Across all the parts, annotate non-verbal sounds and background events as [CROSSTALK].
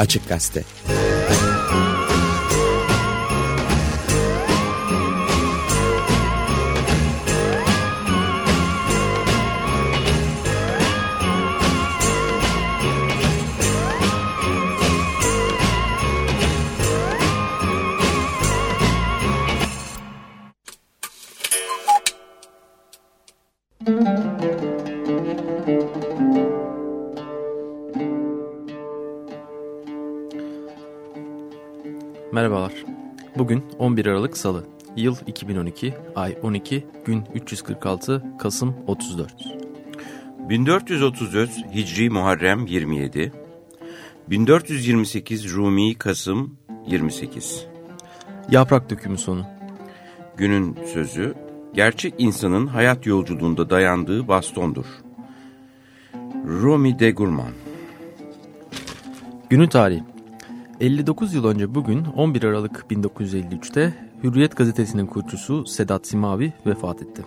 Açık Gazete. 11 Aralık Salı. Yıl 2012, ay 12, gün 346, Kasım 34. 1434 Hicri Muharrem 27, 1428 Rumi Kasım 28. Yaprak dökümü sonu. Günün sözü, gerçek insanın hayat yolculuğunda dayandığı bastondur. Rumi de Gurman. Günün tarihi. 59 yıl önce bugün 11 Aralık 1953'te Hürriyet gazetesinin kurucusu Sedat Simavi vefat etti.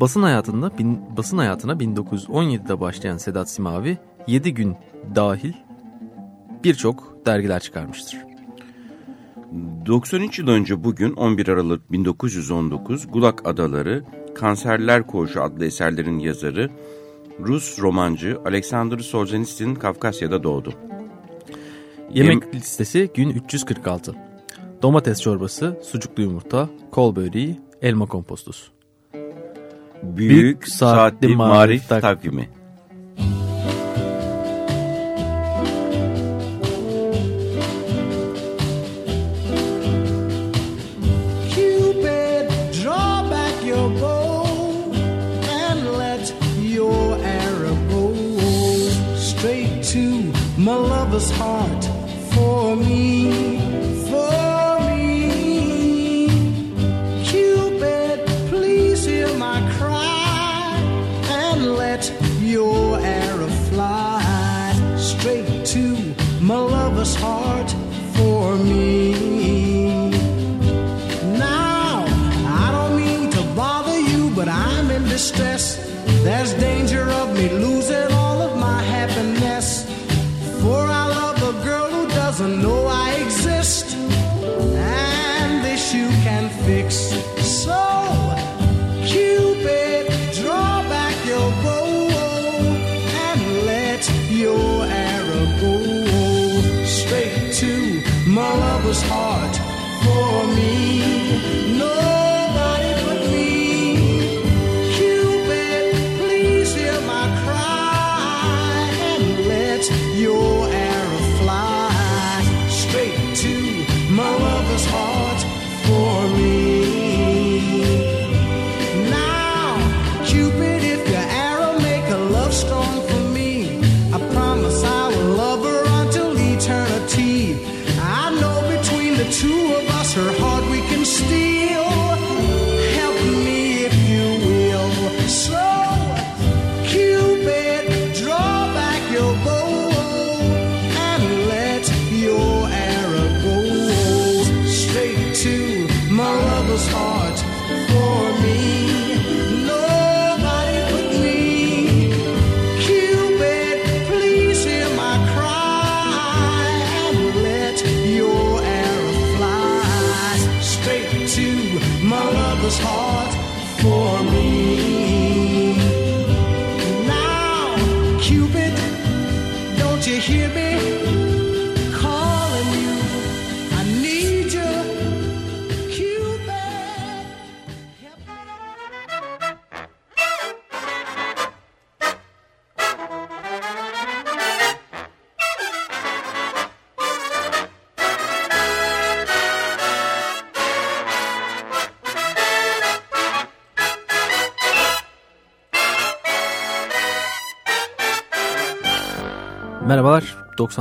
Basın hayatında bin, basın hayatına 1917'de başlayan Sedat Simavi 7 gün dahil birçok dergiler çıkarmıştır. 93 yıl önce bugün 11 Aralık 1919 Gulag Adaları Kanserler Koğuşu adlı eserlerin yazarı Rus romancı Alexander Solzhenitsyn Kafkasya'da doğdu. Yemek Yem listesi gün 346. Domates çorbası, sucuklu yumurta, kol böreği, elma kompostosu. Büyük, Büyük Saatli, saatli Marif Takvimi my lover's heart There's danger of me losing all of my happiness. For I love a girl who doesn't know I exist. And this you can fix. So, Cupid, draw back your bow and let your arrow go straight to my lover's heart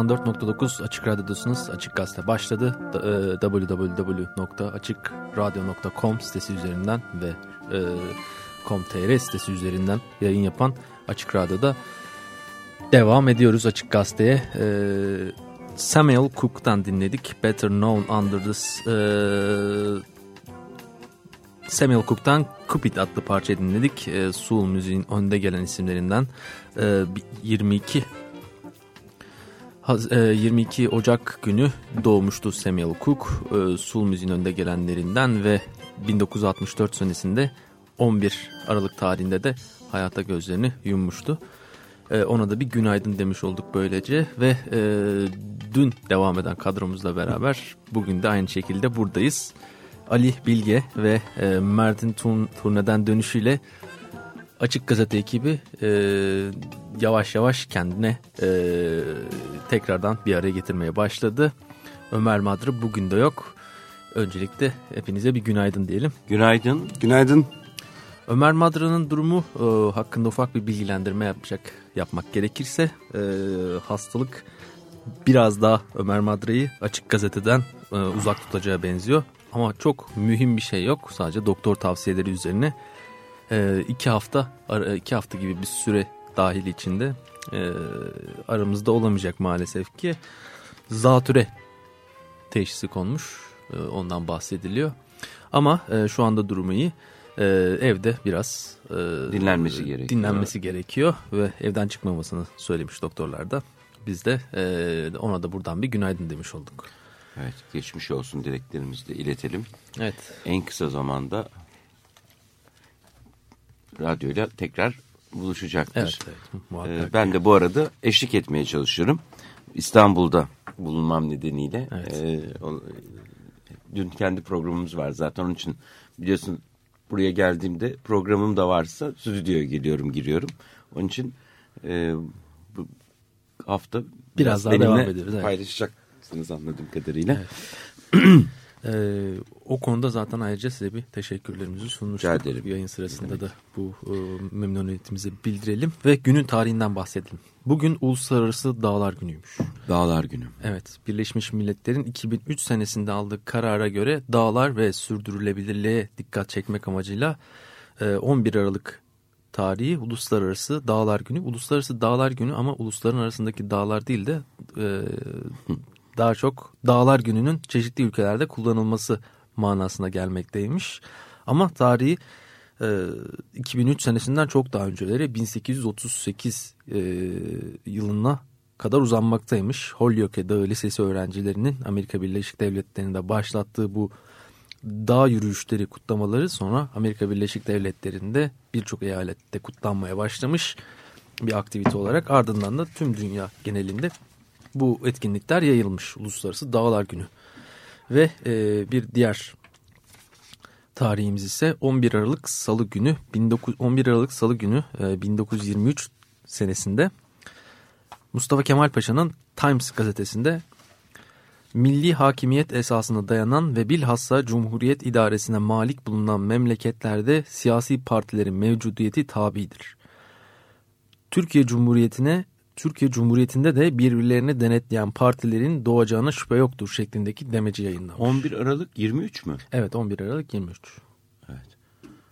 94.9 Açık Radyo'dasınız. Açık Gazete başladı. E, www.açıkradyo.com sitesi üzerinden ve e, com.tr sitesi üzerinden yayın yapan Açık Radyo'da devam ediyoruz Açık Gazete'ye. E, Samuel Cook'tan dinledik. Better Known Under the... E, Samuel Cook'tan Cupid adlı parça dinledik. E, Soul müziğin önde gelen isimlerinden e, 22 Haz- e, 22 Ocak günü doğmuştu Samuel Cook, e, soul müziğin önde gelenlerinden ve 1964 senesinde 11 Aralık tarihinde de hayata gözlerini yummuştu. E, ona da bir günaydın demiş olduk böylece ve e, dün devam eden kadromuzla beraber bugün de aynı şekilde buradayız. Ali Bilge ve e, Mert'in turn turneden dönüşüyle Açık Gazete ekibi e, yavaş yavaş kendine e, tekrardan bir araya getirmeye başladı. Ömer Madra bugün de yok. Öncelikle hepinize bir günaydın diyelim. Günaydın. Günaydın. Ömer Madra'nın durumu e, hakkında ufak bir bilgilendirme yapacak yapmak gerekirse e, hastalık biraz daha Ömer Madra'yı açık gazeteden e, uzak tutacağı benziyor. Ama çok mühim bir şey yok. Sadece doktor tavsiyeleri üzerine e, iki hafta iki hafta gibi bir süre dahil içinde e, aramızda olamayacak maalesef ki zatüre teşhisi konmuş. E, ondan bahsediliyor. Ama e, şu anda durumu iyi. E, evde biraz e, Dinlenmesi gerekiyor. dinlenmesi gerekiyor ve evden çıkmamasını söylemiş doktorlar da. Biz de e, ona da buradan bir günaydın demiş olduk. Evet geçmiş olsun dileklerimizi de iletelim. Evet. En kısa zamanda radyoyla tekrar buluşacaktır. Evet, evet muhakkak. Ee, ben de bu arada eşlik etmeye çalışıyorum. İstanbul'da bulunmam nedeniyle. Evet. Ee, o- dün kendi programımız var zaten onun için biliyorsun buraya geldiğimde programım da varsa stüdyoya geliyorum giriyorum. Onun için e, bu hafta Biraz daha benimle devam ediyoruz, evet. paylaşacaksınız anladığım kadarıyla. [CLEARS THROAT] Ee, o konuda zaten ayrıca size bir teşekkürlerimizi sunmuştuk. Rica ederim. Yayın sırasında da bu e, memnuniyetimizi bildirelim ve günün tarihinden bahsedelim. Bugün Uluslararası Dağlar Günü'ymüş. Dağlar günü. Evet, Birleşmiş Milletler'in 2003 senesinde aldığı karara göre dağlar ve sürdürülebilirliğe dikkat çekmek amacıyla e, 11 Aralık tarihi Uluslararası Dağlar Günü. Uluslararası Dağlar Günü ama ulusların arasındaki dağlar değil de e, daha çok Dağlar Günü'nün çeşitli ülkelerde kullanılması manasına gelmekteymiş. Ama tarihi e, 2003 senesinden çok daha önceleri 1838 e, yılına kadar uzanmaktaymış. Holyoke Dağı Lisesi öğrencilerinin Amerika Birleşik Devletleri'nde başlattığı bu dağ yürüyüşleri kutlamaları sonra Amerika Birleşik Devletleri'nde birçok eyalette kutlanmaya başlamış bir aktivite olarak ardından da tüm dünya genelinde bu etkinlikler yayılmış Uluslararası Dağlar Günü. Ve e, bir diğer tarihimiz ise 11 Aralık Salı günü 19, 11 Aralık Salı günü e, 1923 senesinde Mustafa Kemal Paşa'nın Times gazetesinde milli hakimiyet esasına dayanan ve bilhassa Cumhuriyet idaresine malik bulunan memleketlerde siyasi partilerin mevcudiyeti tabidir. Türkiye Cumhuriyeti'ne Türkiye Cumhuriyeti'nde de birbirlerini denetleyen partilerin doğacağına şüphe yoktur şeklindeki demeci yayınlamış. 11 Aralık 23 mü? Evet 11 Aralık 23. Evet.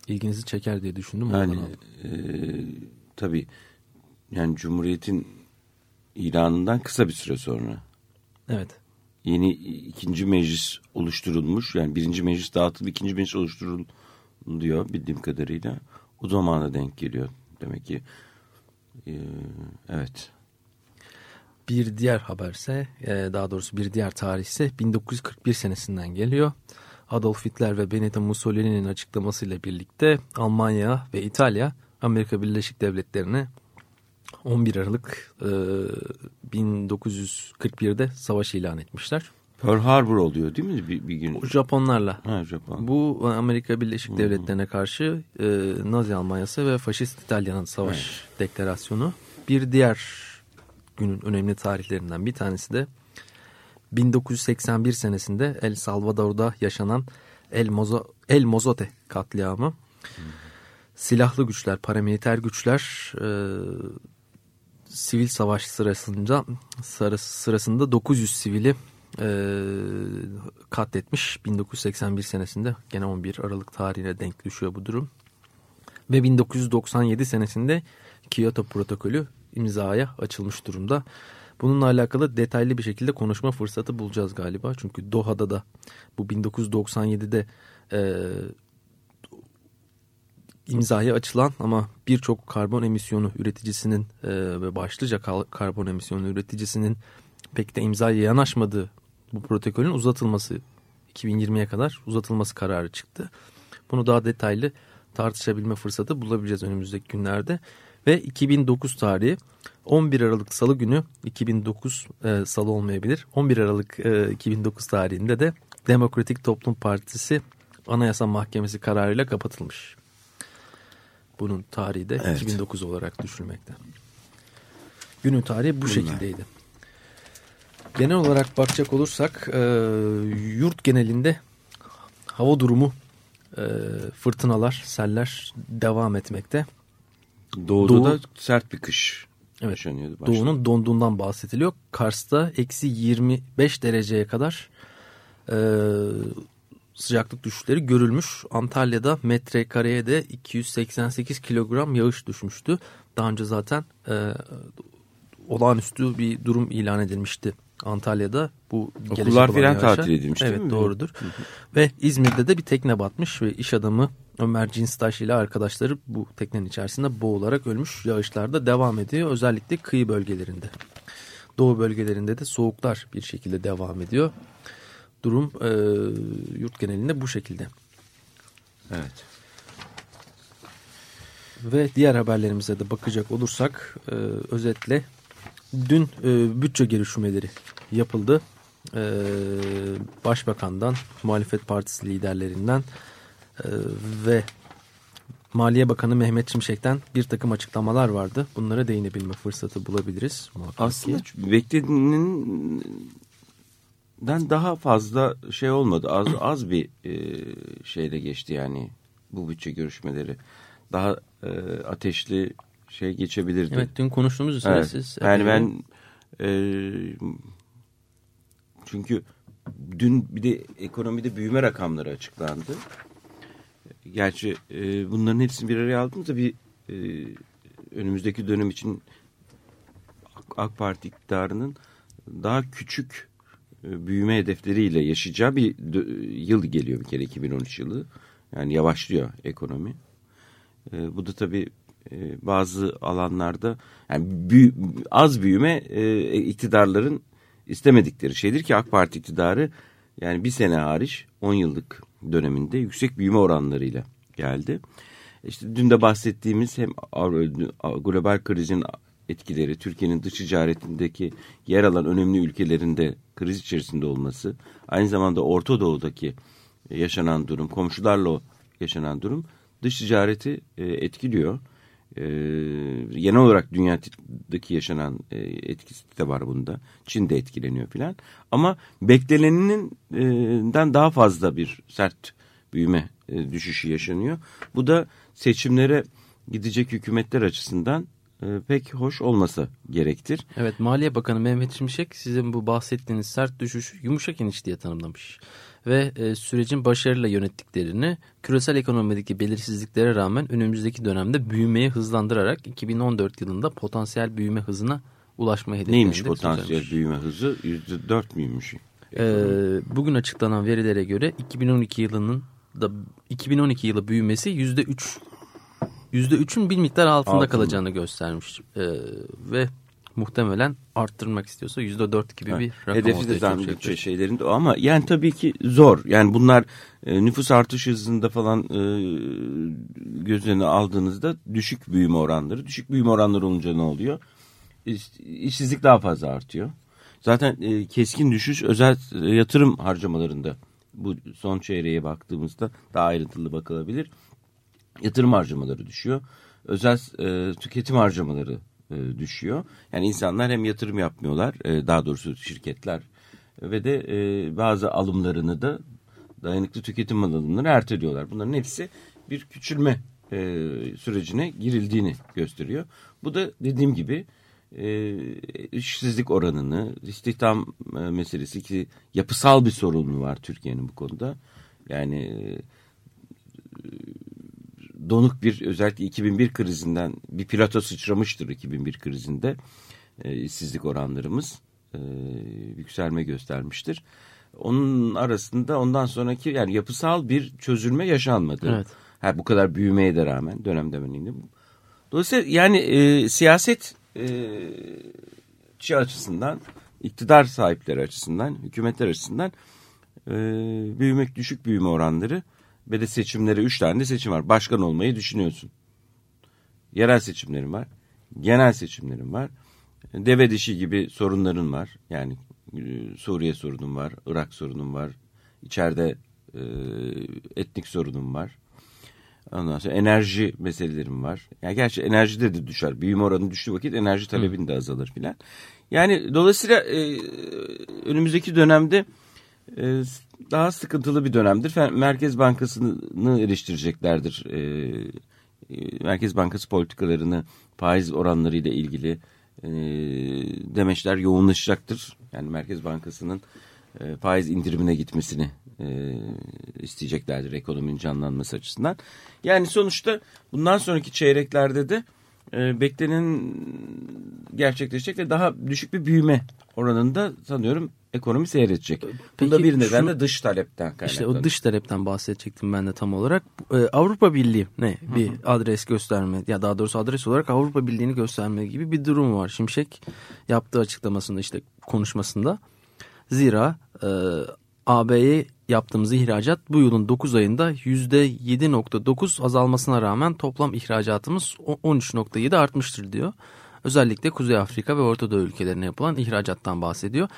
İlginizi çeker diye düşündüm. Yani e, tabii yani Cumhuriyet'in ilanından kısa bir süre sonra Evet. yeni ikinci meclis oluşturulmuş. Yani birinci meclis dağıtılıp ikinci meclis oluşturuluyor bildiğim kadarıyla. O zamana denk geliyor demek ki. E, evet. Bir diğer haberse e, daha doğrusu bir diğer tarih ise 1941 senesinden geliyor. Adolf Hitler ve Benito Mussolini'nin açıklamasıyla birlikte Almanya ve İtalya Amerika Birleşik Devletleri'ne 11 Aralık e, 1941'de savaş ilan etmişler. Pearl Harbor oluyor değil mi bir, bir gün? Japonlarla. Ha Japon. Bu Amerika Birleşik Devletleri'ne karşı e, Nazi Almanyası ve Faşist İtalya'nın savaş deklarasyonu. Bir diğer günün önemli tarihlerinden bir tanesi de 1981 senesinde El Salvador'da yaşanan El, Mozo, El Mozote katliamı. Silahlı güçler, paramiliter güçler e, sivil savaş sırasında sırasında 900 sivili e, katletmiş 1981 senesinde gene 11 Aralık tarihine denk düşüyor bu durum ve 1997 senesinde Kyoto protokolü imzaya açılmış durumda. Bununla alakalı detaylı bir şekilde konuşma fırsatı bulacağız galiba. Çünkü Doha'da da bu 1997'de e, imzaya açılan ama birçok karbon emisyonu üreticisinin e, ve başlıca karbon emisyonu üreticisinin pek de imzaya yanaşmadığı bu protokolün uzatılması 2020'ye kadar uzatılması kararı çıktı. Bunu daha detaylı tartışabilme fırsatı bulabileceğiz önümüzdeki günlerde. Ve 2009 tarihi 11 Aralık Salı günü 2009 e, Salı olmayabilir. 11 Aralık e, 2009 tarihinde de Demokratik Toplum Partisi Anayasa Mahkemesi kararıyla kapatılmış. Bunun tarihi de Evet. 2009 olarak düşünülmekte. Günün tarihi bu Bunlar. şekildeydi. Genel olarak bakacak olursak e, yurt genelinde hava durumu e, fırtınalar, seller devam etmekte. Doğuda Doğu- da sert bir kış Evet, yaşanıyordu. başta. Doğu'nun donduğundan bahsediliyor. Kars'ta eksi 25 dereceye kadar e, sıcaklık düşüşleri görülmüş. Antalya'da metrekareye de 288 kilogram yağış düşmüştü. Daha önce zaten e, olağanüstü bir durum ilan edilmişti Antalya'da. Bu Okullar filan tatil edilmiş Evet mi? doğrudur. Ve İzmir'de de bir tekne batmış ve iş adamı Ömer Cinstaş ile arkadaşları bu teknenin içerisinde boğularak ölmüş. Yağışlar da devam ediyor özellikle kıyı bölgelerinde. Doğu bölgelerinde de soğuklar bir şekilde devam ediyor. Durum e, yurt genelinde bu şekilde. Evet. Ve diğer haberlerimize de bakacak olursak e, özetle dün e, bütçe görüşmeleri yapıldı. E, Başbakandan, muhalefet partisi liderlerinden e, ve Maliye Bakanı Mehmet Şimşek'ten bir takım açıklamalar vardı. Bunlara değinebilme fırsatı bulabiliriz. Aslında beklediğinden daha fazla şey olmadı. Az [CLEARS THROAT] az bir e, şeyle geçti yani bu bütçe görüşmeleri. Daha e, ateşli şey geçebilirdi. Evet dün konuştuğumuz üzere Evet. siz. Yani ben e, çünkü dün bir de ekonomide büyüme rakamları açıklandı. Gerçi e, bunların hepsini bir araya aldığımızda bir e, önümüzdeki dönem için AK, Parti iktidarının daha küçük e, büyüme hedefleriyle yaşayacağı bir yıl geliyor bir kere 2013 yılı. Yani yavaşlıyor ekonomi. E, bu da tabii e, bazı alanlarda yani büyü- az büyüme e, iktidarların istemedikleri şeydir ki AK Parti iktidarı yani bir sene hariç 10 yıllık döneminde yüksek büyüme oranlarıyla geldi. İşte dün de bahsettiğimiz hem global krizin etkileri, Türkiye'nin dış ticaretindeki yer alan önemli ülkelerinde kriz içerisinde olması, aynı zamanda Orta Doğu'daki yaşanan durum, komşularla yaşanan durum dış ticareti e, etkiliyor. E, genel olarak dünyadaki yaşanan e, etkisi de var bunda. Çin de etkileniyor filan. Ama bekleneninden daha fazla bir sert büyüme e, düşüşü yaşanıyor. Bu da seçimlere gidecek hükümetler açısından e, pek hoş olmasa gerektir. Evet Maliye Bakanı Mehmet Şimşek sizin bu bahsettiğiniz sert düşüş yumuşak iniş diye tanımlamış. Ve e, sürecin başarıyla yönettiklerini küresel ekonomideki belirsizliklere rağmen önümüzdeki dönemde büyümeyi hızlandırarak 2014 yılında potansiyel büyüme hızına ulaşma hedeflerini Neymiş potansiyel söylemiş. büyüme hızı? Yüzde dört müymüş? E, bugün açıklanan verilere göre 2012 yılının da 2012 yılı büyümesi %3 %3'ün bir miktar altında, Altında. kalacağını göstermiş. E, ve muhtemelen arttırmak istiyorsa %4 gibi bir rakam Hedefi de çıkacak. bütçe şeylerinde o ama yani tabii ki zor. Yani bunlar e, nüfus artış hızında falan e, göz önüne aldığınızda düşük büyüme oranları. Düşük büyüme oranları olunca ne oluyor? İş- İşsizlik daha fazla artıyor. Zaten e, keskin düşüş özel e, yatırım harcamalarında bu son çeyreğe baktığımızda daha ayrıntılı bakılabilir. Yatırım harcamaları düşüyor. Özel e, tüketim harcamaları e, düşüyor. Yani insanlar hem yatırım yapmıyorlar, e, daha doğrusu şirketler ve de e, bazı alımlarını da dayanıklı tüketim alımlarını erteliyorlar. Bunların hepsi bir küçülme sürecine girildiğini gösteriyor. Bu da dediğim gibi işsizlik oranını, istihdam meselesi ki yapısal bir sorunu var Türkiye'nin bu konuda. Yani donuk bir özellikle 2001 krizinden bir plato sıçramıştır 2001 krizinde e, işsizlik oranlarımız e, yükselme göstermiştir. Onun arasında ondan sonraki yani yapısal bir çözülme yaşanmadı. Evet. Ha, bu kadar büyümeye de rağmen dönem döneminde. Dolayısıyla yani e, siyaset e, şey açısından iktidar sahipleri açısından, hükümetler açısından e, büyümek düşük büyüme oranları ve de seçimlere üç tane de seçim var. Başkan olmayı düşünüyorsun. Yerel seçimlerin var. Genel seçimlerin var. Deve dişi gibi sorunların var. Yani e, Suriye sorunun var. Irak sorunun var. İçeride e, etnik sorunum var. Ondan sonra enerji meselelerim var. Yani gerçi enerjide de düşer. Büyüme oranı düştüğü vakit enerji talebin de azalır filan. Yani dolayısıyla e, önümüzdeki dönemde daha sıkıntılı bir dönemdir. Merkez Bankası'nı eleştireceklerdir. E, e, Merkez Bankası politikalarını faiz oranlarıyla ilgili e, demeçler yoğunlaşacaktır. Yani Merkez Bankası'nın e, faiz indirimine gitmesini isteyeceklerdir ekonominin canlanması açısından. Yani sonuçta bundan sonraki çeyreklerde de e, beklenen gerçekleşecek ve daha düşük bir büyüme oranında sanıyorum ekonomi seyredecek. Bunda bir neden de dış talepten kaynaklanıyor. İşte o dış talepten bahsedecektim ben de tam olarak. Ee, Avrupa Birliği ne bir hı hı. adres gösterme ya daha doğrusu adres olarak Avrupa Birliği'ni gösterme gibi bir durum var. Şimşek yaptığı açıklamasında işte konuşmasında. Zira e, AB'ye yaptığımız ihracat bu yılın 9 ayında %7.9 azalmasına rağmen toplam ihracatımız 13.7 artmıştır diyor. Özellikle Kuzey Afrika ve Orta Doğu ülkelerine yapılan ihracattan bahsediyor.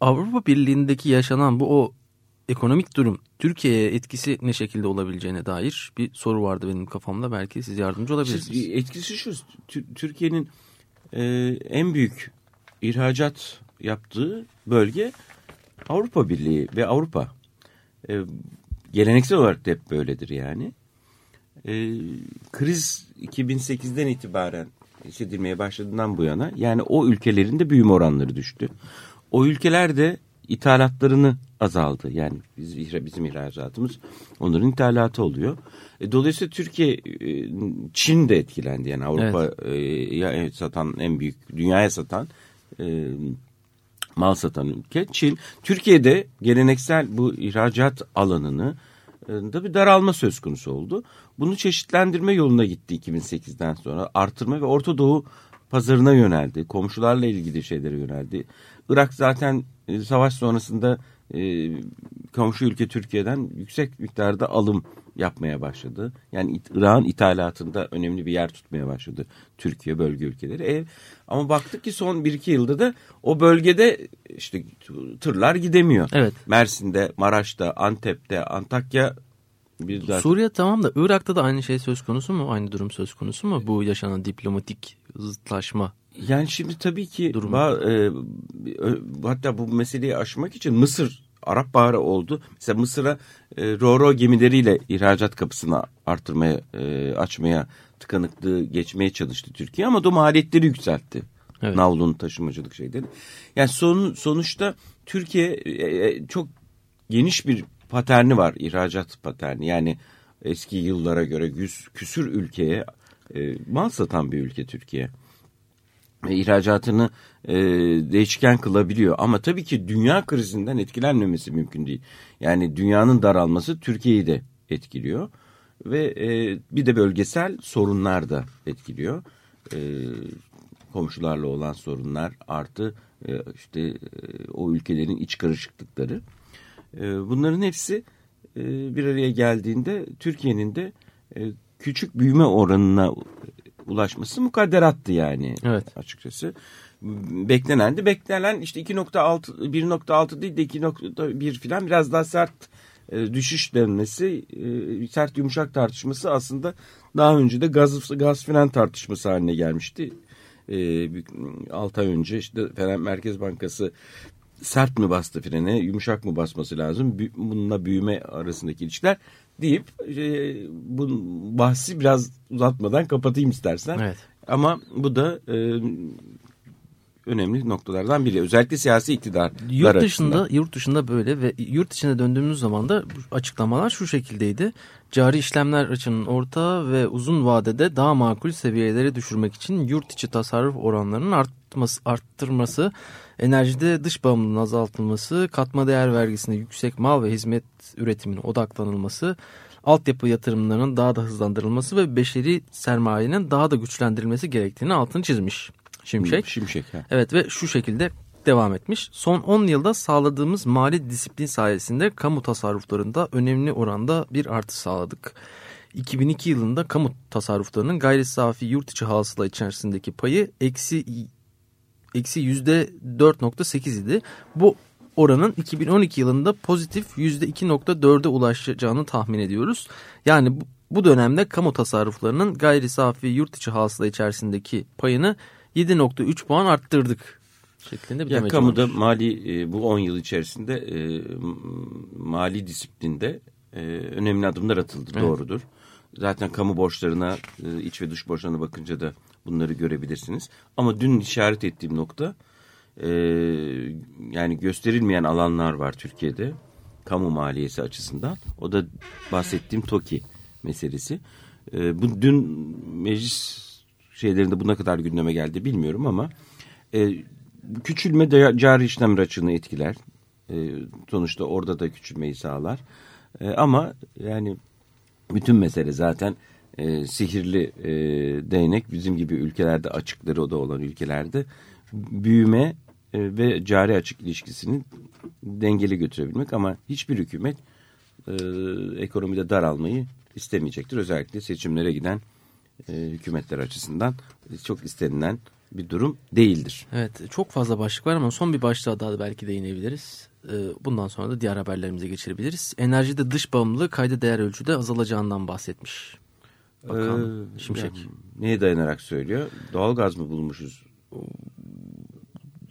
Avrupa Birliği'ndeki yaşanan bu o ekonomik durum Türkiye'ye etkisi ne şekilde olabileceğine dair bir soru vardı benim kafamda. Belki siz yardımcı olabilirsiniz. Etkisi şu Türkiye'nin e, en büyük ihracat yaptığı bölge Avrupa Birliği ve Avrupa. E, geleneksel olarak da hep böyledir yani. E, kriz 2008'den itibaren hissedilmeye başladığından bu yana yani o ülkelerin de büyüme oranları düştü. O ülkeler de ithalatlarını azaldı. Yani biz, bizim ihracatımız onların ithalatı oluyor. E, dolayısıyla Türkiye, e, Çin de etkilendi. Yani Avrupa evet. e, satan en büyük, dünyaya satan mal satan ülke Çin. Türkiye'de geleneksel bu ihracat alanını e, da bir daralma söz konusu oldu. Bunu çeşitlendirme yoluna gitti 2008'den sonra. Artırma ve Orta Doğu pazarına yöneldi. Komşularla ilgili şeylere yöneldi. Irak zaten e, savaş sonrasında e, komşu ülke Türkiye'den yüksek miktarda alım yapmaya başladı. Yani Irak'ın ithalatında önemli bir yer tutmaya başladı Türkiye bölge ülkeleri. E, ama baktık ki son 1-2 yılda da o bölgede işte tırlar gidemiyor. Evet. Mersin'de, Maraş'ta, Antep'te, Antakya bir daha... Suriye tamam da Irak'ta da aynı şey söz konusu mu? Aynı durum söz konusu mu? Bu yaşanan diplomatik zıtlaşma yani şimdi tabii ki ba, e, hatta bu meseleyi aşmak için Mısır Arap Baharı oldu. Mesela Mısır'a e, Roro gemileriyle ihracat kapısını artırmaya, e, açmaya tıkanıklığı geçmeye çalıştı Türkiye ama da maliyetleri yükseltti. Evet. Navlun taşımacılık şeyleri. Yani son, sonuçta Türkiye e, e, çok geniş bir paterni var ihracat paterni. Yani eski yıllara göre yüz küsür ülkeye e, mal satan bir ülke Türkiye ihracatını e, değişken kılabiliyor. Ama tabii ki dünya krizinden etkilenmemesi mümkün değil. Yani dünyanın daralması Türkiye'yi de etkiliyor. Ve e, bir de bölgesel sorunlar da etkiliyor. E, komşularla olan sorunlar artı e, işte e, o ülkelerin iç karışıklıkları. E, bunların hepsi e, bir araya geldiğinde Türkiye'nin de e, küçük büyüme oranına ulaşması mukadderattı yani evet. açıkçası. Beklenendi. Beklenen işte 2.6 1.6 değil de 2.1 falan biraz daha sert e, düşüş denmesi, e, sert yumuşak tartışması aslında daha önce de gaz gaz fren tartışması haline gelmişti. E, 6 ay önce işte Merkez Bankası sert mi bastı frene, yumuşak mı basması lazım? Bununla büyüme arasındaki ilişkiler deyip e, bu bahsi biraz uzatmadan kapatayım istersen. Evet. Ama bu da e, önemli noktalardan biri. Özellikle siyasi iktidar. Yurt dışında açısından. yurt dışında böyle ve yurt içine döndüğümüz zaman da açıklamalar şu şekildeydi. Cari işlemler açının orta ve uzun vadede daha makul seviyelere düşürmek için yurt içi tasarruf oranlarının artması, arttırması, enerjide dış bağımlılığın azaltılması, katma değer vergisinde yüksek mal ve hizmet üretimine odaklanılması, altyapı yatırımlarının daha da hızlandırılması ve beşeri sermayenin daha da güçlendirilmesi gerektiğini altını çizmiş. Şimşek. Şimşek. Ha. Evet ve şu şekilde devam etmiş. Son 10 yılda sağladığımız mali disiplin sayesinde kamu tasarruflarında önemli oranda bir artış sağladık. 2002 yılında kamu tasarruflarının gayri safi yurt içi hasıla içerisindeki payı eksi eksi %4.8 idi. Bu oranın 2012 yılında pozitif %2.4'e ulaşacağını tahmin ediyoruz. Yani bu, bu dönemde kamu tasarruflarının gayri safi yurt içi hasıla içerisindeki payını 7.3 puan arttırdık şeklinde bir ya kamuda olmuş. mali e, bu 10 yıl içerisinde e, mali disiplinde e, önemli adımlar atıldı evet. doğrudur. Zaten kamu borçlarına e, iç ve dış borçlarına bakınca da bunları görebilirsiniz. Ama dün işaret ettiğim nokta e, yani gösterilmeyen alanlar var Türkiye'de kamu maliyesi açısından. O da bahsettiğim TOKİ meselesi. E, bu dün meclis şeylerinde bu ne kadar gündeme geldi bilmiyorum ama küçülme de cari işlemler açığını etkiler. Sonuçta orada da küçülmeyi sağlar. Ama yani bütün mesele zaten e, sihirli e, değnek bizim gibi ülkelerde açıkları o da olan ülkelerde büyüme e, ve cari açık ilişkisini dengeli götürebilmek ama hiçbir hükümet e, ekonomide daralmayı istemeyecektir. Özellikle seçimlere giden e, hükümetler açısından çok istenilen bir durum değildir. Evet çok fazla başlık var ama son bir başlığa daha da belki değinebiliriz. E, bundan sonra da diğer haberlerimize geçirebiliriz. Enerjide dış bağımlılığı kayda değer ölçüde azalacağından bahsetmiş. Bakan ee, Şimşek. Yani, neye dayanarak söylüyor? Doğalgaz mı bulmuşuz?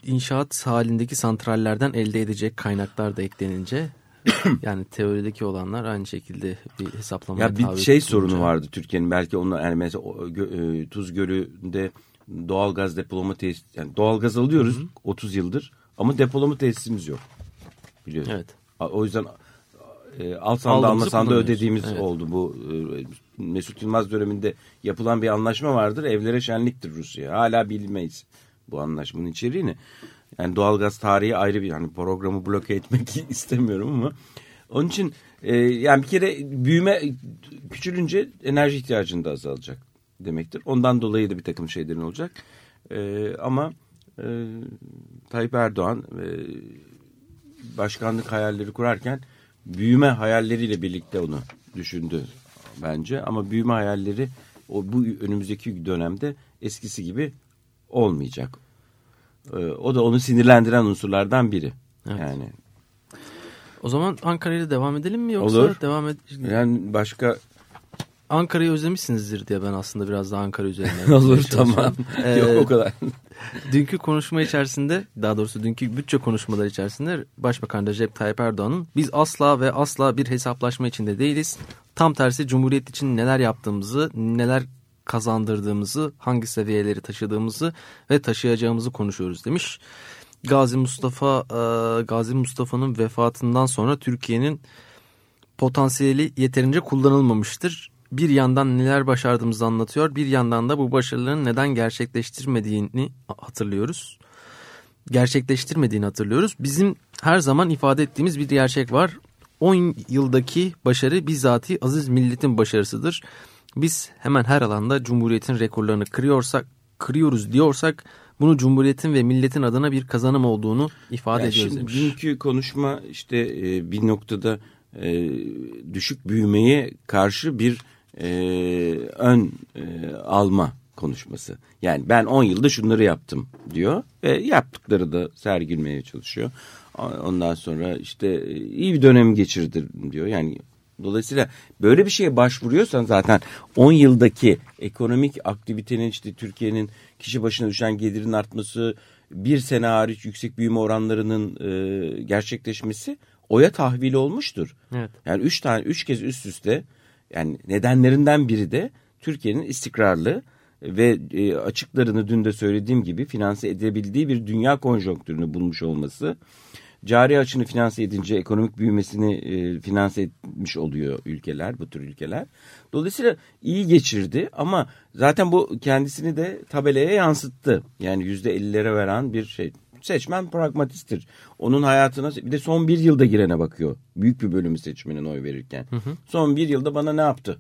İnşaat halindeki santrallerden elde edecek kaynaklar da eklenince [COUGHS] yani teorideki olanlar aynı şekilde bir hesaplamaya Ya bir şey sorunu tutunca. vardı Türkiye'nin belki onun yani mesela e, Tuz Gölü'nde doğal gaz depolama tesis yani doğal gaz alıyoruz hı hı. 30 yıldır ama depolama tesisimiz yok. Biliyorsun. Evet. O yüzden e, alsan da almasan da ödediğimiz evet. oldu bu e, Mesut Yılmaz döneminde yapılan bir anlaşma vardır. Evlere şenliktir Rusya. Hala bilmeyiz bu anlaşmanın içeriğini. Yani doğalgaz tarihi ayrı bir hani programı bloke etmek [LAUGHS] istemiyorum ama onun için e, yani bir kere büyüme küçülünce enerji ihtiyacını da azalacak demektir. Ondan dolayı da bir takım şeylerin olacak. E, ama e, Tayyip Erdoğan e, başkanlık hayalleri kurarken büyüme hayalleriyle birlikte onu düşündü bence. Ama büyüme hayalleri o bu önümüzdeki dönemde eskisi gibi olmayacak. Ee, o da onu sinirlendiren unsurlardan biri. Evet. Yani. O zaman Ankara'yla devam edelim mi yoksa Olur. devam ed Yani başka Ankara'yı özlemişsinizdir diye ben aslında biraz daha Ankara üzerinden. [LAUGHS] Olur tamam. Ee, Yok o kadar. [LAUGHS] dünkü konuşma içerisinde daha doğrusu dünkü bütçe konuşmaları içerisinde Başbakan Recep Tayyip Erdoğan'ın biz asla ve asla bir hesaplaşma içinde değiliz. Tam tersi Cumhuriyet için neler yaptığımızı, neler kazandırdığımızı, hangi seviyeleri taşıdığımızı ve taşıyacağımızı konuşuyoruz demiş. Gazi Mustafa e, Gazi Mustafa'nın vefatından sonra Türkiye'nin potansiyeli yeterince kullanılmamıştır. Bir yandan neler başardığımızı anlatıyor, bir yandan da bu başarıların neden gerçekleştirmediğini hatırlıyoruz. Gerçekleştirmediğini hatırlıyoruz. Bizim her zaman ifade ettiğimiz bir gerçek var. 10 yıldaki başarı bizzati aziz milletin başarısıdır biz hemen her alanda Cumhuriyet'in rekorlarını kırıyorsak, kırıyoruz diyorsak bunu Cumhuriyet'in ve milletin adına bir kazanım olduğunu ifade yani ediyoruz şimdi. Dünkü konuşma işte e, bir noktada e, düşük büyümeye karşı bir e, ön e, alma konuşması. Yani ben 10 yılda şunları yaptım diyor ve yaptıkları da sergilmeye çalışıyor. Ondan sonra işte e, iyi bir dönem geçirdim diyor. Yani Dolayısıyla böyle bir şeye başvuruyorsan zaten 10 yıldaki ekonomik aktivitenin işte Türkiye'nin kişi başına düşen gelirin artması, bir sene hariç yüksek büyüme oranlarının e, gerçekleşmesi oya tahvil olmuştur. Evet. Yani üç tane üç kez üst üste yani nedenlerinden biri de Türkiye'nin istikrarlı ve e, açıklarını dün de söylediğim gibi finanse edebildiği bir dünya konjonktürünü bulmuş olması cari açını finanse edince ekonomik büyümesini e, finanse etmiş oluyor ülkeler, bu tür ülkeler. Dolayısıyla iyi geçirdi ama zaten bu kendisini de tabelaya yansıttı. Yani yüzde ellilere veren bir şey. Seçmen pragmatisttir. Onun hayatına bir de son bir yılda girene bakıyor. Büyük bir bölümü seçmenin oy verirken. Hı hı. Son bir yılda bana ne yaptı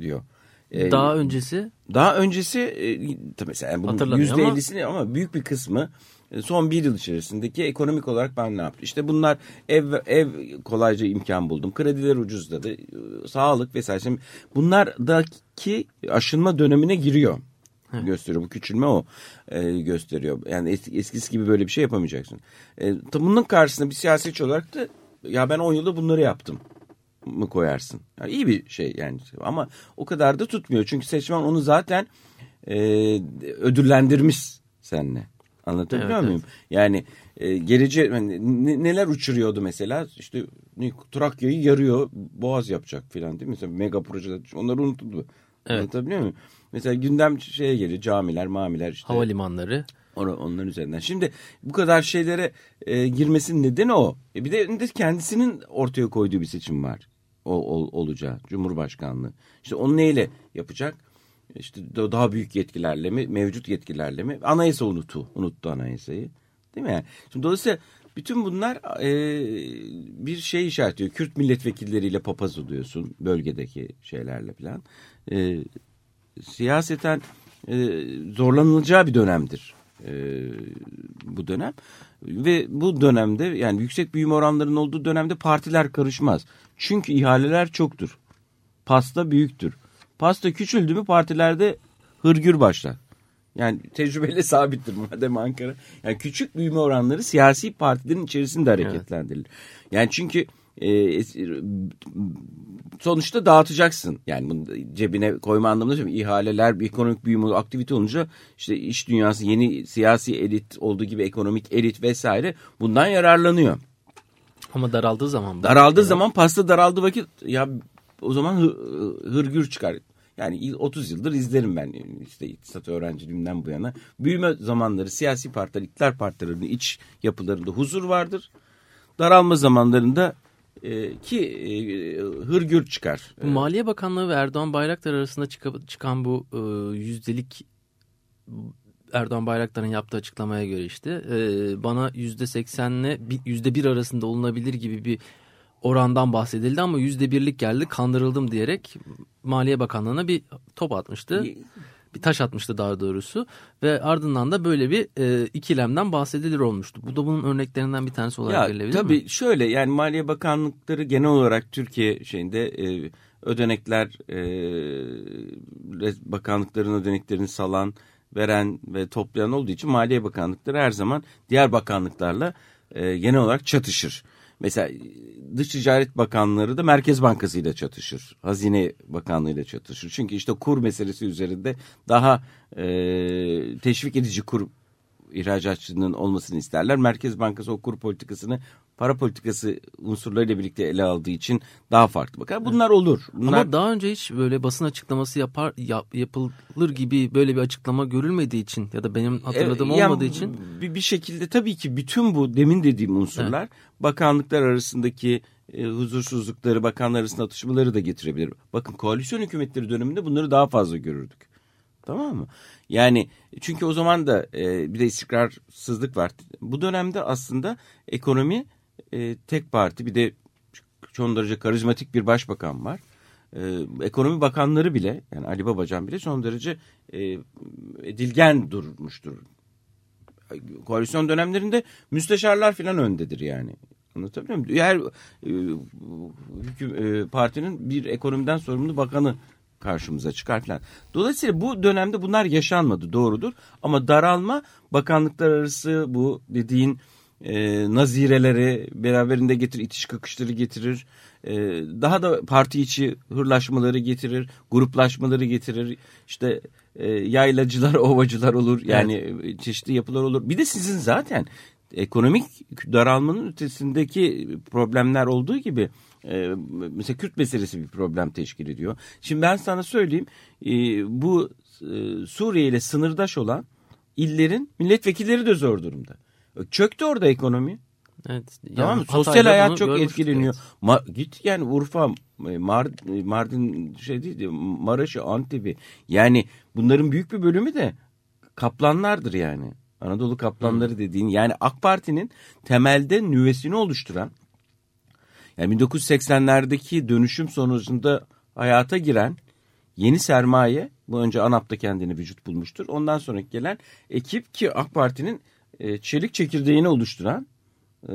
diyor. e, Daha öncesi daha öncesi e, mesela yani bunun Hatırlamıyor ama- %50'sini ama büyük bir kısmı e, son bir yıl içerisindeki ekonomik olarak ben ne yaptım? İşte bunlar ev ev kolayca imkan buldum. Krediler ucuzladı. Sağlık vesaire. Şimdi bunlardaki aşınma dönemine giriyor. Gösteriyor. Bu küçülme o e, gösteriyor. Yani es- eskisi gibi böyle bir şey yapamayacaksın. E, bunun karşısında bir siyasetçi olarak da ya ben 10 yılda bunları yaptım mı koyarsın? Yani iyi bir şey yani ama o kadar da tutmuyor. Çünkü seçmen onu zaten e, ödüllendirmiş seninle. Anlatabiliyor Evet, muyum? Yani e, geleceğe hani ne- neler uçuruyordu mesela? İşte Trakya'yı yarıyor, boğaz yapacak filan değil mi? Mesela mega projeler onları unutuldu. Evet. Anlatabiliyor muyum? Mesela gündem şeye geliyor camiler, mamiler işte. havalimanları. Onu- onların üzerinden. Şimdi bu kadar şeylere e, girmesinin nedeni o. E, bir de, kendisinin ortaya koyduğu bir seçim var. O, ol- olacağı Cumhurbaşkanlığı. İşte onu neyle yapacak? İşte da- daha büyük yetkilerle mi, mevcut yetkilerle mi? Anayasa unuttu, unuttu anayasayı. Değil mi? Yani? Şimdi dolayısıyla bütün bunlar e, bir şey işaret ediyor. Kürt milletvekilleriyle papaz oluyorsun bölgedeki şeylerle falan. E, siyaseten e, zorlanılacağı bir dönemdir e, bu dönem. Ve bu dönemde yani yüksek büyüme oranlarının olduğu dönemde partiler karışmaz. Çünkü ihaleler çoktur. Pasta büyüktür. Pasta küçüldü mü partilerde hırgür başlar. Yani tecrübeyle [LAUGHS] sabittir madem Ankara. Yani küçük büyüme oranları siyasi partilerin içerisinde hareketlendirilir. Yani çünkü e, sonuçta dağıtacaksın. Yani bunu cebine koyma anlamında söylüyorum. İhaleler, bir ekonomik büyüme, aktivite olunca işte iş dünyası, yeni siyasi elit olduğu gibi ekonomik elit vesaire bundan yararlanıyor. Ama daraldığı zaman. Daraldığı zaman pasta daraldığı vakit ya o zaman hı, hırgür çıkar. Yani 30 yıldır izlerim ben işte iktisat öğrenciliğimden bu yana. Büyüme zamanları siyasi partiler, iktidar partilerinin iç yapılarında huzur vardır. Daralma zamanlarında e, ki e, hırgür çıkar. Bu Maliye Bakanlığı ve Erdoğan Bayraktar arasında çıka- çıkan bu e, yüzdelik Erdoğan Bayraktar'ın yaptığı açıklamaya göre işte e, bana yüzde seksenle yüzde bir arasında olunabilir gibi bir orandan bahsedildi ama yüzde birlik geldi kandırıldım diyerek Maliye Bakanlığı'na bir top atmıştı. Bir taş atmıştı daha doğrusu ve ardından da böyle bir e, ikilemden bahsedilir olmuştu. Bu da bunun örneklerinden bir tanesi olarak Ya verilebilir tabii mi? şöyle yani Maliye Bakanlıkları genel olarak Türkiye şeyinde e, ödenekler e, bakanlıkların ödeneklerini salan, veren ve toplayan olduğu için Maliye Bakanlıkları her zaman diğer bakanlıklarla e, genel olarak çatışır. Mesela e, Dış Ticaret Bakanları da Merkez Bankası ile çatışır. Hazine Bakanlığı ile çatışır. Çünkü işte kur meselesi üzerinde daha e, teşvik edici kur ihracatçının olmasını isterler. Merkez Bankası o kur politikasını para politikası unsurlarıyla birlikte ele aldığı için daha farklı bakar. Bunlar olur. Bunlar Ama daha önce hiç böyle basın açıklaması yapar yap- yapılır gibi böyle bir açıklama görülmediği için ya da benim hatırladığım E, yani olmadığı için bir, bir şekilde tabii ki bütün bu demin dediğim unsurlar bakanlıklar arasındaki e, huzursuzlukları, bakanlar arasında atışmaları da getirebilir. Bakın koalisyon hükümetleri döneminde bunları daha fazla görürdük. Tamam mı? Yani çünkü o zaman da e, bir de istikrarsızlık var. Bu dönemde aslında ekonomi e, tek parti bir de son derece karizmatik bir başbakan var. E, ekonomi bakanları bile yani Ali Babacan bile son derece e, edilgen durmuştur. Koalisyon dönemlerinde müsteşarlar falan öndedir yani. Anlatabiliyor muyum? Her e, hüküm, e, partinin bir ekonomiden sorumlu bakanı karşımıza çıkar falan. Dolayısıyla bu dönemde bunlar yaşanmadı doğrudur. Ama daralma bakanlıklar arası bu dediğin e, nazireleri beraberinde getirir, itiş kakışları getirir. E, daha da parti içi hırlaşmaları getirir, gruplaşmaları getirir. İşte e, yaylacılar, [LAUGHS] ovacılar olur. Yani e, çeşitli yapılar olur. Bir de sizin zaten ekonomik daralmanın ötesindeki problemler olduğu gibi e, mesela Kürt meselesi bir problem teşkil ediyor. Şimdi ben sana söyleyeyim e, bu e, Suriye ile sınırdaş olan illerin milletvekilleri de zor durumda. Çöktü orada ekonomi. evet, Tamam mı? Hatay'da Sosyal hayat çok etkileniyor. evet. Ma- git yani Urfa, e, Mar- Mardin şey değil de Maraş'ı, Antep'i. Yani bunların büyük bir bölümü de kaplanlardır yani. Anadolu kaplanları dediğin yani AK Parti'nin temelde nüvesini oluşturan yani 1980'lerdeki dönüşüm sonucunda hayata giren yeni sermaye bu önce ANAP'ta kendini vücut bulmuştur. Ondan sonraki gelen ekip ki AK Parti'nin e, çelik çekirdeğini oluşturan e,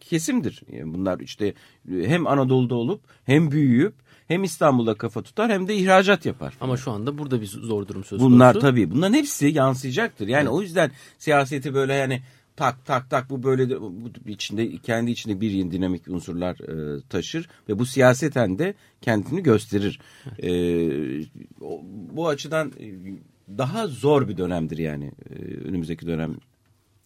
kesimdir. Yani bunlar işte hem Anadolu'da olup hem büyüyüp hem İstanbul'da kafa tutar hem de ihracat yapar. Ama şu anda burada bir zor durum söz Bunlar konusu. tabii bunların hepsi yansıyacaktır. Yani o yüzden siyaseti böyle yani tak tak tak bu böyle de, bu içinde kendi içinde bir dinamik unsurlar e, taşır ve bu siyaseten de kendini gösterir. E, o- bu açıdan e, daha zor bir dönemdir yani e, önümüzdeki dönem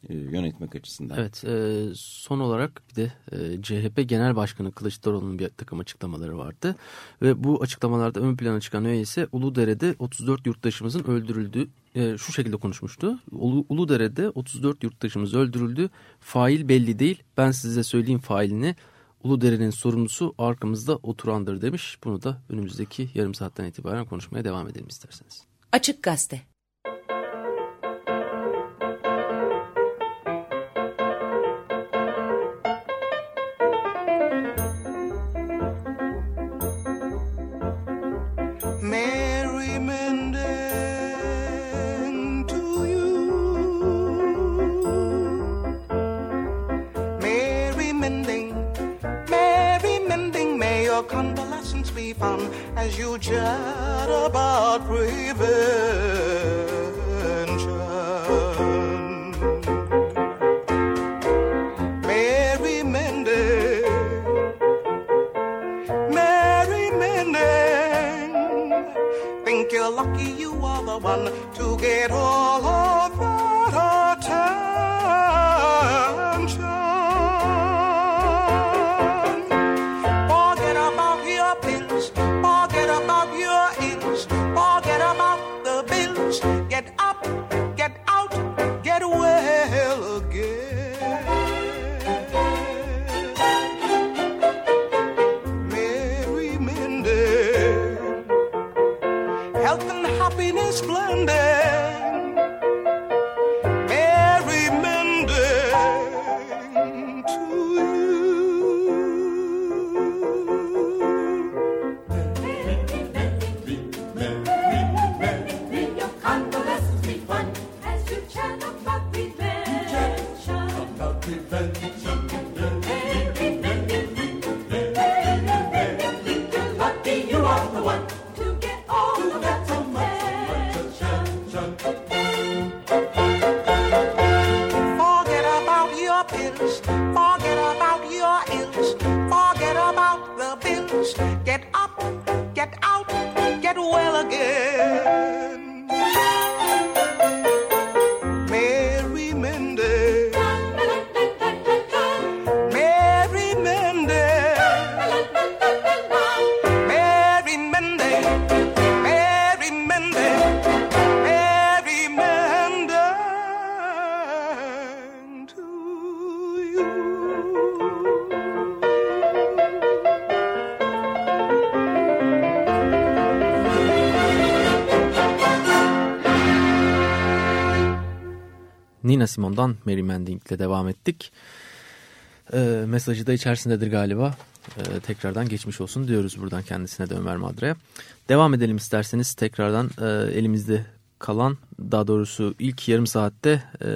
e, yönetmek açısından. Evet e, son olarak bir de e, CHP Genel Başkanı Kılıçdaroğlu'nun bir takım açıklamaları vardı. Ve bu açıklamalarda ön plana çıkan öğe ise Uludere'de 34 yurttaşımızın öldürüldüğü e, şu şekilde konuşmuştu. Ulu, Uludere'de 34 yurttaşımız öldürüldü. Fail belli değil. Ben size söyleyeyim failini. Uludere'nin sorumlusu arkamızda oturandır demiş. Bunu da önümüzdeki yarım saatten itibaren konuşmaya devam edelim isterseniz. Açık Gazete Nina Simone'dan Mary Mending ile devam ettik. Ee, mesajı da içerisindedir galiba. Ee, tekrardan geçmiş olsun diyoruz buradan kendisine de Ömer Madra'ya. Devam edelim isterseniz tekrardan e, elimizde kalan daha doğrusu ilk yarım saatte e,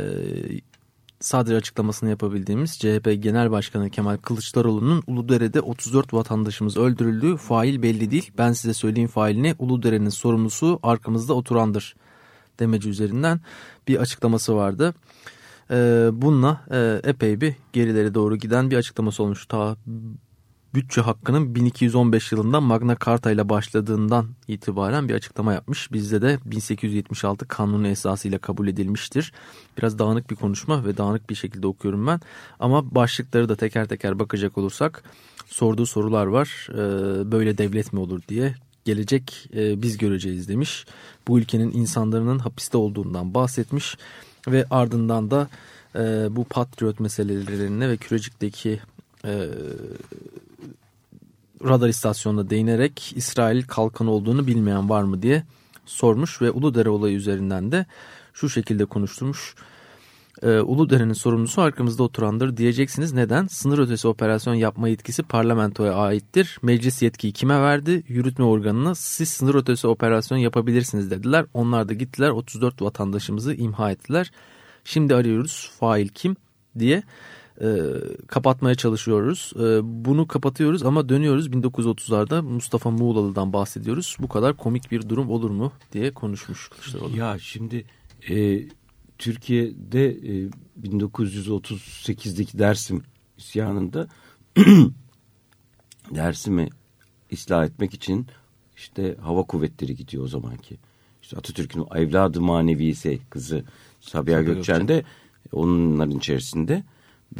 sadece açıklamasını yapabildiğimiz CHP Genel Başkanı Kemal Kılıçdaroğlu'nun Uludere'de 34 vatandaşımız öldürüldü. Fail belli değil. Ben size söyleyeyim failini. Uludere'nin sorumlusu arkamızda oturandır demeci üzerinden bir açıklaması vardı. Ee, bununla e, epey bir gerilere doğru giden bir açıklaması olmuş. Ta bütçe hakkının 1215 yılında Magna Carta ile başladığından itibaren bir açıklama yapmış. Bizde de 1876 kanunu esasıyla kabul edilmiştir. Biraz dağınık bir konuşma ve dağınık bir şekilde okuyorum ben. Ama başlıkları da teker teker bakacak olursak sorduğu sorular var. Ee, böyle devlet mi olur diye gelecek e, biz göreceğiz demiş. Bu ülkenin insanların hapiste olduğundan bahsetmiş ve ardından da e, bu patriot meselelerine ve Kürecik'teki e, radar istasyonuna değinerek İsrail kalkan olduğunu bilmeyen var mı diye sormuş ve Uludere olayı üzerinden de şu şekilde konuşturmuş. Ee, Uludere'nin sorumlusu arkamızda oturandır diyeceksiniz. Neden? Sınır ötesi operasyon yapma yetkisi parlamentoya aittir. Meclis yetkiyi kime verdi? Yürütme organına siz sınır ötesi operasyon yapabilirsiniz dediler. Onlar da gittiler 34 vatandaşımızı imha ettiler. Şimdi arıyoruz fail kim diye e, kapatmaya çalışıyoruz. E, bunu kapatıyoruz ama dönüyoruz 1930'larda Mustafa Muğlalı'dan bahsediyoruz. Bu kadar komik bir durum olur mu diye konuşmuş. Ya şimdi e, Türkiye'de e, 1938'deki Dersim isyanında [CLEARS THROAT] Dersim'i ıslah etmek için işte hava kuvvetleri gidiyor o zamanki. İşte Atatürk'ün evladı manevisi kızı Sabiha Gökçen de onların içerisinde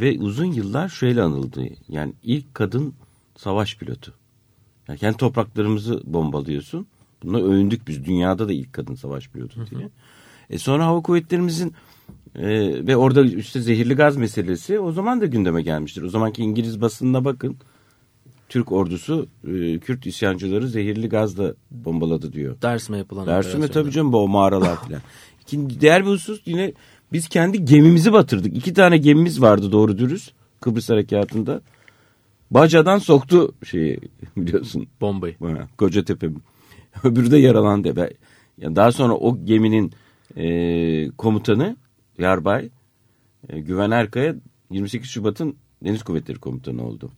ve uzun yıllar şöyle anıldı. Yani ilk kadın savaş pilotu. Yani kendi topraklarımızı bombalıyorsun. Buna övündük biz. Dünyada da ilk kadın savaş pilotu diye. E sonra hava kuvvetlerimizin e, ve orada işte zehirli gaz meselesi o zaman da gündeme gelmiştir. O zamanki İngiliz basınına bakın. Türk ordusu e, Kürt isyancıları zehirli gazla bombaladı diyor. Dersim'e yapılan Dersime tabii canım bu o mağaralar falan. İkinci, diğer bir husus yine biz kendi gemimizi batırdık. İki tane gemimiz vardı doğru dürüst Kıbrıs Harekatı'nda. Baca'dan soktu şeyi [LAUGHS] biliyorsun. Bombayı. Kocatepe. Öbürü de yaralandı. Ve yani daha sonra o geminin e, komutanı Yarbay e, Güven Erkaya 28 Şubat'ın Deniz Kuvvetleri Komutanı oldu.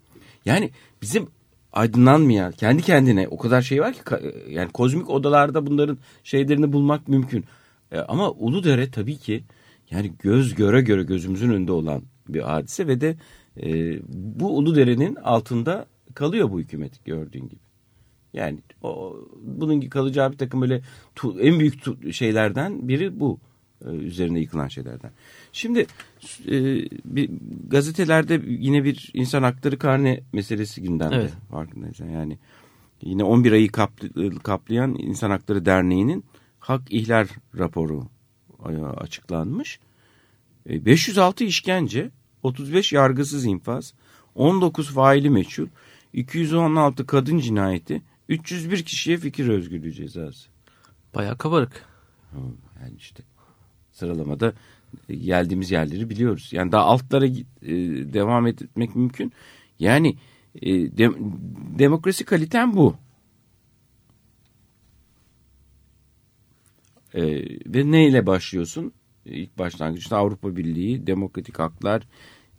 Yani bizim aydınlanmayan kendi kendine o kadar şey var ki ka- yani kozmik odalarda bunların şeylerini bulmak mümkün. E, ama Uludere tabii ki yani göz göre göre gözümüzün önünde olan bir hadise ve de e, bu Uludere'nin altında kalıyor bu hükümet gördüğün gibi. Yani o, bunun kalacağı bir takım böyle tu- en büyük tu- şeylerden biri bu e, üzerine yıkılan şeylerden. Şimdi e, bir, gazetelerde yine bir insan hakları karne meselesi gündemde Evet. farkındaysan yani yine 11 ayı kapl- kaplayan İnsan Hakları Derneği'nin hak ihlal raporu e, açıklanmış. E, 506 işkence, 35 yargısız infaz, 19 faili meçhul, 216 kadın cinayeti, 301 kişiye fikir özgürlüğü cezası. Bayağı kabarık. Yani işte sıralamada geldiğimiz yerleri biliyoruz. Yani daha altlara e, devam etmek mümkün. Yani e, dem- demokrasi kaliten bu. E, ve neyle başlıyorsun? İlk başlangıçta Avrupa Birliği, demokratik haklar,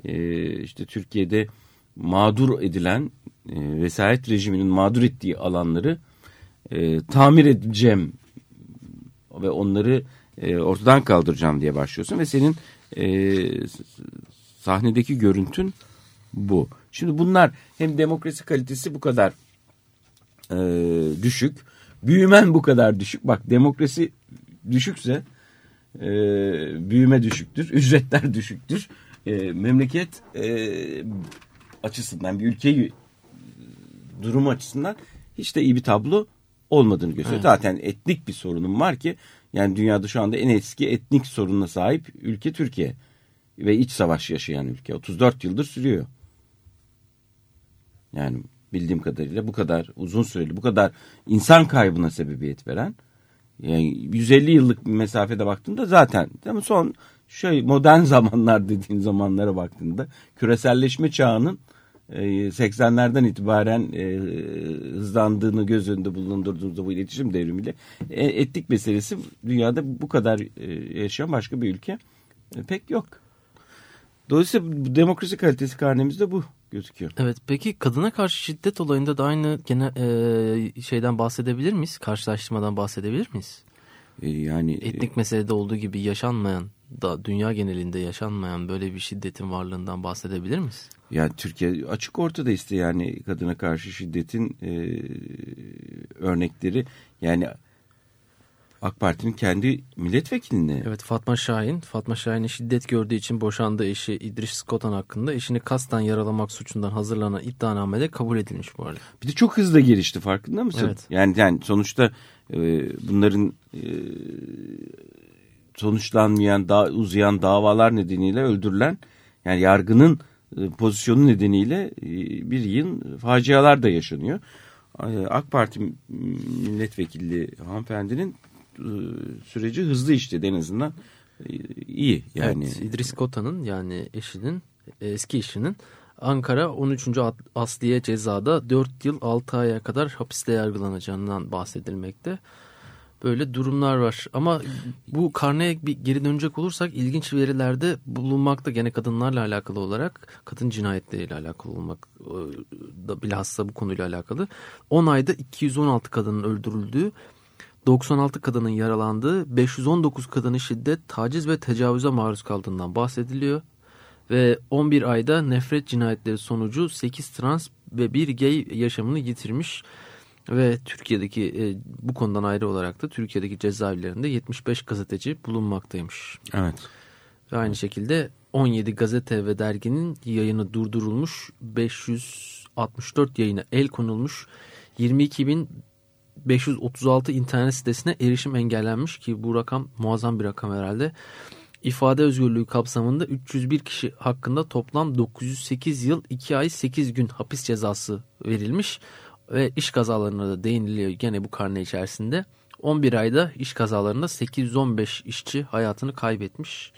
e, işte Türkiye'de mağdur edilen e, vesayet rejiminin mağdur ettiği alanları e, tamir edeceğim ve onları e, ortadan kaldıracağım diye başlıyorsun ve senin e, sahnedeki görüntün bu. Şimdi bunlar hem demokrasi kalitesi bu kadar e, düşük, büyümen bu kadar düşük. Bak demokrasi düşükse e, büyüme düşüktür, [LAUGHS] ücretler düşüktür. E, memleket e, açısından bir ülkeyi durumu açısından hiç de iyi bir tablo olmadığını gösteriyor. Evet. Zaten etnik bir sorunum var ki yani dünyada şu anda en eski etnik sorununa sahip ülke Türkiye ve iç savaş yaşayan ülke. 34 yıldır sürüyor. Yani bildiğim kadarıyla bu kadar uzun süreli, bu kadar insan kaybına sebebiyet veren yani 150 yıllık bir mesafede baktığında zaten ama son şöyle modern [LAUGHS] zamanlar dediğin zamanlara baktığında küreselleşme çağının 80'lerden itibaren e, hızlandığını göz önünde bulundurduğumuzda bu iletişim devrimiyle e, etnik meselesi dünyada bu kadar e, yaşayan başka bir ülke e, pek yok. Dolayısıyla demokrasi kalitesi karnemizde bu gözüküyor. Evet peki kadına karşı şiddet olayında da aynı gene, e, şeyden bahsedebilir miyiz? Karşılaştırmadan bahsedebilir miyiz? E, yani e, Etnik meselede olduğu gibi yaşanmayan da dünya genelinde yaşanmayan böyle bir şiddetin varlığından bahsedebilir miyiz? Yani Türkiye açık ortada işte yani kadına karşı şiddetin e, örnekleri yani AK Parti'nin kendi milletvekiline Evet Fatma Şahin, Fatma Şahin'in şiddet gördüğü için boşandığı eşi İdris Skotan hakkında eşini kasten yaralamak suçundan hazırlanan iddianamede kabul edilmiş bu arada. bir de çok hızlı gelişti farkında mısın? Evet. Yani yani sonuçta e, bunların e, sonuçlanmayan daha uzayan davalar nedeniyle öldürülen yani yargının e, pozisyonu nedeniyle e, bir yıl facialar da yaşanıyor. E, AK Parti milletvekili hanımefendinin süreci hızlı işledi en azından iyi yani. Evet, İdris Kota'nın yani eşinin eski eşinin Ankara 13. At- Asliye cezada 4 yıl 6 aya kadar hapiste yargılanacağından bahsedilmekte. Böyle durumlar var. Ama bu karneye bir geri dönecek olursak ilginç verilerde bulunmakta gene kadınlarla alakalı olarak kadın cinayetleriyle alakalı olmak e, da bilhassa bu konuyla alakalı. 10 ayda 216 kadının öldürüldüğü 96 kadının yaralandığı, 519 kadının şiddet, taciz ve tecavüze maruz kaldığından bahsediliyor. Ve 11 ayda nefret cinayetleri sonucu 8 trans ve 1 gay yaşamını yitirmiş. Ve Türkiye'deki e, bu konudan ayrı olarak da Türkiye'deki cezaevlerinde 75 gazeteci bulunmaktaymış. Evet. Ve aynı şekilde 17 gazete ve derginin yayını durdurulmuş, 564 yayına el konulmuş, 22.536 internet sitesine erişim engellenmiş ki bu rakam muazzam bir rakam herhalde. İfade özgürlüğü kapsamında 301 kişi hakkında toplam 908 yıl 2 ay 8 gün hapis cezası verilmiş ve iş kazalarına da değiniliyor gene bu karne içerisinde. 11 ayda iş kazalarında 815 işçi hayatını kaybetmiş.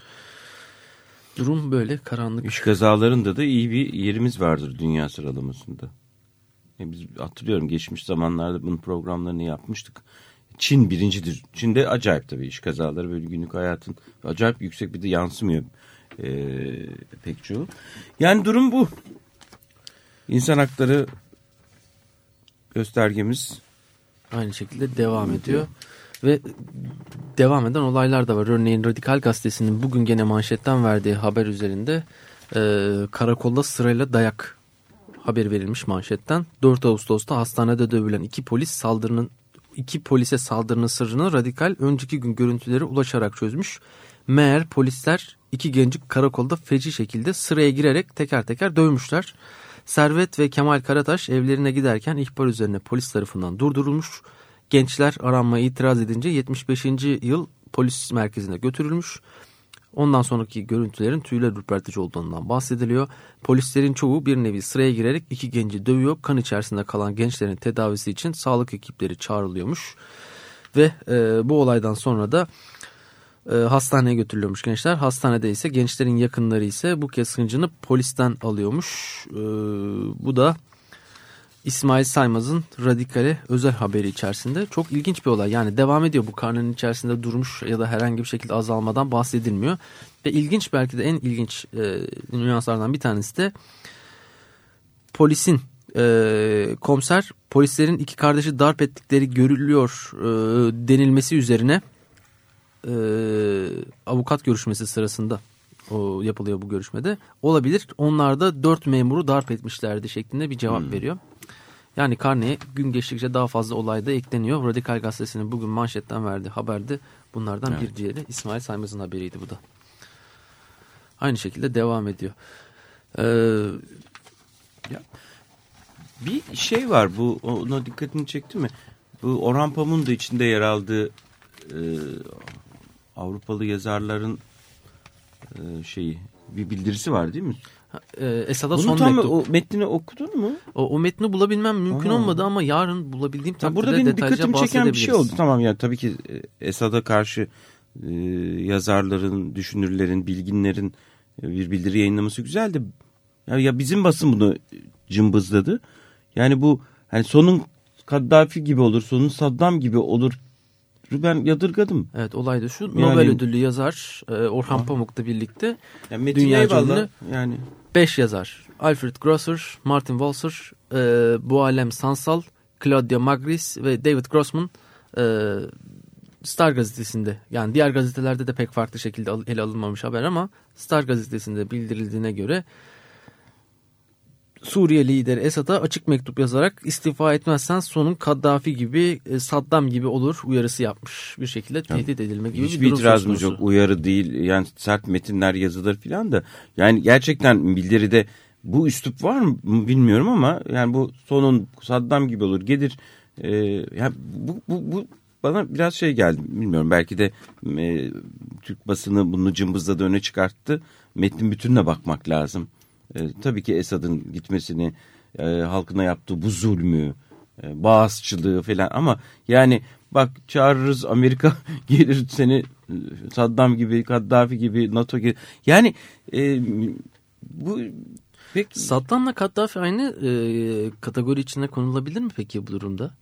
Durum böyle karanlık. İş kazalarında da iyi bir yerimiz vardır dünya sıralamasında. E biz hatırlıyorum geçmiş zamanlarda bunun programlarını yapmıştık. Çin birincidir. Çin'de acayip tabii iş kazaları böyle günlük hayatın acayip yüksek bir de yansımıyor e, pek çoğu. Yani durum bu. İnsan hakları göstergemiz Aynı şekilde devam ediyor. Ve devam eden olaylar da var. Örneğin Radikal Gazetesi'nin bugün gene manşetten verdiği haber üzerinde e, karakolda sırayla dayak haber verilmiş manşetten. 4 Ağustos'ta hastanede dövülen iki polis saldırının iki polise saldırının sırrını radikal önceki gün görüntüleri ulaşarak çözmüş. Meğer polisler iki genci karakolda feci şekilde sıraya girerek teker teker dövmüşler. Servet ve Kemal Karataş evlerine giderken ihbar üzerine polis tarafından durdurulmuş. Gençler aranmaya itiraz edince 75. yıl polis merkezine götürülmüş. Ondan sonraki görüntülerin tüyler ürpertici olduğundan bahsediliyor. Polislerin çoğu bir nevi sıraya girerek iki genci dövüyor. Kan içerisinde kalan gençlerin tedavisi için sağlık ekipleri çağrılıyormuş. Ve e, bu olaydan sonra da e, hastaneye götürülüyormuş gençler. Hastanede ise gençlerin yakınları ise bu kez hıncını polisten alıyormuş. E, bu da İsmail Saymaz'ın Radikale özel haberi içerisinde. Çok ilginç bir olay. Yani devam ediyor bu karnenin içerisinde durmuş ya da herhangi bir şekilde azalmadan bahsedilmiyor. Ve ilginç belki de en ilginç e, nüanslardan bir tanesi de polisin e, komiser polislerin iki kardeşi darp ettikleri görülüyor e, denilmesi üzerine e, avukat görüşmesi sırasında o yapılıyor bu görüşmede. Olabilir onlar da dört memuru darp etmişlerdi şeklinde bir cevap veriyor. Yani karneye gün geçtikçe daha fazla olay da ekleniyor. Radikal Gazetesi'nin bugün manşetten verdiği haberde bunlardan bir diğeri İsmail Saymaz'ın haberiydi bu da. Aynı şekilde devam ediyor. Ee, Bir şey var bu ona dikkatini çekti mi? Bu Orhan Pamuk'un da içinde yer aldığı e, Avrupalı yazarların e, şeyi bir bildirisi var değil mi? e, Esad'a son tam mektup. o metnini okudun mu? O, o metni bulabilmem mümkün Aa. olmadı ama yarın bulabildiğim takdirde burada benim dikkatimi çeken bir şey oldu. Tamam ya tabii ki e, Esad'a karşı e, yazarların, düşünürlerin, bilginlerin e, bir bildiri yayınlaması güzeldi. Ya, ya bizim basın bunu cımbızladı. Yani bu hani sonun Kaddafi gibi olur, sonun Saddam gibi olur. Ben yadırgadım. Evet olay da şu. Yani- Nobel ödüllü yazar e, Orhan Pamuk'la birlikte Yani Metin Dünya ünlü. Yani 5 yazar. Alfred Grosser, Martin Walser, e, Bualem Sansal, Claudia Magris ve David Grossman e, Star gazetesinde yani diğer gazetelerde de pek farklı şekilde ele alınmamış haber ama Star gazetesinde bildirildiğine göre Suriye lideri Esad'a açık mektup yazarak istifa etmezsen sonun Kaddafi gibi e, Saddam gibi olur uyarısı yapmış. Bir şekilde tehdit edilme gibi bir hiçbir durum itirazımız yok. Uyarı değil. Yani sert metinler yazılır filan da. Yani gerçekten bildiride bu üslup var mı bilmiyorum ama yani bu sonun Saddam gibi olur. Gelir e, yani bu, bu, bu bana biraz şey geldi. Bilmiyorum belki de e, Türk basını bunu cımbızla öne çıkarttı. Metnin bütününe bakmak lazım. E, tabii ki Esad'ın gitmesini, e, halkına yaptığı bu zulmü, e, bağızçılığı falan ama yani bak çağırırız Amerika [LAUGHS] gelir seni Saddam gibi, Kaddafi gibi, NATO gibi. Yani e, bu pek Saddam'la Kaddafi aynı e, kategori içine konulabilir mi peki bu durumda?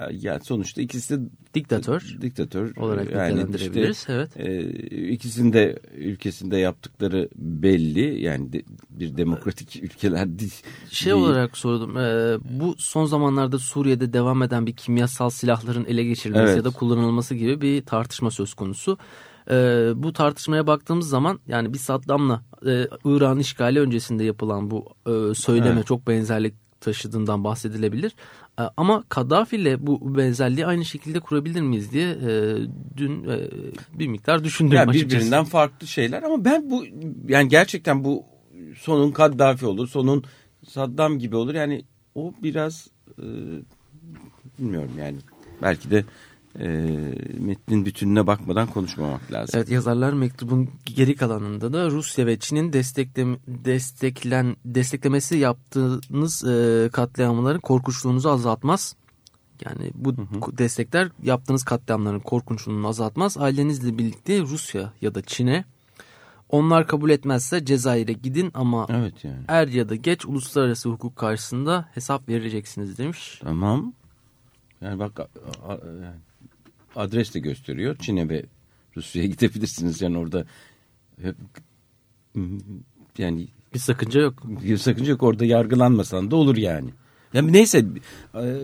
Ya, ya sonuçta ikisi de Diktatör diktatör olarak yani işte, evet. e, ikisinin de ülkesinde yaptıkları belli yani de- bir demokratik [LAUGHS] ülkeler değil. Şey olarak sordum. e, bu son zamanlarda Suriye'de devam eden bir kimyasal silahların ele geçirilmesi Evet. ya da kullanılması gibi bir tartışma söz konusu. E, bu tartışmaya baktığımız zaman yani bir Saddam'la e, İran işgali öncesinde yapılan bu e, söyleme Evet. çok benzerlik taşıdığından bahsedilebilir. E, ama Kaddafi ile bu benzerliği aynı şekilde kurabilir miyiz diye e, dün e, bir miktar düşündüm Ya açıkçası. birbirinden farklı şeyler ama ben bu yani gerçekten bu sonun Kaddafi olur, sonun Saddam gibi olur. Yani o biraz e, bilmiyorum yani belki de e, metnin bütününe bakmadan konuşmamak lazım. Evet yazarlar mektubun geri kalanında da Rusya ve Çin'in desteklem desteklen desteklemesi yaptığınız e, katliamların korkunçluğunuzu azaltmaz. Yani bu destekler yaptığınız katliamların korkunçluğunu azaltmaz. Ailenizle birlikte Rusya ya da Çin'e onlar kabul etmezse Cezayir'e gidin ama Evet yani. er ya da geç uluslararası hukuk karşısında hesap vereceksiniz demiş. Tamam. Yani bak yani adres de gösteriyor. Çin'e ve Rusya'ya [LAUGHS] gidebilirsiniz. Yani orada hep- yani Bir sakınca yok. bir sakınca yok. Orada yargılanmasan da olur yani. Yani neyse e,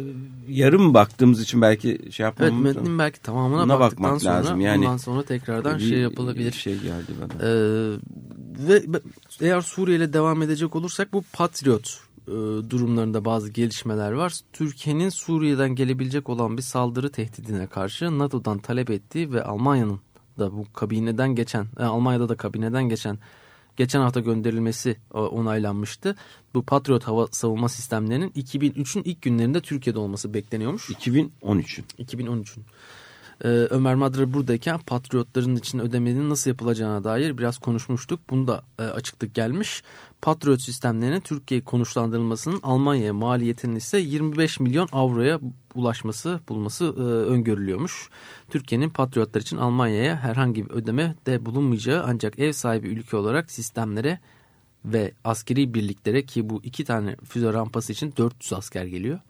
yarım baktığımız için belki şey Evet yapmamız metnin belki tamamına Buna baktıktan bakmak sonra lazım. Yani bundan sonra tekrardan Bir- şey yapılabilir. bir şey geldi bana. Ee, ve eğer Suriye ile devam edecek olursak bu Patriot e, durumlarında bazı gelişmeler var. Türkiye'nin Suriye'den gelebilecek olan bir saldırı tehdidine karşı NATO'dan talep ettiği ve Almanya'nın da bu kabineden geçen, e, Almanya'da da kabineden geçen geçen hafta gönderilmesi e, onaylanmıştı. Bu Patriot hava savunma sistemlerinin 2003'ün ilk günlerinde Türkiye'de olması bekleniyormuş. 2013'ün. 2013'ün. Ee, Ömer Madra buradayken patriotların için ödemenin nasıl yapılacağına dair biraz konuşmuştuk. Bunu da e, açıklık gelmiş. Patriot sistemlerinin Türkiye konuşlandırılmasının Almanya'ya maliyetinin ise 25 milyon avroya ulaşması bulması e, öngörülüyormuş. Türkiye'nin patriotlar için Almanya'ya herhangi bir ödeme de bulunmayacağı ancak ev sahibi ülke olarak sistemlere ve askeri birliklere ki bu iki tane füze rampası için 400 asker geliyor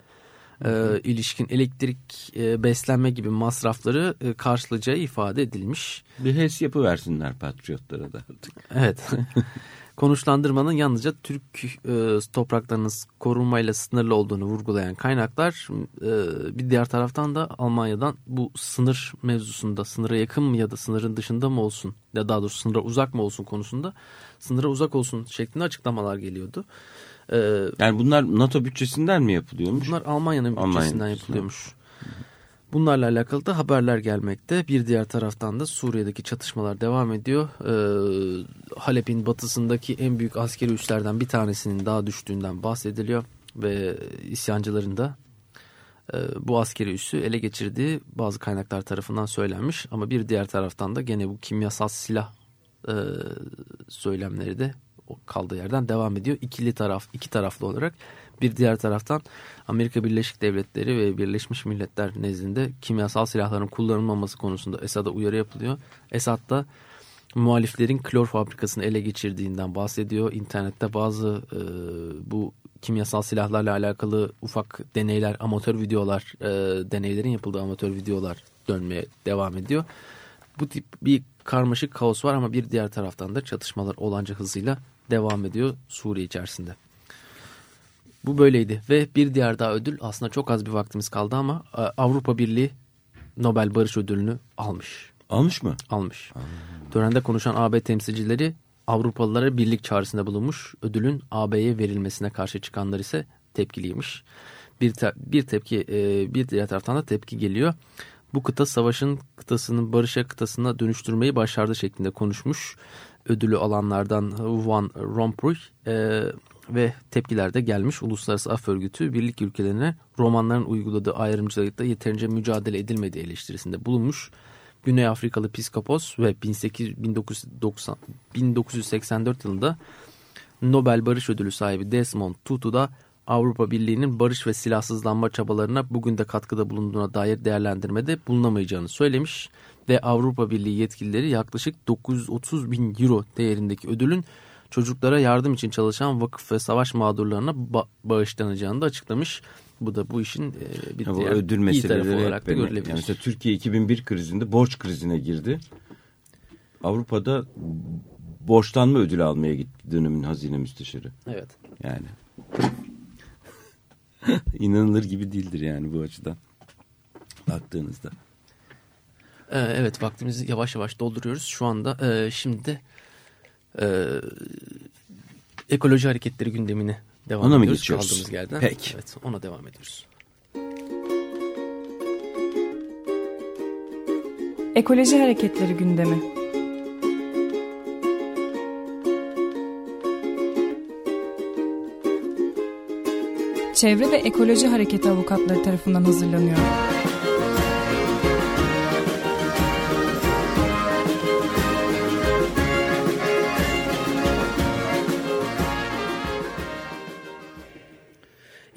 e, ilişkin elektrik e, beslenme gibi masrafları e, karşılayacağı ifade edilmiş. Bir HES yapı versinler patriotlara da artık. [LAUGHS] Evet. [LAUGHS] Konuşlandırmanın yalnızca Türk e, topraklarının korunmayla sınırlı olduğunu vurgulayan kaynaklar e, bir diğer taraftan da Almanya'dan bu sınır mevzusunda sınıra yakın mı ya da sınırın dışında mı olsun ya daha doğrusu sınıra uzak mı olsun konusunda sınıra uzak olsun şeklinde açıklamalar geliyordu. E, Yani bunlar NATO bütçesinden mi yapılıyormuş? Bunlar Almanya'nın Almanya bütçesinden bütçesinden. yapılıyormuş. Bunlarla alakalı da haberler gelmekte. Bir diğer taraftan da Suriye'deki çatışmalar devam ediyor. Ee, Halep'in batısındaki en büyük askeri üslerden bir tanesinin daha düştüğünden bahsediliyor. Ve isyancıların da e, bu askeri üssü ele geçirdiği bazı kaynaklar tarafından söylenmiş. Ama bir diğer taraftan da gene bu kimyasal silah e, söylemleri de kaldığı yerden devam ediyor. İkili taraf, iki taraflı olarak. Bir diğer taraftan Amerika Birleşik Devletleri ve Birleşmiş Milletler nezdinde kimyasal silahların kullanılmaması konusunda Esad'a uyarı yapılıyor. Esad da muhaliflerin klor fabrikasını ele geçirdiğinden bahsediyor. İnternette bazı e, bu kimyasal silahlarla alakalı ufak deneyler, amatör videolar, e, deneylerin yapıldığı amatör videolar dönmeye devam ediyor. Bu tip bir karmaşık kaos var ama bir diğer taraftan da çatışmalar olanca hızıyla devam ediyor Suriye içerisinde. Bu böyleydi ve bir diğer daha ödül aslında çok az bir vaktimiz kaldı ama e, Avrupa Birliği Nobel Barış Ödülünü almış. Almış mı? Almış. Törende konuşan AB temsilcileri Avrupalılara birlik çağrısında bulunmuş. Ödülün AB'ye verilmesine karşı çıkanlar ise tepkiliymiş. Bir, te- bir tepki e, bir diğer taraftan da tepki geliyor. Bu kıta savaşın kıtasını barışa kıtasına dönüştürmeyi başardı şeklinde konuşmuş. Ödülü alanlardan Van Rompuy e, ve tepkiler de gelmiş. Uluslararası Af Örgütü birlik ülkelerine romanların uyguladığı ayrımcılıkta yeterince mücadele edilmediği eleştirisinde bulunmuş. Güney Afrikalı Piskopos ve 18, 1990, 1984 yılında Nobel Barış Ödülü sahibi Desmond Tutu da Avrupa Birliği'nin barış ve silahsızlanma çabalarına bugün de katkıda bulunduğuna dair değerlendirmede bulunamayacağını söylemiş. Ve Avrupa Birliği yetkilileri yaklaşık 930 bin euro değerindeki ödülün çocuklara yardım için çalışan vakıf ve savaş mağdurlarına ba- bağışlanacağını da açıklamış. Bu da bu işin e, bir Ya diğer ödül iyi tarafı olarak da görülebilir. Yani mesela Türkiye 2001 krizinde borç krizine girdi. Avrupa'da borçlanma ödülü almaya gitti dönemin hazine müsteşarı. Evet. Yani [LAUGHS] inanılır gibi değildir yani bu açıdan baktığınızda. Ee, evet vaktimizi yavaş yavaş dolduruyoruz. Şu anda e, şimdi de e, ekoloji hareketleri gündemine devam Ona mı ediyoruz. geçiyoruz? Kaldığımız yerden. Peki. Evet ona devam ediyoruz. Ekoloji hareketleri gündemi. Çevre ve Ekoloji Hareketi avukatları tarafından hazırlanıyor.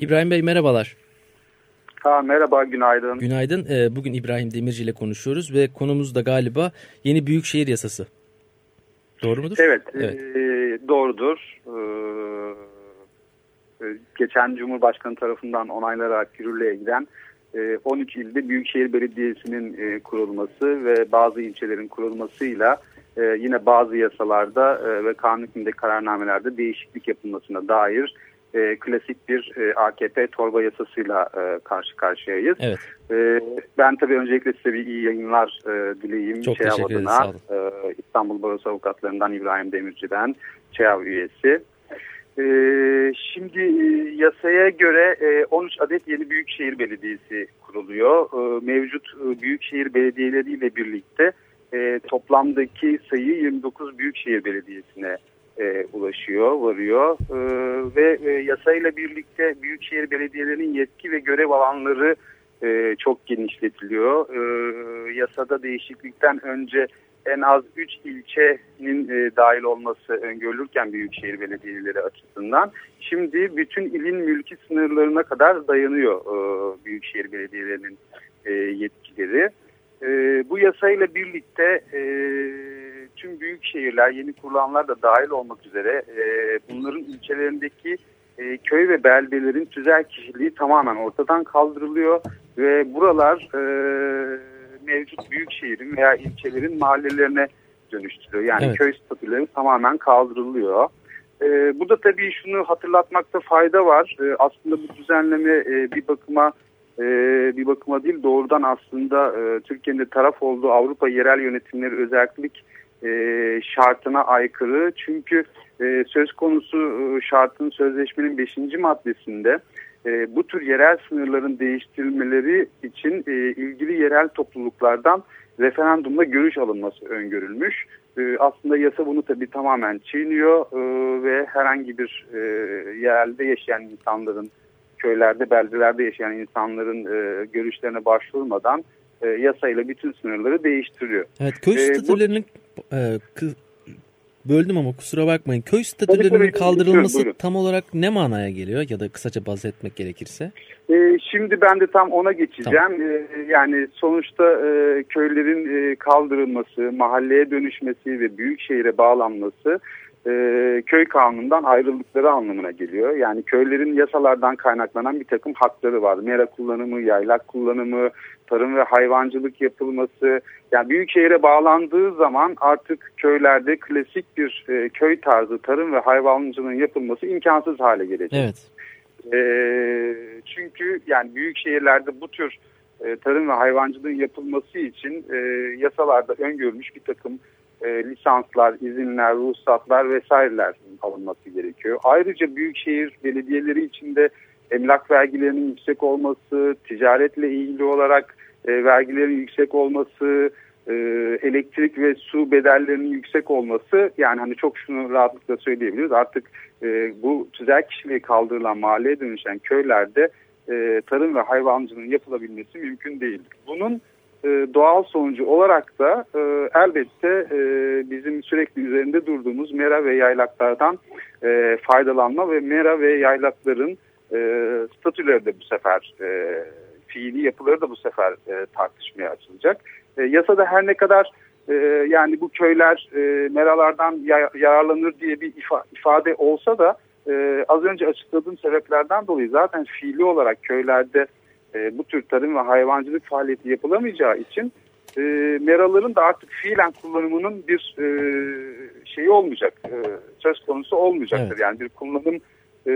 İbrahim Bey merhabalar. Ha, merhaba, günaydın. Günaydın. Ee, bugün İbrahim Demirci ile konuşuyoruz ve konumuz da galiba yeni Büyükşehir Yasası. Doğru mudur? Evet, Evet. e, doğrudur. Ee, e, geçen Cumhurbaşkanı tarafından onaylanarak yürürlüğe giden e, 13 ilde Büyükşehir Belediyesi'nin e, kurulması ve bazı ilçelerin kurulmasıyla e, yine bazı yasalarda e, ve kanun hükmünde kararnamelerde değişiklik yapılmasına dair e, klasik bir e, AKP torba yasasıyla e, karşı karşıyayız. Evet. Ee, ben tabii öncelikle size bir iyi yayınlar e, dileyeyim. Çok ÇEAV teşekkür adına. Ee, İstanbul Barosu Avukatlarından İbrahim Demirci'den ÇEAV üyesi. Ee, şimdi e, yasaya göre e, 13 adet yeni Büyükşehir Belediyesi kuruluyor. Ee, mevcut e, Büyükşehir Belediyeleriyle birlikte e, toplamdaki sayı 29 Büyükşehir Belediyesi'ne e, ulaşıyor, varıyor. E, ve e, yasayla birlikte Büyükşehir Belediyelerinin yetki ve görev alanları e, çok genişletiliyor. E, yasada değişiklikten önce en az 3 ilçenin e, dahil olması öngörülürken Büyükşehir Belediyeleri açısından şimdi bütün ilin mülki sınırlarına kadar dayanıyor e, Büyükşehir Belediyelerinin e, yetkileri. E, bu yasayla birlikte e, tüm büyük şehirler, yeni kurulanlar da dahil olmak üzere e, bunların ilçelerindeki e, köy ve beldelerin tüzel kişiliği tamamen ortadan kaldırılıyor ve buralar e, mevcut büyük şehrin veya ilçelerin mahallelerine dönüştürüyor. Yani Evet. köy statüleri tamamen kaldırılıyor. E, bu da tabii şunu hatırlatmakta fayda var. E, aslında bu düzenleme e, bir bakıma e, bir bakıma değil doğrudan aslında e, Türkiye'nin de taraf olduğu Avrupa yerel yönetimleri özellik e, şartına aykırı. Çünkü e, söz konusu e, şartın sözleşmenin 5. maddesinde e, bu tür yerel sınırların değiştirilmeleri için e, ilgili yerel topluluklardan referandumla görüş alınması öngörülmüş. E, aslında yasa bunu tabii tamamen çiğniyor e, ve herhangi bir e, yerelde yaşayan insanların köylerde, beldelerde yaşayan insanların e, görüşlerine başvurmadan e, yasayla bütün sınırları değiştiriyor. Evet köy bu- statülerinin e, kı- böldüm ama kusura bakmayın. Köy statülerinin kaldırılması buyurun. tam olarak ne manaya geliyor ya da kısaca bahsetmek gerekirse? E, şimdi ben de tam ona geçeceğim. E, yani sonuçta e, köylerin e, kaldırılması, mahalleye dönüşmesi ve büyük şehire bağlanması e, köy kanunundan ayrıldıkları anlamına geliyor. Yani köylerin yasalardan kaynaklanan bir takım hakları var. Mera kullanımı, yaylak kullanımı, tarım ve hayvancılık yapılması. Yani büyük şehire bağlandığı zaman artık köylerde klasik bir e, köy tarzı tarım ve hayvancılığın yapılması imkansız hale gelecek. Evet. E, çünkü yani büyük şehirlerde bu tür e, tarım ve hayvancılığın yapılması için e, yasalarda öngörülmüş bir takım e, lisanslar, izinler, ruhsatlar vesaireler alınması gerekiyor. Ayrıca büyükşehir belediyeleri içinde emlak vergilerinin yüksek olması, ticaretle ilgili olarak e, vergilerin yüksek olması, e, elektrik ve su bedellerinin yüksek olması yani hani çok şunu rahatlıkla söyleyebiliriz artık e, bu tüzel kişiliği kaldırılan mahalleye dönüşen köylerde e, tarım ve hayvancılığın yapılabilmesi mümkün değil. Bunun e, doğal sonucu olarak da e, elbette e, bizim sürekli üzerinde durduğumuz mera ve yaylaklardan e, faydalanma ve mera ve yaylakların e, statüleri de bu sefer e, fiili yapıları da bu sefer e, tartışmaya açılacak. E, yasada her ne kadar e, yani bu köyler e, meralardan ya- yararlanır diye bir ifa- ifade olsa da e, az önce açıkladığım sebeplerden dolayı zaten fiili olarak köylerde e, bu tür tarım ve hayvancılık faaliyeti yapılamayacağı için e, meraların da artık fiilen kullanımının bir e, şeyi olmayacak, e, söz konusu olmayacaktır. Evet. Yani bir kullanım e,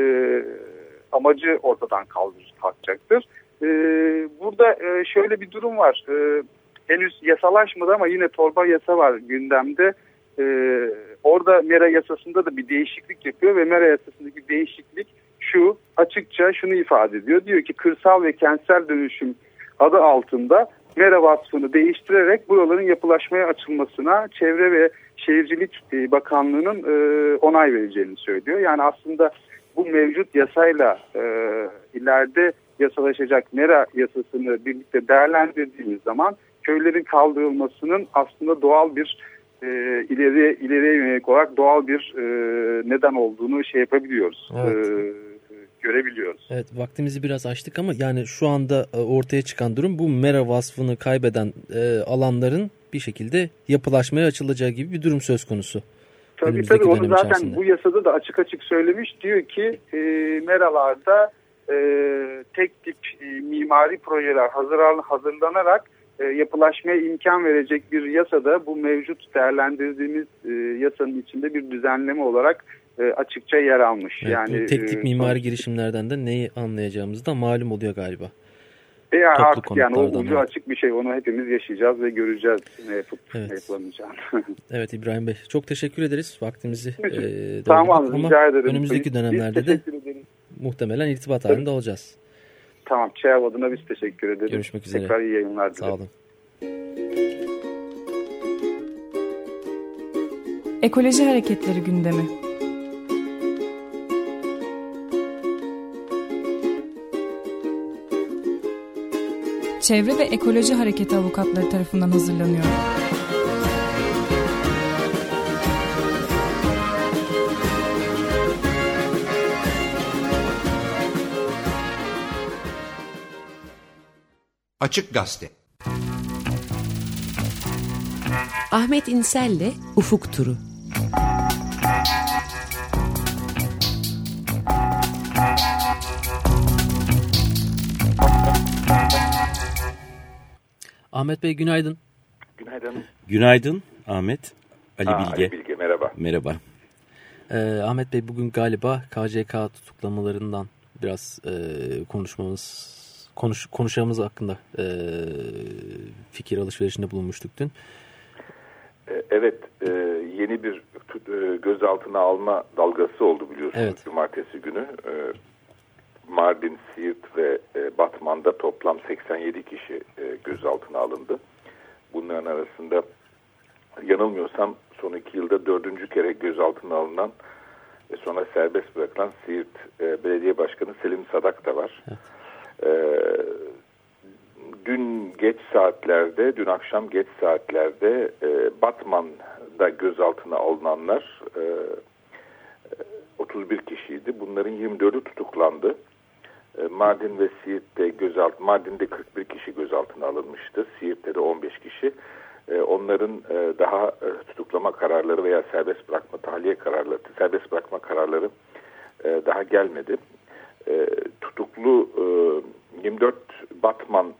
amacı ortadan kalkacaktır. E, burada e, şöyle bir durum var. E, henüz yasalaşmadı ama yine torba yasa var gündemde. E, orada mera yasasında da bir değişiklik yapıyor ve mera yasasındaki değişiklik şu açıkça şunu ifade ediyor. Diyor ki kırsal ve kentsel dönüşüm adı altında mera vasfını değiştirerek buraların yapılaşmaya açılmasına Çevre ve Şehircilik e, Bakanlığı'nın e, onay vereceğini söylüyor. Yani aslında bu mevcut yasayla e, ileride yasalaşacak mera yasasını birlikte değerlendirdiğimiz zaman köylerin kaldırılmasının aslında doğal bir e, ileri ileriye yönelik olarak doğal bir e, neden olduğunu şey yapabiliyoruz. Evet. E, görebiliyoruz. Evet vaktimizi biraz açtık ama yani şu anda e, ortaya çıkan durum bu mera vasfını kaybeden e, alanların bir şekilde yapılaşmaya açılacağı gibi bir durum söz konusu. Tabii Önümüzdeki tabii onu zaten içerisinde. bu yasada da açık açık söylemiş. Diyor ki e, meralarda e, tek tip e, mimari projeler hazır, hazırlanarak e, yapılaşmaya imkan verecek bir yasada bu mevcut değerlendirdiğimiz e, yasanın içinde bir düzenleme olarak e, açıkça yer almış. Evet, yani tek tip e, mimari girişimlerden de neyi anlayacağımız da malum oluyor galiba. E yani Toplu artık yani o ucu evet. açık bir şey. Onu hepimiz yaşayacağız ve göreceğiz ne yapıp Evet. ne yapılamayacağını. [LAUGHS] Evet İbrahim Bey çok teşekkür ederiz. Vaktimizi e, tamam ama rica ederim. önümüzdeki dönemlerde de muhtemelen irtibat halinde olacağız. Tamam ÇEV adına biz teşekkür ederiz. Görüşmek üzere. Tekrar iyi yayınlar dilerim. Sağ olun. Ekoloji Hareketleri gündemi. Çevre ve Ekoloji Hareketi avukatları tarafından hazırlanıyor. Açık Gazete. Ahmet İnsel'le Ufuk Turu. Ahmet Bey günaydın. Günaydın. Günaydın Ahmet. Ali Aa, Bilge. Ali Bilge merhaba. Merhaba. Ee, Ahmet Bey bugün galiba KCK tutuklamalarından biraz e, konuşmamız konuş, konuşacağımız hakkında e, fikir alışverişinde bulunmuştuk dün. Ee, Evet e, yeni bir e, gözaltına alma dalgası oldu biliyorsunuz Evet. cumartesi günü. E, Mardin, Siirt ve e, Batman'da toplam 87 kişi e, gözaltına alındı. Bunların arasında yanılmıyorsam son iki yılda dördüncü kere gözaltına alınan ve sonra serbest bırakılan Siirt e, Belediye Başkanı Selim Sadak da var. E, dün geç saatlerde, dün akşam geç saatlerde e, Batman'da gözaltına alınanlar e, e, 31 kişiydi. Bunların 24'ü tutuklandı. E, Mardin ve Siirt'te gözaltı, Mardin'de 41 kişi gözaltına alınmıştı. Siirt'te de 15 kişi. E, onların e, daha tutuklama kararları veya serbest bırakma tahliye kararları, serbest bırakma kararları daha gelmedi. Tutuklu e, 24 Batman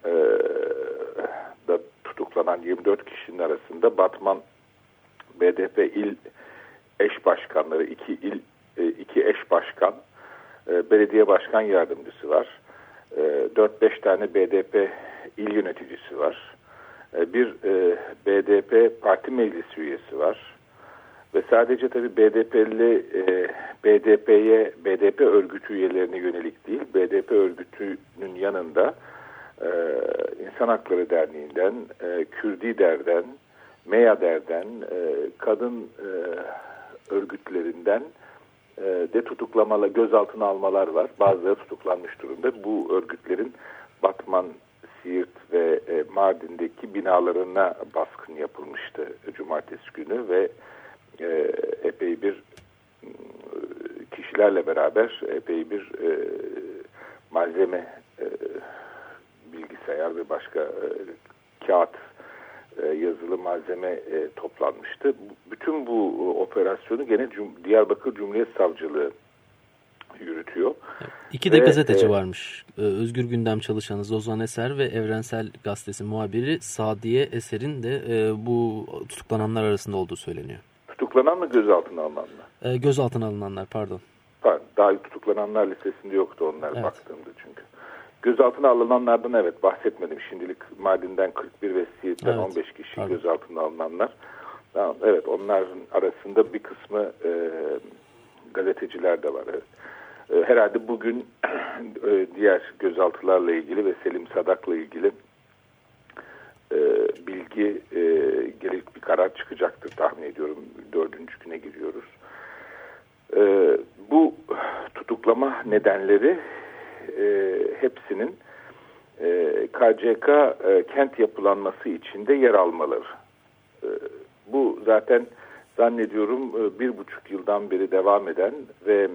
da tutuklanan 24 kişinin arasında Batman BDP il eş başkanları, iki il iki eş başkan, e, belediye başkan yardımcısı var. E, 4-5 tane BDP il yöneticisi var. E, bir e, BDP parti meclisi üyesi var. Ve sadece tabii BDP'li BDP'ye BDP örgütü üyelerine yönelik değil, BDP örgütünün yanında İnsan Hakları Derneği'nden, e, Kürdi Der'den, MEYADER'den, e, kadın örgütlerinden de tutuklamalar, gözaltına almalar var. Bazıları tutuklanmış durumda. Bu örgütlerin Batman, Siirt ve e, Mardin'deki binalarına baskın yapılmıştı cumartesi günü ve e, epey bir e, kişilerle beraber epey bir e, malzeme e, bilgisayar ve başka e, kağıt e, e, yazılı malzeme e, toplanmıştı. Bütün bu e, operasyonu gene Diyarbakır Cumhuriyet Savcılığı yürütüyor. İki de Ve, gazeteci e, varmış. Özgür Gündem çalışanı Ozan Eser ve Evrensel Gazetesi muhabiri Sadiye Eser'in de e, bu tutuklananlar arasında olduğu söyleniyor. Tutuklanan mı gözaltına alınan mı? E, gözaltına alınanlar pardon. Pardon, daha tutuklananlar listesinde yoktu onlar Evet. baktığımda çünkü. Gözaltına alınanlardan evet bahsetmedim. Şimdilik Mardin'den 41 ve Siirt'ten Evet, 15 kişi pardon. gözaltına alınanlar. Tamam, evet onların arasında bir kısmı e, gazeteciler de var. Evet. E, herhalde bugün [CLEARS THROAT] e, diğer gözaltılarla ilgili ve Selim Sadak'la ilgili e, bilgi e, gelip bir karar çıkacaktır tahmin ediyorum. Dördüncü güne giriyoruz. E, bu tutuklama nedenleri e, hepsinin e, KCK e, kent yapılanması içinde yer almaları. E, bu zaten zannediyorum e, bir buçuk yıldan beri devam eden ve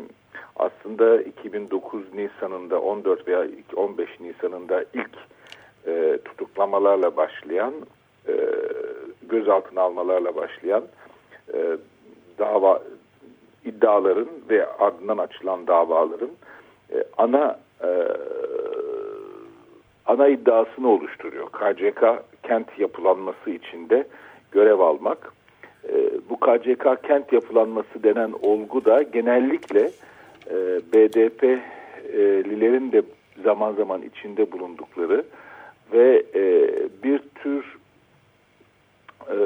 aslında 2009 Nisan'ında 14 veya 15 Nisan'ında ilk e, tutuklamalarla başlayan e, gözaltına almalarla başlayan e, dava iddiaların ve ardından açılan davaların e, ana e, ana iddiasını oluşturuyor. KCK kent yapılanması içinde görev almak. E, bu KCK kent yapılanması denen olgu da genellikle e, BDP'lilerin de zaman zaman içinde bulundukları ve e, bir tür e,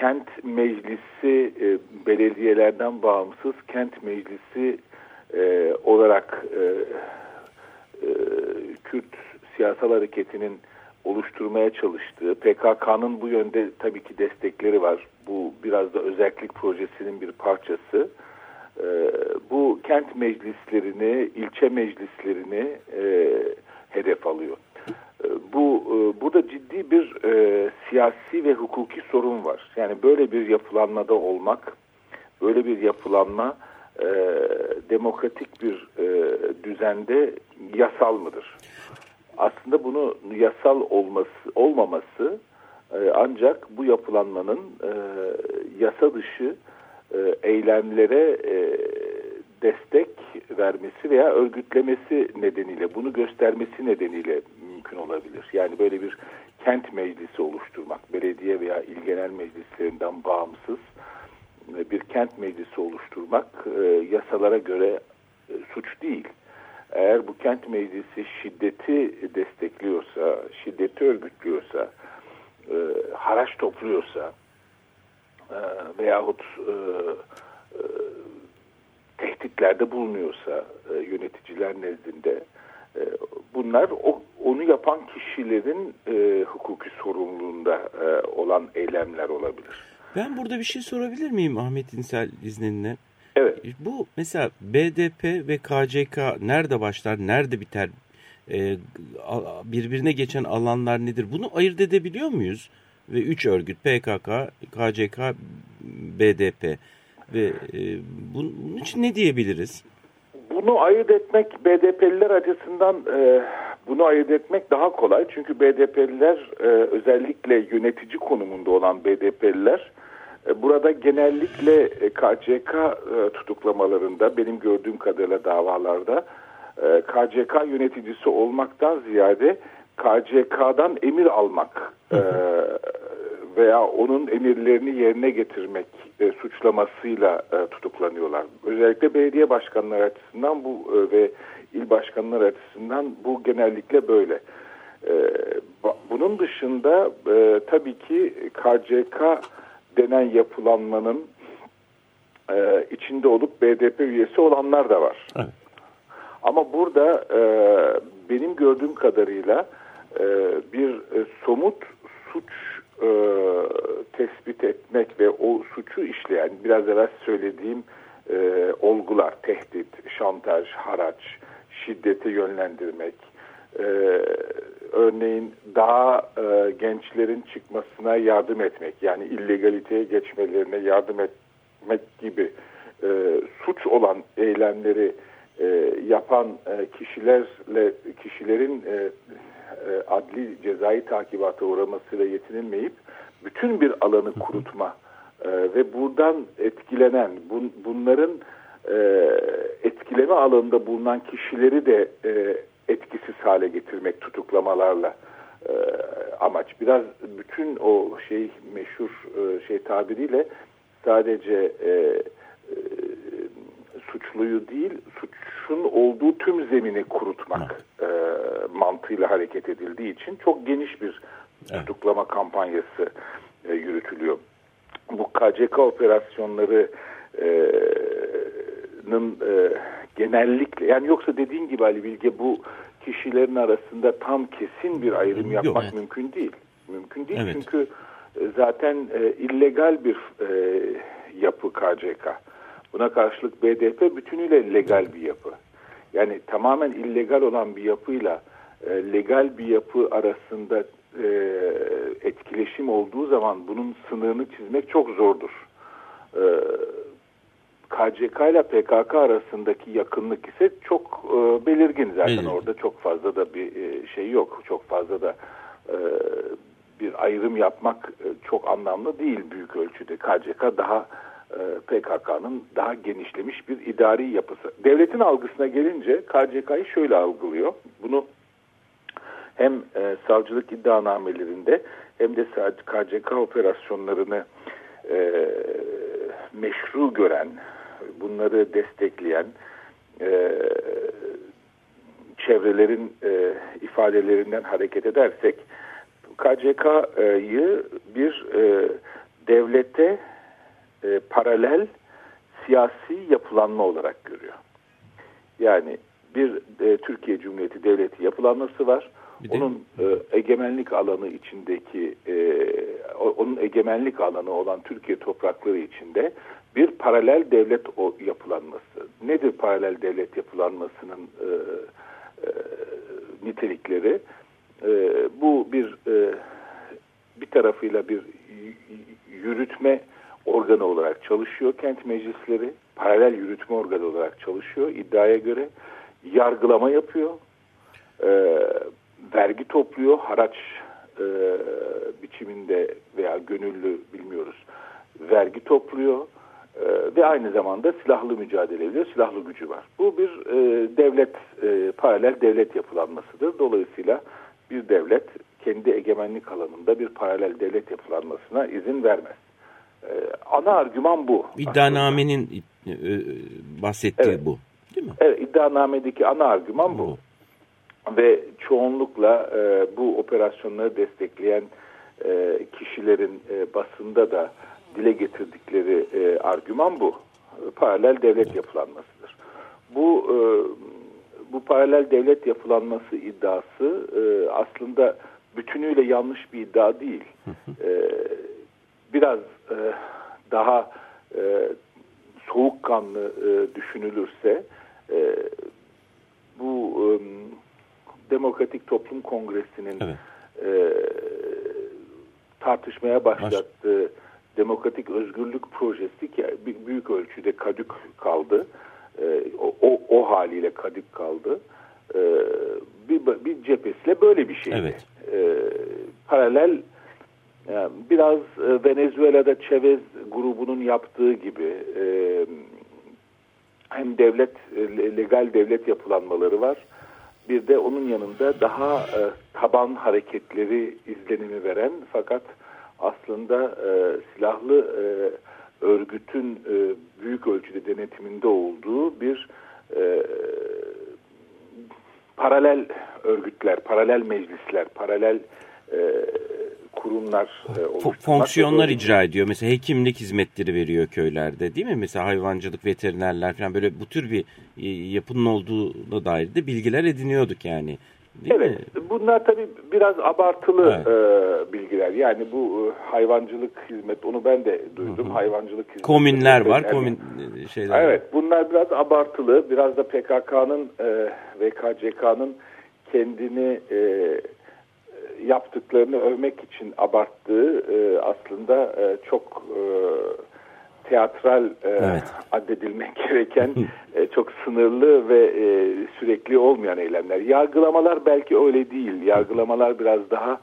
kent meclisi e, belediyelerden bağımsız kent meclisi e, olarak e, e, Kürt siyasal hareketinin oluşturmaya çalıştığı PKK'nın bu yönde tabii ki destekleri var. Bu biraz da özellik projesinin bir parçası. E, bu kent meclislerini, ilçe meclislerini e, hedef alıyor. E, Bu e, burada ciddi bir e, siyasi ve hukuki sorun var. Yani böyle bir yapılanmada olmak, böyle bir yapılanma e, demokratik bir e, düzende yasal mıdır? Aslında bunu yasal olması olmaması e, ancak bu yapılanmanın e, yasa dışı e, eylemlere e, destek vermesi veya örgütlemesi nedeniyle, bunu göstermesi nedeniyle mümkün olabilir. Yani böyle bir kent meclisi oluşturmak, belediye veya il genel meclislerinden bağımsız bir kent meclisi oluşturmak e, yasalara göre e, suç değil. Eğer bu kent meclisi şiddeti destekliyorsa, şiddeti örgütlüyorsa, e, haraç topluyorsa e, veyahut e, e, tehditlerde bulunuyorsa e, yöneticiler nezdinde e, bunlar o, onu yapan kişilerin e, hukuki sorumluluğunda e, olan eylemler olabilir. Ben burada bir şey sorabilir miyim Ahmet İnsel izninle? Evet. Bu mesela BDP ve KCK nerede başlar, nerede biter? Ee, birbirine geçen alanlar nedir? Bunu ayırt edebiliyor muyuz? Ve üç örgüt PKK, KCK, BDP ve e, bunun için ne diyebiliriz? Bunu ayırt etmek BDP'liler açısından e, bunu ayırt etmek daha kolay. Çünkü BDP'liler e, özellikle yönetici konumunda olan BDP'liler e, burada genellikle e, KCK e, tutuklamalarında benim gördüğüm kadarıyla davalarda e, KCK yöneticisi olmaktan ziyade KCK'dan emir almak e, veya onun emirlerini yerine getirmek e, suçlamasıyla e, tutuklanıyorlar. Özellikle belediye başkanları açısından bu e, ve il başkanları açısından bu genellikle böyle. E, bunun dışında e, tabii ki KCK denen yapılanmanın e, içinde olup BDP üyesi olanlar da var. Evet. Ama burada e, benim gördüğüm kadarıyla e, bir e, somut suç e, tespit etmek ve o suçu işleyen biraz evvel söylediğim e, olgular, tehdit, şantaj, haraç, şiddete yönlendirmek, e, örneğin daha e, gençlerin çıkmasına yardım etmek, yani illegaliteye geçmelerine yardım etmek gibi e, suç olan eylemleri e, yapan e, kişilerle kişilerin e, e, adli cezai takibata uğramasıyla yetinilmeyip bütün bir alanı kurutma e, ve buradan etkilenen bun, bunların e, etkileme alanında bulunan kişileri de e, etkisiz hale getirmek tutuklamalarla e, amaç. Biraz bütün o şey meşhur e, şey tabiriyle sadece e, e, suçluyu değil suçun olduğu tüm zemini kurutmak e, mantığıyla hareket edildiği için çok geniş bir tutuklama kampanyası e, yürütülüyor. Bu KCK operasyonlarının e, genellikle yani yoksa dediğin gibi Ali Bilge bu kişilerin arasında tam kesin bir ayrım Yok, yapmak evet. mümkün değil. Mümkün değil Evet. çünkü e, zaten e, illegal bir e, yapı KCK. Buna karşılık BDP bütünüyle legal bir yapı. Yani tamamen illegal olan bir yapıyla e, legal bir yapı arasında e, etkileşim olduğu zaman bunun sınırını çizmek çok zordur. E, KCK ile PKK arasındaki yakınlık ise çok e, belirgin zaten Belirgin. orada çok fazla da bir e, şey yok. Çok fazla da e, bir ayrım yapmak e, çok anlamlı değil büyük ölçüde. KCK daha e, PKK'nın daha genişlemiş bir idari yapısı. Devletin algısına gelince KCK'yı şöyle algılıyor. Bunu hem e, savcılık iddianamelerinde hem de KCK operasyonlarını e, meşru gören, bunları destekleyen e, çevrelerin e, ifadelerinden hareket edersek KCK'yı bir e, devlete e, paralel siyasi yapılanma olarak görüyor. Yani bir e, Türkiye Cumhuriyeti Devleti yapılanması var. Bir Onun e, egemenlik alanı içindeki e, onun egemenlik alanı olan Türkiye toprakları içinde bir paralel devlet o yapılanması. Nedir paralel devlet yapılanmasının e, e, nitelikleri? E, bu bir e, bir tarafıyla bir yürütme organı olarak çalışıyor kent meclisleri. Paralel yürütme organı olarak çalışıyor iddiaya göre. Yargılama yapıyor. E, vergi topluyor. Haraç e, biçiminde veya gönüllü bilmiyoruz. Vergi topluyor. E, ve aynı zamanda silahlı mücadele ediyor. Silahlı gücü var. Bu bir e, devlet, e, paralel devlet yapılanmasıdır. Dolayısıyla bir devlet kendi egemenlik alanında bir paralel devlet yapılanmasına izin vermez. E, ana argüman bu. İddianamenin e, e, bahsettiği Evet. bu. Değil mi? Evet, iddianamedeki ana argüman bu. Ve çoğunlukla e, bu operasyonları destekleyen e, kişilerin e, basında da dile getirdikleri argüman bu. Paralel devlet yapılanmasıdır. Bu e, bu paralel devlet yapılanması iddiası e, aslında bütünüyle yanlış bir iddia değil. E, biraz e, daha e, soğukkanlı e, düşünülürse e, bu e, Demokratik Toplum Kongresi'nin Evet. e, tartışmaya başlattığı Demokratik Özgürlük Projesi ki büyük ölçüde kadük kaldı. E, o, o, o haliyle kadük kaldı. E, bir, bir cephesiyle böyle bir şeydi. Evet. E, paralel yani biraz e, Venezuela'da Chavez grubunun yaptığı gibi e, hem devlet e, le- legal devlet yapılanmaları var. Bir de onun yanında daha e, taban hareketleri izlenimi veren fakat aslında e, silahlı e, örgütün e, büyük ölçüde denetiminde olduğu bir e, paralel örgütler, paralel meclisler, paralel e, kurumlar e, oluşturmak. fonksiyonlar Böyle- icra ediyor. Mesela hekimlik hizmetleri veriyor köylerde değil mi? Mesela hayvancılık, veterinerler falan böyle bu tür bir e, yapının olduğuna dair de bilgiler ediniyorduk yani. Değil evet, mi? bunlar tabii biraz abartılı Evet. e, bilgiler. Yani bu e, hayvancılık hizmet, onu ben de duydum. Hayvancılık hizmet. Komünler var, Yani- komün e, şeyler. var. Evet, bunlar biraz abartılı. Biraz da PKK'nın e, ve KCK'nın kendini e, yaptıklarını övmek için abarttığı e, aslında e, çok e, teatral e, Evet. addedilmek [LAUGHS] gereken e, çok sınırlı ve e, sürekli olmayan eylemler. Yargılamalar belki öyle değil. Yargılamalar biraz daha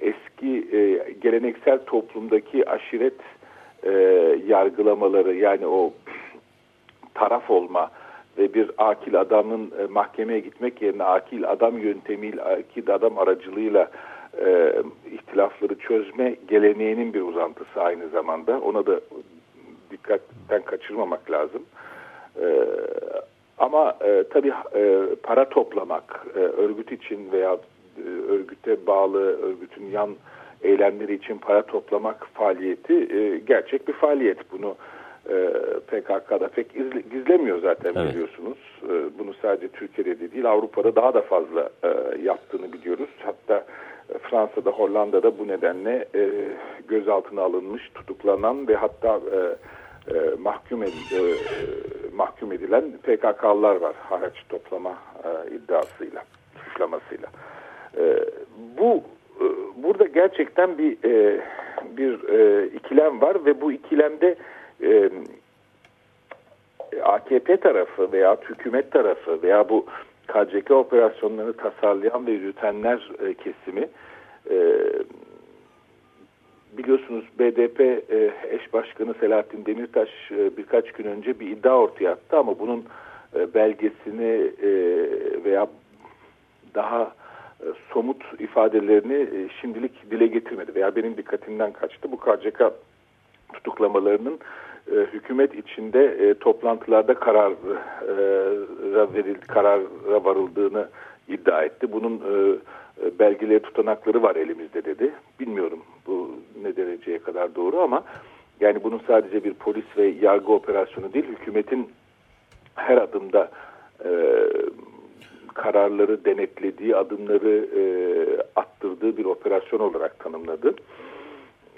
eski e, geleneksel toplumdaki aşiret e, yargılamaları yani o [CLEARS THROAT] taraf olma ve bir akil adamın e, mahkemeye gitmek yerine akil adam yöntemiyle, akil adam aracılığıyla e, ihtilafları çözme geleneğinin bir uzantısı aynı zamanda. Ona da dikkatten kaçırmamak lazım. E, ama e, tabii e, para toplamak e, örgüt için veya e, örgüte bağlı örgütün yan eylemleri için para toplamak faaliyeti e, gerçek bir faaliyet. Bunu e, PKK'da pek izle, gizlemiyor zaten Evet. biliyorsunuz. E, bunu sadece Türkiye'de de değil Avrupa'da daha da fazla e, yaptığını biliyoruz. Hatta e, Fransa'da, Hollanda'da bu nedenle e, gözaltına alınmış, tutuklanan ve hatta e, e, mahkum, ed- e, mahkum edilen PKK'lılar var haraç toplama e, iddiasıyla, suçlamasıyla. E, bu e, burada gerçekten bir e, bir e, ikilem var ve bu ikilemde e, AKP tarafı veya hükümet tarafı veya bu KCK operasyonlarını tasarlayan ve yürütenler e, kesimi e, biliyorsunuz BDP e, eş başkanı Selahattin Demirtaş e, birkaç gün önce bir iddia ortaya attı ama bunun e, belgesini e, veya daha e, somut ifadelerini e, şimdilik dile getirmedi veya benim dikkatimden kaçtı. Bu KCK tutuklamalarının e, hükümet içinde e, toplantılarda karar e, verildi, karara varıldığını iddia etti. Bunun e, e, belgeleri tutanakları var elimizde dedi. Bilmiyorum bu ne dereceye kadar doğru ama yani bunun sadece bir polis ve yargı operasyonu değil, hükümetin her adımda e, kararları denetlediği, adımları e, attırdığı bir operasyon olarak tanımladı.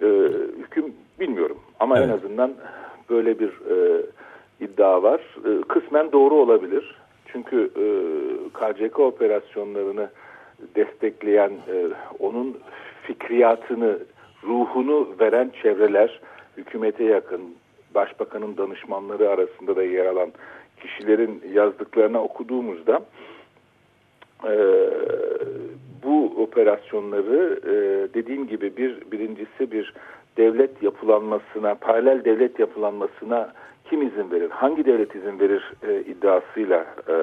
E, hüküm bilmiyorum ama en azından böyle bir e, iddia var. E, kısmen doğru olabilir. Çünkü e, KCK operasyonlarını destekleyen, e, onun fikriyatını, ruhunu veren çevreler, hükümete yakın, başbakanın danışmanları arasında da yer alan kişilerin yazdıklarına okuduğumuzda e, bu operasyonları e, dediğim gibi bir birincisi bir devlet yapılanmasına, paralel devlet yapılanmasına kim izin verir, hangi devlet izin verir e, iddiasıyla e,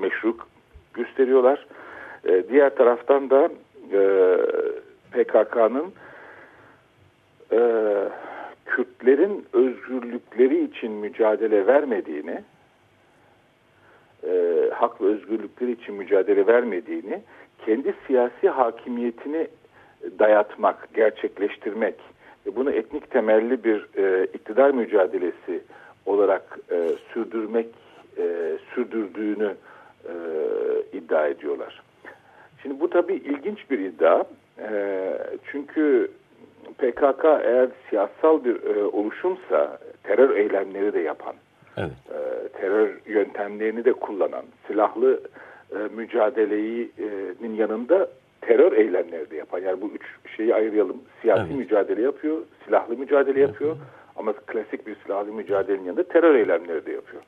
meşru gösteriyorlar. E, diğer taraftan da e, PKK'nın e, Kürtlerin özgürlükleri için mücadele vermediğini, e, hak ve özgürlükleri için mücadele vermediğini, kendi siyasi hakimiyetini dayatmak, gerçekleştirmek ve bunu etnik temelli bir e, iktidar mücadelesi olarak e, sürdürmek, e, sürdürdüğünü e, iddia ediyorlar. Şimdi bu tabii ilginç bir iddia. E, çünkü PKK eğer siyasal bir e, oluşumsa terör eylemleri de yapan, Evet. e, terör yöntemlerini de kullanan, silahlı e, mücadelenin yanında terör eylemleri de yapan. Yani bu üç şeyi ayıralım. Siyasi Evet. mücadele yapıyor, silahlı mücadele yapıyor ama klasik bir silahlı mücadelenin yanında terör eylemleri de yapıyor.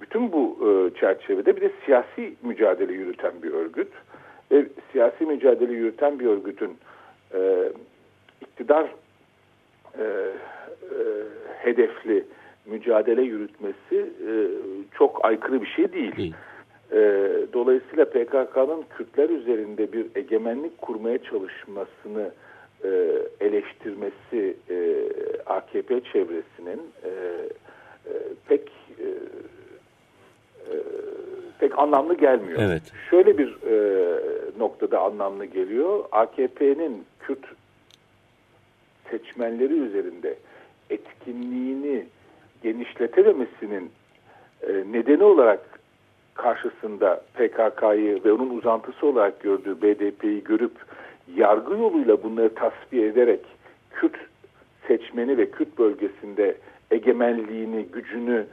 Bütün bu e, çerçevede bir de siyasi mücadele yürüten bir örgüt ve siyasi mücadele yürüten bir örgütün e, iktidar e, e, hedefli mücadele yürütmesi e, çok aykırı bir şey değil. Değil. E, dolayısıyla PKK'nın Kürtler üzerinde bir egemenlik kurmaya çalışmasını e, eleştirmesi e, AKP çevresinin e, e, pek e, e, pek anlamlı gelmiyor. Evet. Şöyle bir e, noktada anlamlı geliyor. AKP'nin Kürt seçmenleri üzerinde etkinliğini genişletememesinin e, nedeni olarak karşısında PKK'yı ve onun uzantısı olarak gördüğü BDP'yi görüp yargı yoluyla bunları tasfiye ederek Kürt seçmeni ve Kürt bölgesinde egemenliğini, gücünü,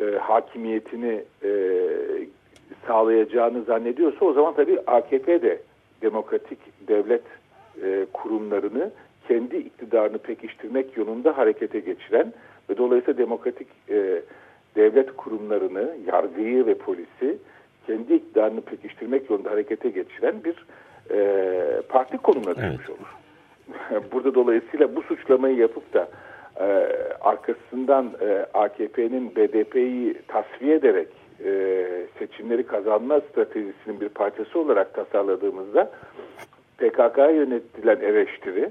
e, hakimiyetini e, sağlayacağını zannediyorsa o zaman tabii AKP de demokratik devlet e, kurumlarını kendi iktidarını pekiştirmek yolunda harekete geçiren ve dolayısıyla demokratik e, devlet kurumlarını, yargıyı ve polisi kendi iktidarını pekiştirmek yolunda harekete geçiren bir e, parti konumuna düşmüş Evet. olur. [LAUGHS] burada dolayısıyla bu suçlamayı yapıp da e, arkasından e, AKP'nin BDP'yi tasfiye ederek e, seçimleri kazanma stratejisinin bir parçası olarak tasarladığımızda PKK'ya yönetilen eleştiri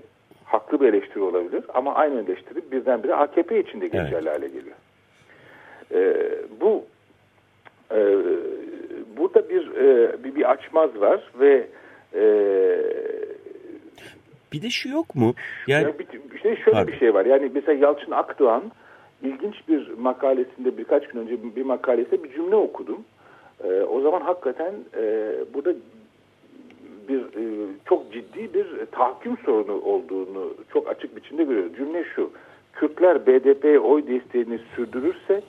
haklı bir eleştiri olabilir ama aynı eleştiri birdenbire AKP içinde geçerli Evet. hale geliyor. E, bu e, burada bir, e, bir bir açmaz var ve e, Bir de şu yok mu? Yani ya bir, şey şöyle Pardon. bir şey var. Yani mesela Yalçın Akdoğan ilginç bir makalesinde birkaç gün önce bir makalesinde bir cümle okudum. Ee, o zaman hakikaten e, burada bir e, çok ciddi bir tahakküm sorunu olduğunu çok açık biçimde görüyoruz. Cümle şu. Kürtler BDP'ye oy desteğini sürdürürse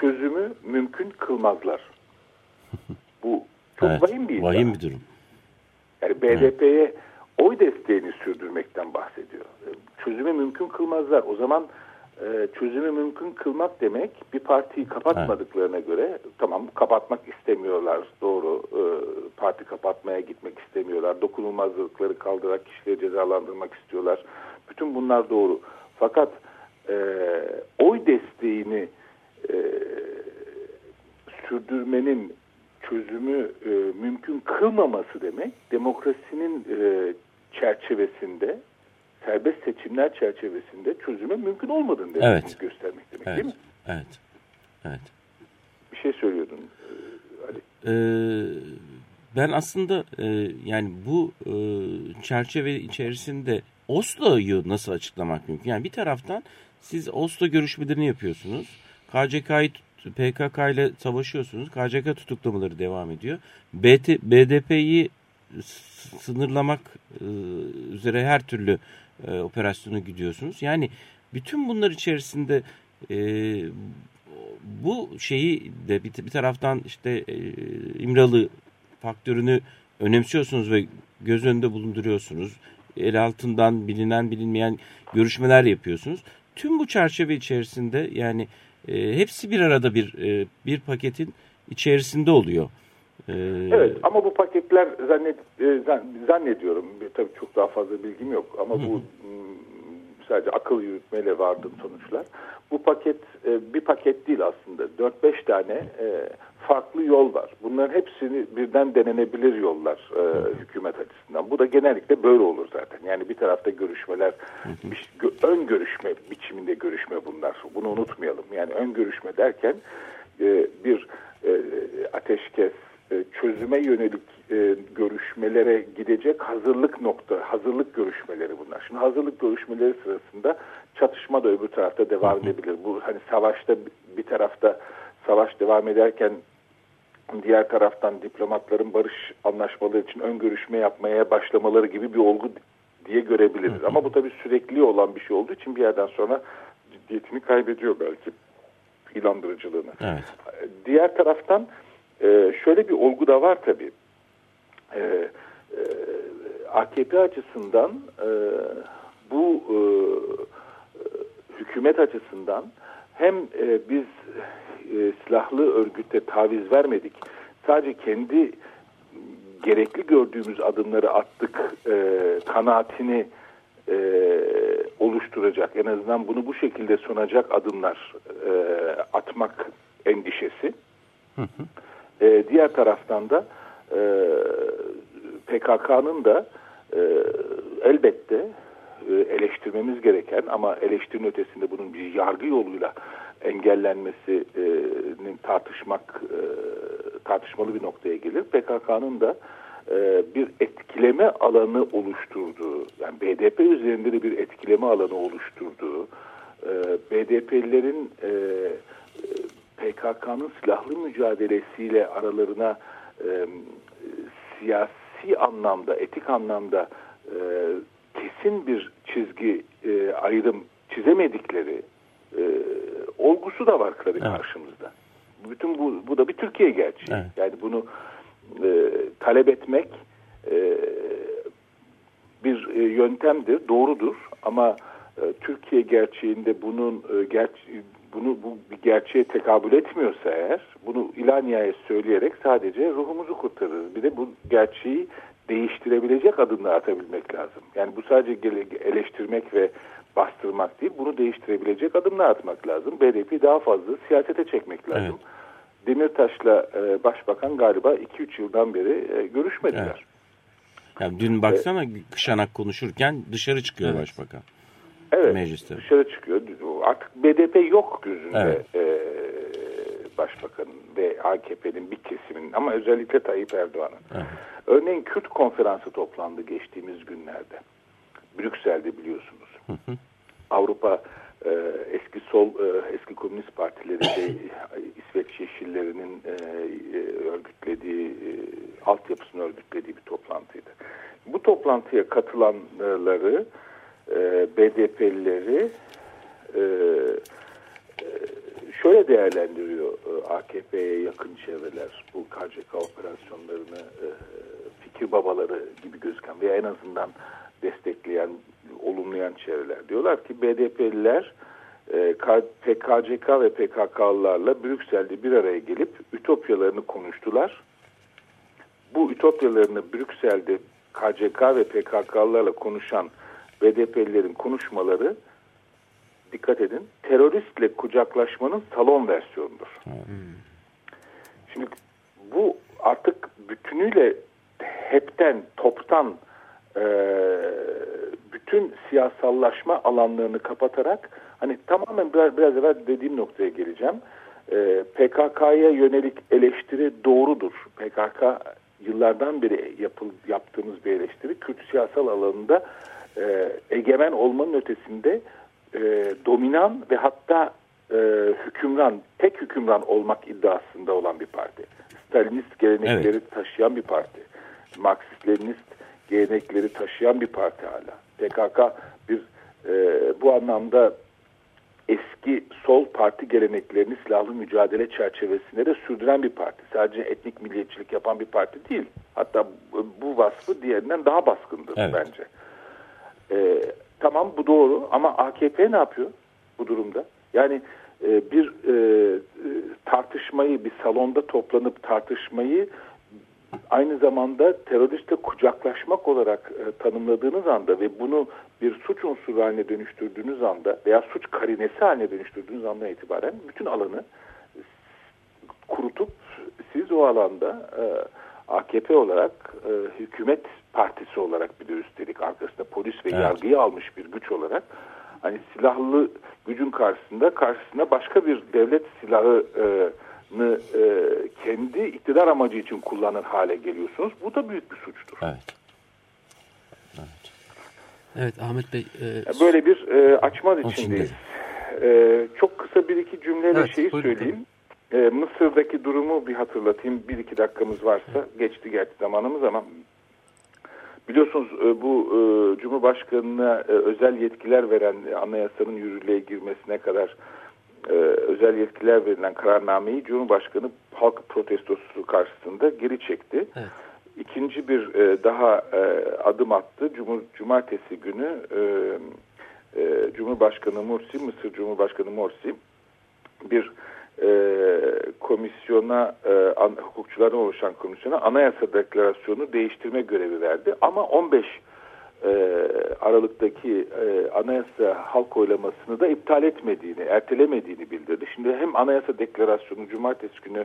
çözümü mümkün kılmazlar. Bu çok evet, vahim bir iddia. vahim bir durum. Yani BDP'ye oy desteğini sürdürmekten bahsediyor. E, Çözümü mümkün kılmazlar. O zaman e, çözümü mümkün kılmak demek bir partiyi kapatmadıklarına göre tamam kapatmak istemiyorlar doğru E, parti kapatmaya gitmek istemiyorlar dokunulmazlıkları kaldırarak kişileri cezalandırmak istiyorlar. Bütün bunlar doğru. Fakat e, oy desteğini e, sürdürmenin çözümü e, mümkün kılmaması demek demokrasinin e, çerçevesinde serbest seçimler çerçevesinde çözüme mümkün olmadığını demek Evet. göstermek demek Evet. değil mi? Evet. Evet. Bir şey söylüyordun e, Ali. Ee, ben aslında e, yani bu e, çerçeve içerisinde Oslo'yu nasıl açıklamak mümkün? Yani bir taraftan siz Oslo görüşmelerini yapıyorsunuz. KCK'yı PKK ile savaşıyorsunuz. KCK tutuklamaları devam ediyor. BT, BDP'yi sınırlamak e, üzere her türlü e, operasyona gidiyorsunuz. Yani bütün bunlar içerisinde e, bu şeyi de bir, bir taraftan işte e, İmralı faktörünü önemsiyorsunuz ve göz önünde bulunduruyorsunuz. El altından bilinen bilinmeyen görüşmeler yapıyorsunuz. Tüm bu çerçeve içerisinde yani e, hepsi bir arada bir e, bir paketin içerisinde oluyor. E, Evet ama bu paketler zannet, e, zan- zannediyorum tabii çok daha fazla bilgim yok ama bu sadece akıl yürütmeyle vardığım sonuçlar. Bu paket e, bir paket değil aslında 4-5 tane e, farklı yol var. Bunların hepsini birden denenebilir yollar hükümet açısından. Bu da genellikle böyle olur zaten. Yani bir tarafta görüşmeler, ön görüşme biçiminde görüşme bunlar. Bunu unutmayalım. Yani ön görüşme derken bir ateşkes, çözüme yönelik e, görüşmelere gidecek hazırlık nokta, hazırlık görüşmeleri bunlar. Şimdi hazırlık görüşmeleri sırasında çatışma da öbür tarafta devam edebilir. Bu hani savaşta bir tarafta savaş devam ederken diğer taraftan diplomatların barış anlaşmaları için ön görüşme yapmaya başlamaları gibi bir olgu diye görebiliriz. Ama bu tabii sürekli olan bir şey olduğu için bir yerden sonra ciddiyetini kaybediyor belki ilandırıcılığını. evet. Diğer taraftan e, şöyle bir olgu da var tabii. E, e, AKP açısından e, bu e, e, hükümet açısından hem e, biz e, silahlı örgüte taviz vermedik. Sadece kendi gerekli gördüğümüz adımları attık e, kanaatini e, oluşturacak. En azından bunu bu şekilde sunacak adımlar e, atmak endişesi. E, diğer taraftan da e, PKK'nın da e, elbette e, eleştirmemiz gereken ama eleştirinin ötesinde bunun bir yargı yoluyla engellenmesinin tartışmak e, tartışmalı bir noktaya gelir. PKK'nın da e, bir etkileme alanı oluşturduğu, yani BDP üzerinde de bir etkileme alanı oluşturduğu, e, BDP'lilerin e, PKK'nın silahlı mücadelesiyle aralarına e, siyasi anlamda, etik anlamda e, kesin bir çizgi e, ayrım çizemedikleri e, olgusu da var tabii Evet. karşımızda. Bütün bu, bu da bir Türkiye gerçeği. Evet. Yani bunu e, talep etmek e, bir e, yöntemdir, doğrudur ama e, Türkiye gerçeğinde bunun e, ger- bunu bu bir gerçeğe tekabül etmiyorsa eğer bunu ila nihayet söyleyerek sadece ruhumuzu kurtarırız. Bir de bu gerçeği değiştirebilecek adımlar atabilmek lazım. Yani bu sadece eleştirmek ve bastırmak değil, bunu değiştirebilecek adımlar atmak lazım. BDP'yi daha fazla siyasete çekmek lazım. Evet. Demirtaş'la e, Başbakan galiba 2-3 yıldan beri e, görüşmediler. Evet. Yani dün baksana Kışanak konuşurken dışarı çıkıyor başbakan. Evet, Mecliste. dışarı çıkıyor. Artık BDP yok gözünde Evet. e, başbakanın ve AKP'nin bir kesiminin ama özellikle Tayyip Erdoğan'ın. Evet. Örneğin Kürt konferansı toplandı geçtiğimiz günlerde. Brüksel'de biliyorsunuz. Avrupa e, eski sol, e, eski komünist partileri de [LAUGHS] İsveç Yeşilleri'nin e, e, örgütlediği, e, altyapısını örgütlediği bir toplantıydı. Bu toplantıya katılanları, e, BDP'lileri e, e, şöyle değerlendiriyor e, AKP'ye yakın çevreler bu KCK operasyonlarını fikir babaları gibi gözüken veya en azından destekleyen, olumlayan çevreler. Diyorlar ki BDP'liler PKCK ve PKK'lılarla Brüksel'de bir araya gelip ütopyalarını konuştular. Bu ütopyalarını Brüksel'de KCK ve PKK'lılarla konuşan BDP'lilerin konuşmaları dikkat edin teröristle kucaklaşmanın salon versiyonudur. Şimdi bu artık bütünüyle hepten, toptan e, bütün siyasallaşma alanlarını kapatarak hani tamamen biraz, biraz evvel dediğim noktaya geleceğim. E, PKK'ya yönelik eleştiri doğrudur. PKK yıllardan beri yapıl, yaptığımız bir eleştiri. Kürt siyasal alanında e, egemen olmanın ötesinde e, dominan ve hatta e, hükümran, tek hükümran olmak iddiasında olan bir parti. Stalinist gelenekleri taşıyan bir parti. Marksist-Leninist gelenekleri taşıyan bir parti hala. PKK bir e, bu anlamda eski sol parti geleneklerini silahlı mücadele çerçevesinde de sürdüren bir parti. Sadece etnik milliyetçilik yapan bir parti değil. Hatta bu- bu vasfı diğerinden daha baskındır Evet. bence. Ee, tamam bu doğru ama AKP ne yapıyor bu durumda? Yani e, bir e, tartışmayı bir salonda toplanıp tartışmayı aynı zamanda teröristle kucaklaşmak olarak e, tanımladığınız anda ve bunu bir suç unsuru haline dönüştürdüğünüz anda veya suç karinesi haline dönüştürdüğünüz andan itibaren bütün alanı kurutup siz o alanda e, AKP olarak e, hükümet partisi olarak bir de üstelik arkasında polis ve Evet. yargıyı almış bir güç olarak hani silahlı gücün karşısında karşısına başka bir devlet silahını e, kendi iktidar amacı için kullanır hale geliyorsunuz. Bu da büyük bir suçtur. Evet. Evet Ahmet Bey. e, Böyle bir e, açma içindeyiz. içindeyiz. E, çok kısa bir iki cümleyle Evet, şeyi buyurun söyleyeyim. E, Mısır'daki durumu bir hatırlatayım. Bir iki dakikamız varsa geçti gerçi zamanımız ama biliyorsunuz e, bu e, Cumhurbaşkanı'na e, özel yetkiler veren e, anayasanın yürürlüğe girmesine kadar e, özel yetkiler verilen kararnameyi Cumhurbaşkanı halk protestosu karşısında geri çekti. Evet. İkinci bir e, daha e, adım attı. Cumhur, cumartesi günü e, e, Cumhurbaşkanı Mursi, Mısır Cumhurbaşkanı Mursi bir e, komisyona, e, an, hukukçulardan oluşan komisyona anayasa deklarasyonu değiştirme görevi verdi. Ama 15 e, Aralık'taki e, anayasa halk oylamasını da iptal etmediğini, ertelemediğini bildirdi. Şimdi hem anayasa deklarasyonu cumartesi günü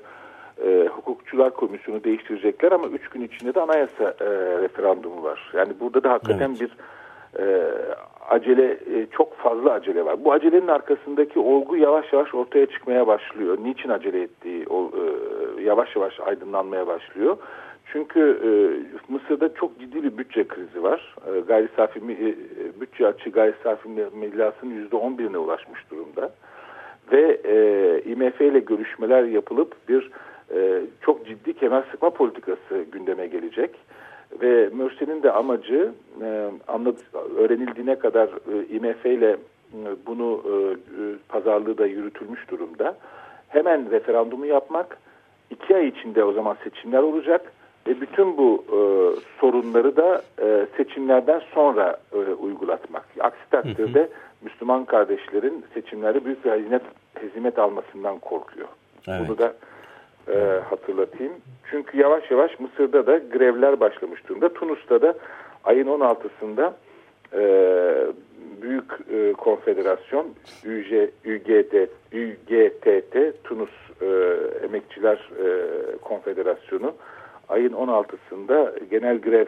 e, hukukçular komisyonu değiştirecekler ama 3 gün içinde de anayasa e, referandumu var. Yani burada da hakikaten Evet. bir e, acele, çok fazla acele var. Bu acelenin arkasındaki olgu yavaş yavaş ortaya çıkmaya başlıyor. Niçin acele ettiği o, e, yavaş yavaş aydınlanmaya başlıyor. Çünkü e, Mısır'da çok ciddi bir bütçe krizi var. E, gayri safi e, bütçe açığı gayri safi millasının %11'ine ulaşmış durumda. Ve e, IMF ile görüşmeler yapılıp bir e, çok ciddi kemer sıkma politikası gündeme gelecek. Ve Mürsi'nin de amacı e, anladı, öğrenildiğine kadar e, IMF ile e, bunu e, e, pazarlığı da yürütülmüş durumda. Hemen referandumu yapmak, iki ay içinde o zaman seçimler olacak ve bütün bu e, sorunları da e, seçimlerden sonra e, uygulatmak. Aksi takdirde Müslüman kardeşlerin seçimlerde büyük bir hezimet, hezimet almasından korkuyor. Evet. Bunu da e, hatırlatayım. Çünkü yavaş yavaş Mısır'da da grevler başlamış durumda. Tunus'ta da ayın 16'sında e, Büyük e, Konfederasyon UJ, UGT, UGTT Tunus e, Emekçiler e, Konfederasyonu ayın 16'sında genel grev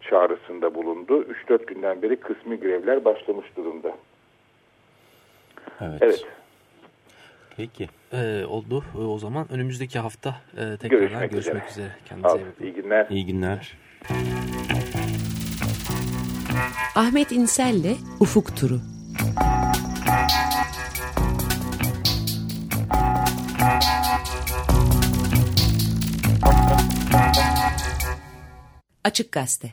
çağrısında bulundu. 3-4 günden beri kısmi grevler başlamış durumda. Evet. Evet. Peki. Ee, oldu. Ee, O zaman önümüzdeki hafta e, tekrardan Görüşmek görüşmek, üzere. üzere. Kendinize iyi bakın. iyi günler. İyi günler. Ahmet İnsel'le Ufuk Turu. Açık Gazete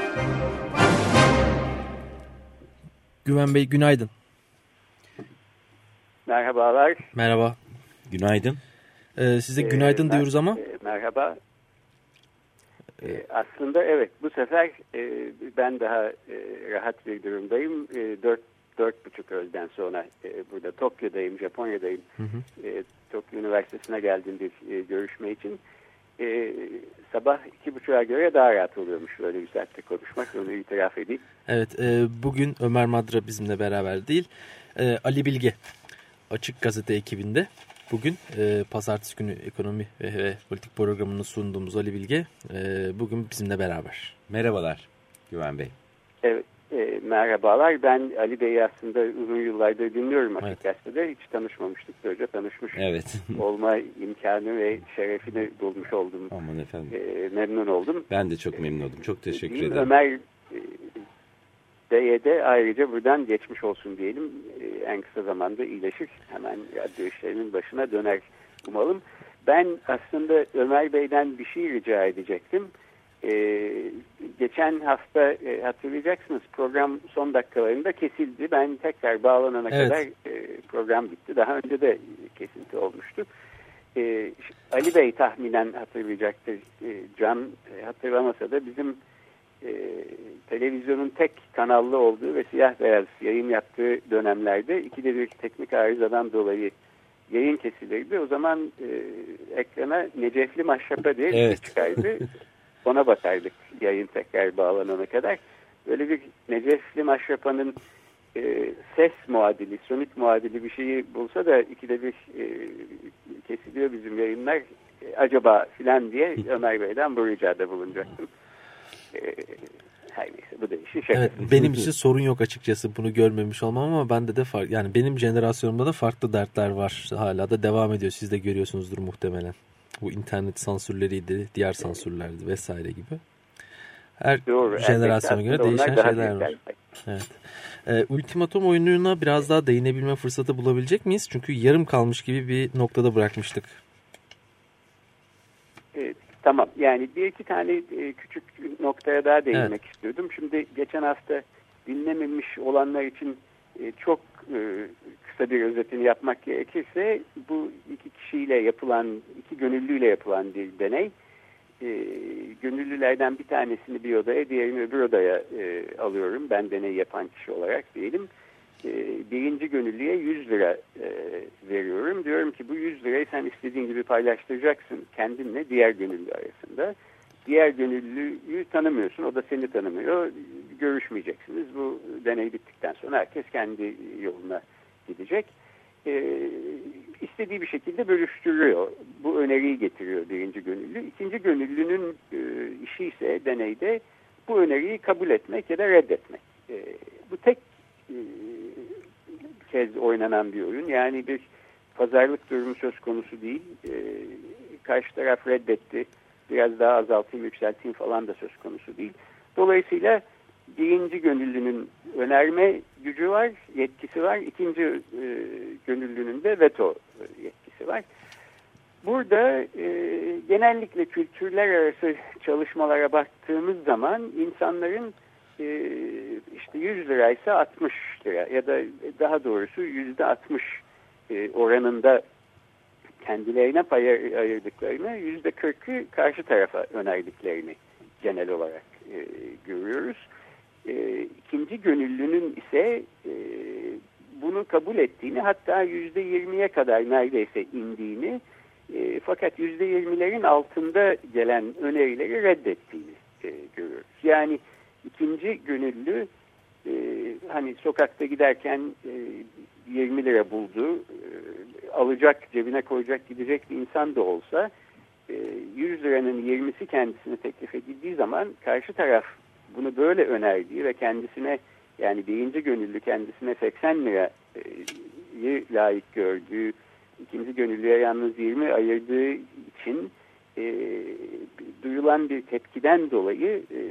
Güven Bey günaydın. Merhabalar. Merhaba. Günaydın. Ee, size Ee, günaydın ben- diyoruz ama e, merhaba. E, aslında evet bu sefer e, ben daha e, rahat bir durumdayım. E, dört, dört buçuk öğleden sonra e, burada Tokyo'dayım, Japonya'dayım. E, Tokyo Üniversitesi'ne geldim bir e, görüşme için. E, sabah iki buçuğa göre daha rahat oluyormuş böyle bir saatte konuşmak. Onu itiraf edeyim. Evet e, bugün Ömer Madra bizimle beraber değil. E, Ali Bilge Açık Gazete ekibinde. Bugün e, pazartesi günü ekonomi ve, ve politik programını sunduğumuz Ali Bilge e, bugün bizimle beraber. Merhabalar Güven Bey. Evet, e, merhabalar. Ben Ali Bey'i aslında uzun yıllardır dinliyorum açık Evet. gazetede. Hiç tanışmamıştık. Böylece tanışmış Evet. [LAUGHS] olma imkanı ve şerefini bulmuş oldum. Aman efendim. E, memnun oldum. Ben de çok memnun oldum. Çok teşekkür Diyeyim, ederim. Ömer e, Bey'e de ayrıca buradan geçmiş olsun diyelim. E, en kısa zamanda iyileşir. Hemen radyo işlerinin başına döner umalım. Ben aslında Ömer Bey'den bir şey rica edecektim. E, geçen hafta e, hatırlayacaksınız program son dakikalarında kesildi. Ben tekrar bağlanana Evet. kadar e, program bitti. Daha önce de kesinti olmuştu. E, Ali Bey tahminen hatırlayacaktır. E, Can hatırlamasa da bizim e, televizyonun tek kanallı olduğu ve siyah beyaz yayın yaptığı dönemlerde ikide bir teknik arızadan dolayı yayın kesilirdi. O zaman e, ekrana Necefli Maşrapa diye bir şey Evet. çıkardı. [LAUGHS] Ona bakardık yayın tekrar bağlanana kadar. Böyle bir Necefli Maşrapa'nın e, ses muadili, sonik muadili bir şeyi bulsa da ikide bir e, kesiliyor bizim yayınlar. E, acaba filan diye [LAUGHS] Ömer Bey'den bu ricada bulunacaktım. E, her neyse bu da işin şakası. Evet benim için sorun yok açıkçası bunu görmemiş olmam ama bende de fark yani benim jenerasyonumda da farklı dertler var. Hala da devam ediyor. Siz de görüyorsunuzdur muhtemelen. Bu internet sansürleriydi, diğer sansürlerdi vesaire gibi. Her Doğru, jenerasyona göre değişen şeyler var. Evet. Ee, ultimatum oyununa biraz daha değinebilme fırsatı bulabilecek miyiz? Çünkü yarım kalmış gibi bir noktada bırakmıştık. E, tamam yani bir iki tane e, küçük noktaya daha değinmek istiyordum. Şimdi geçen hafta dinlememiş olanlar için e, çok e, kısa bir özetini yapmak gerekirse bu iki kişiyle yapılan, iki gönüllüyle yapılan bir deney. E, gönüllülerden bir tanesini bir odaya, diğerini öbür odaya e, alıyorum. Ben deney yapan kişi olarak diyelim. E, birinci gönüllüye 100 lira e, veriyorum. Diyorum ki bu 100 lirayı sen istediğin gibi paylaştıracaksın kendinle diğer gönüllü arasında. Diğer gönüllüyü tanımıyorsun, o da seni tanımıyor. Görüşmeyeceksiniz. Bu deney bittikten sonra herkes kendi yoluna gidecek. E, istediği bir şekilde bölüştürüyor. Bu öneriyi getiriyor birinci gönüllü. İkinci gönüllünün e, işi ise deneyde bu öneriyi kabul etmek ya da reddetmek. E, bu tek e, kez oynanan bir oyun. Yani bir pazarlık durumu söz konusu değil. E, karşı taraf reddetti. Biraz daha azaltayım, yükselteyim falan da söz konusu değil. Dolayısıyla birinci gönüllünün önerme gücü var, yetkisi var. İkinci e, gönüllünün de veto yetkisi var. Burada e, genellikle kültürler arası çalışmalara baktığımız zaman insanların e, işte 100 liraysa 60 lira ya da daha doğrusu yüzde 60 e, oranında kendilerine pay ayırdıklarını yüzde 40'ı karşı tarafa önerdiklerini genel olarak e, görüyoruz. E, ikinci gönüllünün ise e, bunu kabul ettiğini hatta yüzde 20'ye kadar neredeyse indiğini fakat yüzde yirmilerin altında gelen önerileri reddettiğini görüyoruz. Yani ikinci gönüllü e, hani sokakta giderken e, 20 lira buldu, e, alacak, cebine koyacak, gidecek bir insan da olsa e, 100 liranın 20'si kendisine teklif edildiği zaman karşı taraf bunu böyle önerdiği ve kendisine yani birinci gönüllü kendisine 80 lirayı layık gördüğü ikinci gönüllüye yalnız 20 ayırdığı için e, duyulan bir tepkiden dolayı e,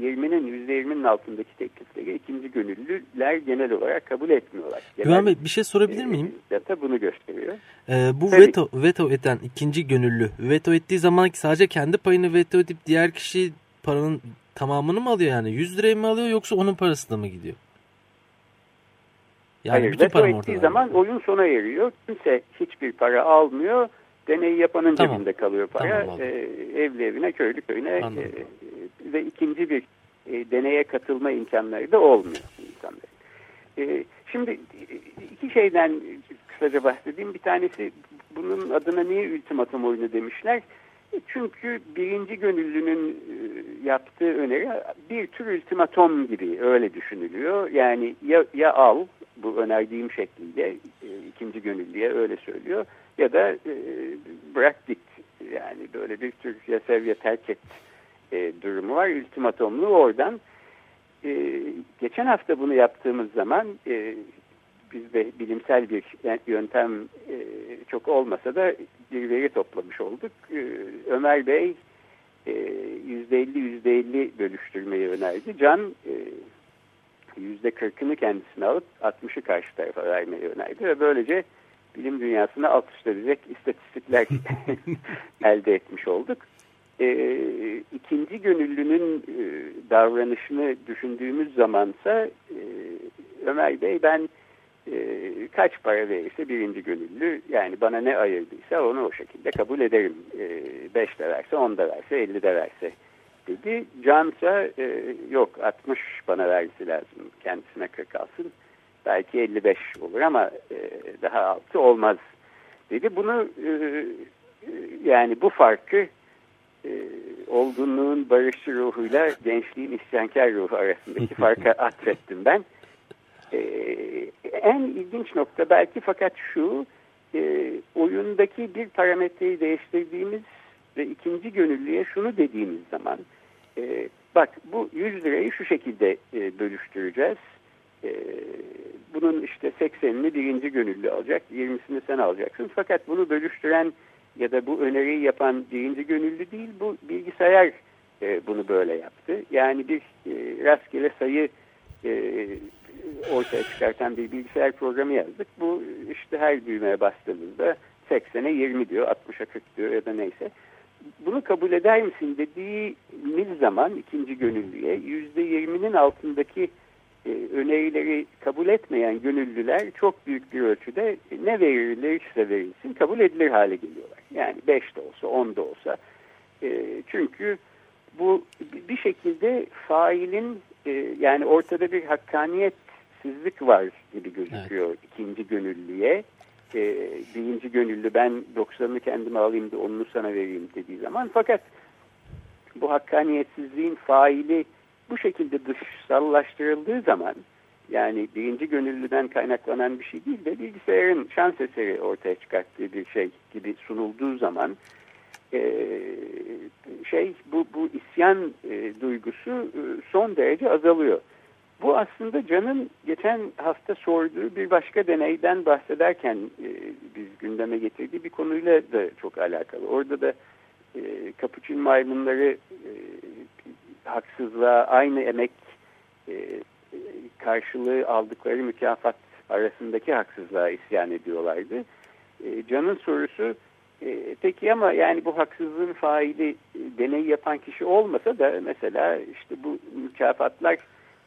20'nin %20'nin altındaki teklifleri ikinci gönüllüler genel olarak kabul etmiyorlar. Genel, Güven Bey bir şey sorabilir miyim? E, data bunu gösteriyor. Ee, bu Tabii. veto, veto eden ikinci gönüllü veto ettiği zaman sadece kendi payını veto edip diğer kişi paranın tamamını mı alıyor yani? 100 lirayı mı alıyor yoksa onun parası da mı gidiyor? Yani Hayır, bütün veto ettiği zaman oyun sona eriyor. Kimse hiçbir para almıyor. Deneyi yapanın Tamam. cebinde kalıyor para. Tamam. Ee, evli evine, köylü köyüne Anladım. e, ve ikinci bir e, deneye katılma imkanları da olmuyor insanların. E, şimdi e, iki şeyden kısaca bahsedeyim. Bir tanesi bunun adına niye ultimatum oyunu demişler? E, Çünkü birinci gönüllünün e, yaptığı öneri bir tür ultimatom gibi öyle düşünülüyor. Yani ya, ya al bu önerdiğim şekliyle ikinci gönüllüye öyle söylüyor ya da bırak git yani böyle bir tür ya sev ya terk et e, durumu var. Ultimatomlu oradan. E, geçen hafta bunu yaptığımız zaman e, biz de bilimsel bir yöntem e, çok olmasa da bir veri toplamış olduk. E, Ömer Bey e, %50 %50 bölüştürmeyi önerdi. Can e, %40'ını kendisine alıp 60'ı karşı tarafa vermeyi önerdi ve böylece bilim dünyasına alkışlanacak istatistikler [LAUGHS] elde etmiş olduk. E, ikinci gönüllünün e, davranışını düşündüğümüz zamansa e, Ömer Bey ben e, kaç para verirse birinci gönüllü yani bana ne ayırdıysa onu o şekilde kabul ederim. 5 e, de verse 10 da verse 50 de verse dedi. Cansa e, yok 60 bana vergisi lazım kendisine 40 alsın. Belki 55 olur ama e, daha altı olmaz dedi. Bunu e, yani bu farkı e, olgunluğun barışçı ruhuyla gençliğin isyankar ruhu arasındaki [LAUGHS] farka atfettim ben. E, en ilginç nokta belki fakat şu e, oyundaki bir parametreyi değiştirdiğimiz ve ikinci gönüllüye şunu dediğimiz zaman e, bak bu 100 lirayı şu şekilde e, bölüştüreceğiz. E, bunun işte 80'ini birinci gönüllü alacak, 20'sini sen alacaksın. Fakat bunu bölüştüren ya da bu öneriyi yapan birinci gönüllü değil, bu bilgisayar e, bunu böyle yaptı. Yani bir e, rastgele sayı e, ortaya çıkartan bir bilgisayar programı yazdık. Bu işte her düğmeye bastığımızda 80'e 20 diyor, 60'a 40 diyor ya da neyse. Bunu kabul eder misin dediğimiz zaman ikinci gönüllüye %20'nin altındaki önerileri kabul etmeyen gönüllüler çok büyük bir ölçüde ne verilirse verilsin kabul edilir hale geliyorlar. Yani 5 de olsa 10 da olsa. E, çünkü bu bir şekilde failin e, yani ortada bir hakkaniyetsizlik var gibi gözüküyor evet. ikinci gönüllüye. E, birinci gönüllü ben 90'ını kendime alayım da onunu sana vereyim dediği zaman. Fakat bu hakkaniyetsizliğin faili bu şekilde dışsallaştırıldığı zaman yani birinci gönüllüden kaynaklanan bir şey değil de bilgisayarın şans eseri ortaya çıkarttığı bir şey gibi sunulduğu zaman e, şey bu, bu isyan e, duygusu e, son derece azalıyor. Bu aslında Can'ın geçen hafta sorduğu bir başka deneyden bahsederken biz gündeme getirdiği bir konuyla da çok alakalı. Orada da e, kapuçin maymunları haksızlığa aynı emek e, karşılığı aldıkları mükafat arasındaki haksızlığa isyan ediyorlardı. E, Can'ın sorusu e, peki ama yani bu haksızlığın faili e, deney yapan kişi olmasa da mesela işte bu mükafatlar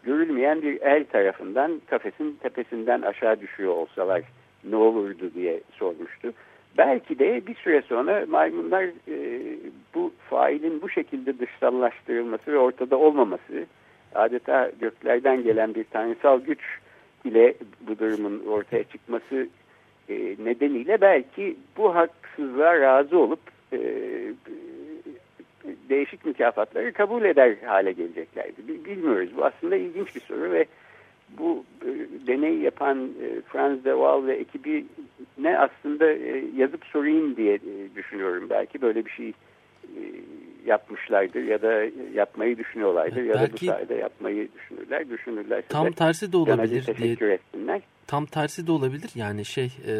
görülmeyen bir el tarafından kafesin tepesinden aşağı düşüyor olsalar ne olurdu diye sormuştu. Belki de bir süre sonra maymunlar e, bu failin bu şekilde dışsallaştırılması ve ortada olmaması adeta göklerden gelen bir tanrısal güç ile bu durumun ortaya çıkması e, nedeniyle belki bu haksızlığa razı olup e, değişik mükafatları kabul eder hale geleceklerdi. Bilmiyoruz. Bu aslında ilginç bir soru ve bu e, deney yapan e, Franz de Waal ve ekibi ne aslında e, yazıp sorayım diye e, düşünüyorum. Belki böyle bir şey e, yapmışlardır ya da yapmayı düşünüyorlardır ya da bu sayede yapmayı düşünürler. Düşünürlerse tam de tersi de olabilir teşekkür diye. etsinler. Tam tersi de olabilir. Yani şey e,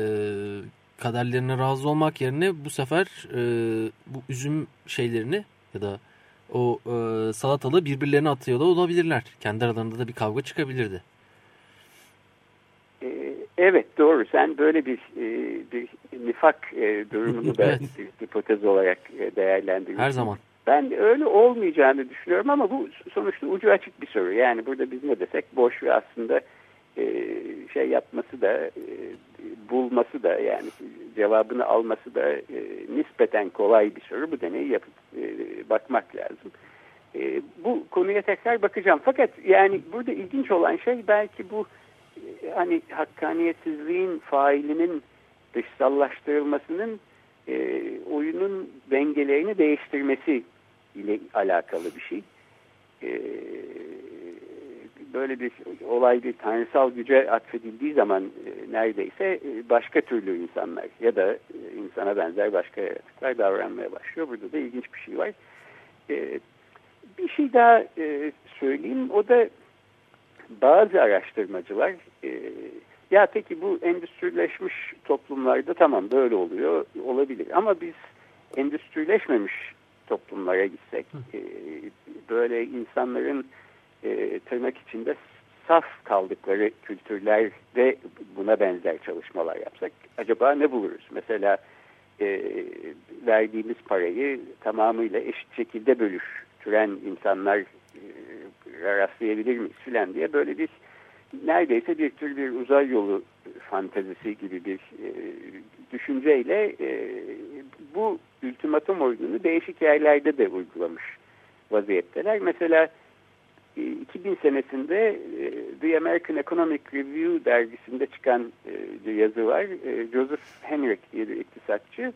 kaderlerine razı olmak yerine bu sefer e, bu üzüm şeylerini ya da o e, salatalığı birbirlerine atıyor da olabilirler. Kendi aralarında da bir kavga çıkabilirdi. Evet doğru. Sen böyle bir e, bir nifak e, durumunu da [LAUGHS] Evet. bir hipotez olarak e, değerlendiriyorsun. Her zaman. Ben öyle olmayacağını düşünüyorum ama bu sonuçta ucu açık bir soru. Yani burada biz ne desek boş ve aslında şey yapması da bulması da yani cevabını alması da nispeten kolay bir soru. Bu deneyi yapıp bakmak lazım. Bu konuya tekrar bakacağım. Fakat yani burada ilginç olan şey belki bu hani hakkaniyetsizliğin failinin dışsallaştırılmasının e, oyunun dengelerini değiştirmesi ile alakalı bir şey. E, böyle bir olay bir tanrısal güce atfedildiği zaman e, neredeyse e, başka türlü insanlar ya da e, insana benzer başka yaratıklar davranmaya başlıyor. Burada da ilginç bir şey var. E, bir şey daha e, söyleyeyim. O da bazı araştırmacılar e, ya peki bu endüstrileşmiş toplumlarda tamam böyle oluyor olabilir ama biz endüstrileşmemiş toplumlara gitsek e, böyle insanların e, tırnak içinde saf kaldıkları kültürlerde buna benzer çalışmalar yapsak acaba ne buluruz? Mesela e, verdiğimiz parayı tamamıyla eşit şekilde bölüştüren insanlar e, rastlayabilir miyiz filan diye böyle bir neredeyse bir tür bir uzay yolu fantezisi gibi bir e, düşünceyle e, bu ultimatum oyununu değişik yerlerde de uygulamış vaziyetteler. Mesela e, 2000 senesinde e, The American Economic Review dergisinde çıkan e, bir yazı var. E, Joseph Henrich diye bir iktisatçı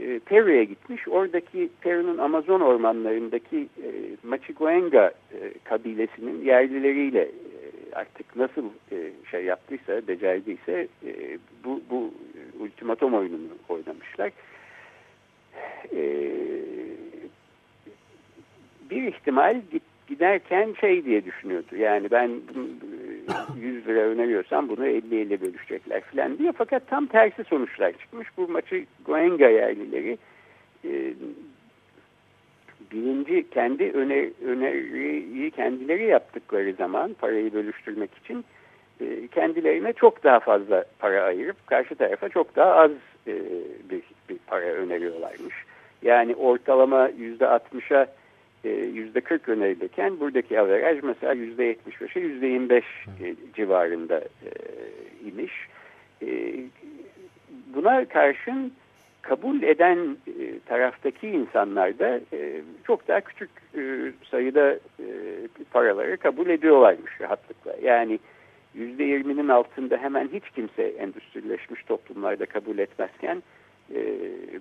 e, Peru'ya gitmiş. Oradaki Peru'nun Amazon ormanlarındaki e, Machigoenga e, kabilesinin yerlileriyle e, artık nasıl e, şey yaptıysa, becerdiyse e, bu, bu ultimatom oyununu oynamışlar. E, bir ihtimal giderken şey diye düşünüyordu. Yani ben 100 lira öneriyorsam bunu 50 ile bölüşecekler falan diye. Fakat tam tersi sonuçlar çıkmış. Bu maçı Goenga yerlileri e, birinci kendi öner, öneriyi kendileri yaptıkları zaman parayı bölüştürmek için e, kendilerine çok daha fazla para ayırıp karşı tarafa çok daha az e, bir, bir para öneriyorlarmış. Yani ortalama yüzde altmışa yüzde 40 önerilirken buradaki averaj mesela yüzde 75'e yüzde 25 e, civarında e, imiş. E, buna karşın kabul eden e, taraftaki insanlar da e, çok daha küçük e, sayıda e, paraları kabul ediyorlarmış rahatlıkla. Yani yüzde yirminin altında hemen hiç kimse endüstrileşmiş toplumlarda kabul etmezken e,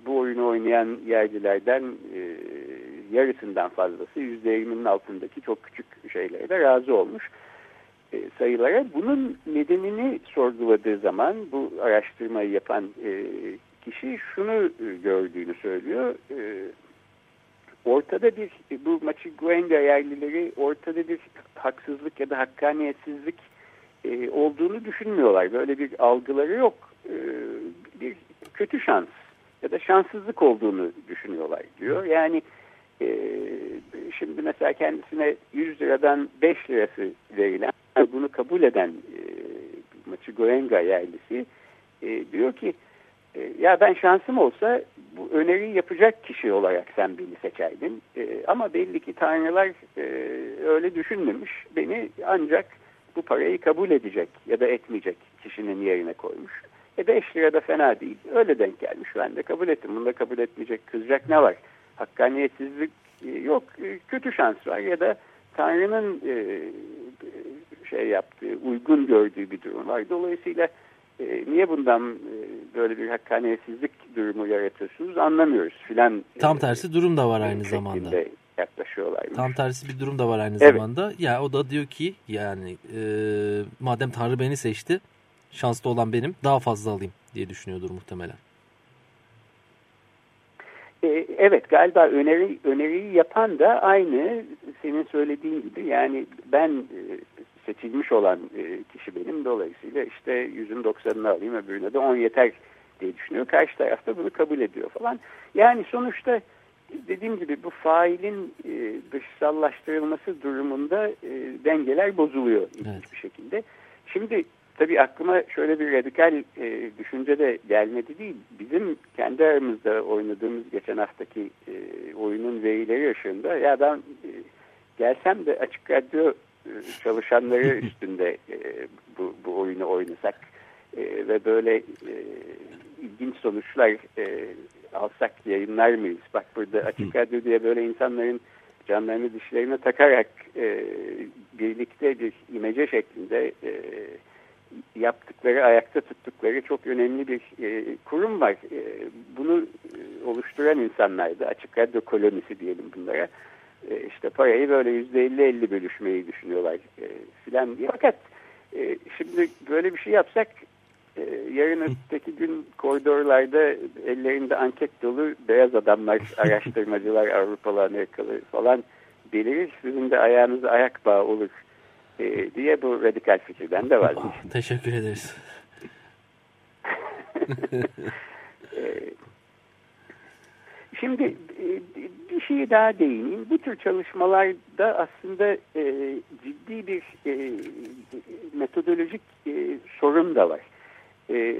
bu oyunu oynayan yerlilerden e, yarısından fazlası yüzde yirminin altındaki çok küçük şeylere de razı olmuş e, sayılara. Bunun nedenini sorguladığı zaman bu araştırmayı yapan e, kişi şunu e, gördüğünü söylüyor. E, ortada bir bu maçı Guenga yerlileri ortada bir haksızlık ya da hakkaniyetsizlik e, olduğunu düşünmüyorlar. Böyle bir algıları yok. E, bir kötü şans ya da şanssızlık olduğunu düşünüyorlar diyor. Yani e, şimdi mesela kendisine 100 liradan 5 lirası verilen bunu kabul eden e, Machigoenga yerlisi e, diyor ki e, ya ben şansım olsa bu öneriyi yapacak kişi olarak sen beni seçerdin. E, ama belli ki tanrılar e, öyle düşünmemiş. Beni ancak bu parayı kabul edecek ya da etmeyecek kişinin yerine koymuş. E 5 lira da fena değil. Öyle denk gelmiş. Ben de kabul ettim. Bunu da kabul etmeyecek, kızacak ne var? Hakkaniyetsizlik e, yok. E, kötü şans var ya da Tanrı'nın e, şey yaptığı, uygun gördüğü bir durum var. Dolayısıyla niye bundan böyle bir hakkaniyetsizlik durumu yaratıyorsunuz anlamıyoruz filan. Tam tersi durum da var aynı zamanda. yaklaşıyorlar. Tam tersi bir durum da var aynı Evet. zamanda. Ya o da diyor ki yani e, madem Tanrı beni seçti şanslı olan benim daha fazla alayım diye düşünüyordur muhtemelen. E, evet galiba öneri, öneriyi yapan da aynı senin söylediğin gibi yani ben e, seçilmiş olan e, kişi benim dolayısıyla işte yüzün doksanını alayım öbürüne de on yeter diye düşünüyor. Karşı taraf da bunu kabul ediyor falan. Yani sonuçta dediğim gibi bu failin e, dışsallaştırılması durumunda e, dengeler bozuluyor ilginç bir şekilde. Şimdi tabii aklıma şöyle bir radikal e, düşünce de gelmedi değil. Bizim kendi aramızda oynadığımız geçen haftaki e, oyunun verileri ışığında ya ben e, gelsem de açık radyo e, çalışanları [LAUGHS] üstünde e, bu, bu oyunu oynasak e, ve böyle e, ilginç sonuçlar e, alsak yayınlar mıyız? Bak burada açık radyo diye böyle insanların canlarını dişlerine takarak e, birlikte bir imece şeklinde e, yaptıkları, ayakta tuttukları çok önemli bir e, kurum var. E, bunu e, oluşturan insanlar da açık radyo kolonisi diyelim bunlara. E, işte parayı böyle yüzde elli elli bölüşmeyi düşünüyorlar e, filan diye. Fakat e, şimdi böyle bir şey yapsak e, yarın öteki gün koridorlarda ellerinde anket dolu beyaz adamlar, [LAUGHS] araştırmacılar, Avrupalı, Amerikalı falan belirir. Sizin de ayağınıza ayak bağı olur e, diye bu radikal fikirden de var. [LAUGHS] Teşekkür ederiz. [LAUGHS] E, Şimdi e, bir şeye daha değineyim. Bu tür çalışmalarda aslında e, ciddi bir metodolojik sorun da var.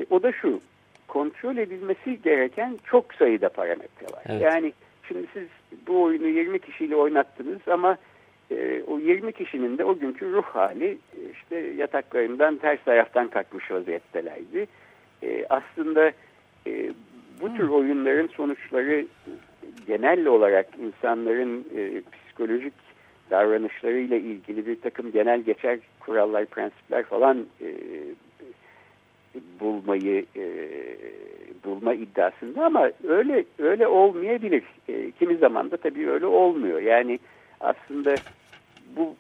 O da şu, kontrol edilmesi gereken çok sayıda parametre var. Evet. Yani şimdi siz bu oyunu 20 kişiyle oynattınız ama e, o 20 kişinin de o günkü ruh hali e, işte yataklarından ters taraftan kalkmış vaziyettelerdi. E, aslında e, bu tür oyunların sonuçları genel olarak insanların e, psikolojik davranışlarıyla ilgili bir takım genel geçer kurallar, prensipler falan e, bulmayı e, bulma iddiasında ama öyle öyle olmayabilir. E, kimi zaman da tabii öyle olmuyor. Yani aslında bu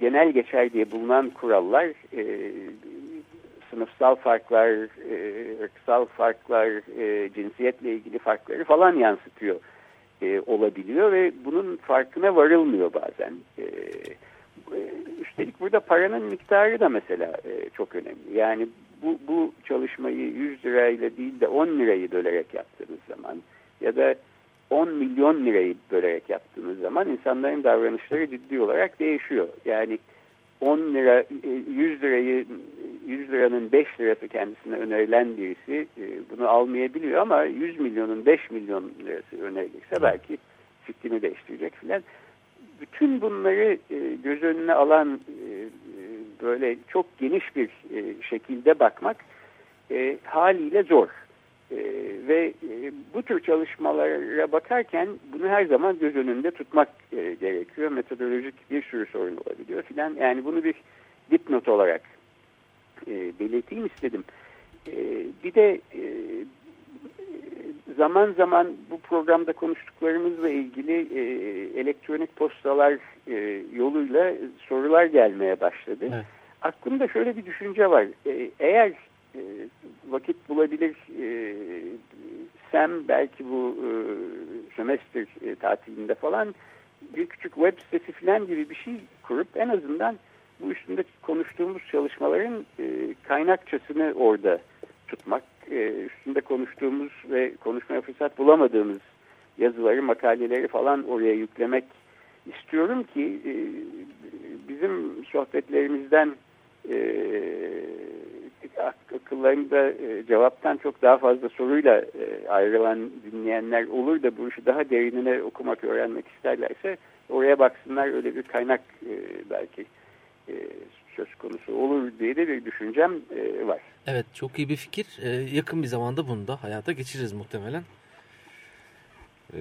genel geçer diye bulunan kurallar e, sınıfsal farklar, e, ırksal farklar, e, cinsiyetle ilgili farkları falan yansıtıyor e, olabiliyor ve bunun farkına varılmıyor bazen. E, üstelik burada paranın miktarı da mesela e, çok önemli. Yani bu, bu çalışmayı 100 lirayla değil de 10 lirayı bölerek yaptığınız zaman ya da 10 milyon lirayı bölerek yaptığınız zaman insanların davranışları ciddi olarak değişiyor. Yani 10 lira, e, 100 lirayı 100 liranın 5 lirası kendisine önerilen birisi e, bunu almayabiliyor ama 100 milyonun 5 milyon lirası önerilirse belki fikrini değiştirecek filan. Bütün bunları e, göz önüne alan e, böyle çok geniş bir şekilde bakmak haliyle zor. Ve bu tür çalışmalara bakarken bunu her zaman göz önünde tutmak gerekiyor. Metodolojik bir sürü sorun olabiliyor filan. Yani bunu bir dipnot olarak belirteyim istedim. Bir de zaman zaman bu programda konuştuklarımızla ilgili elektronik postalar yoluyla sorular gelmeye başladı. Evet. Aklımda şöyle bir düşünce var. Eğer vakit bulabilir Sam belki bu e, e, tatilinde falan bir küçük web sitesi falan gibi bir şey kurup en azından bu üstünde konuştuğumuz çalışmaların e, kaynakçasını orada tutmak, e, üstünde konuştuğumuz ve konuşmaya fırsat bulamadığımız yazıları, makaleleri falan oraya yüklemek istiyorum ki e, bizim sohbetlerimizden e, ak- akıllarında e, cevaptan çok daha fazla soruyla e, ayrılan dinleyenler olur da bu işi daha derinine okumak, öğrenmek isterlerse oraya baksınlar öyle bir kaynak e, belki e, söz konusu olur diye de bir düşüncem e, var. Evet çok iyi bir fikir. Yakın bir zamanda bunu da hayata geçiririz muhtemelen. Ee,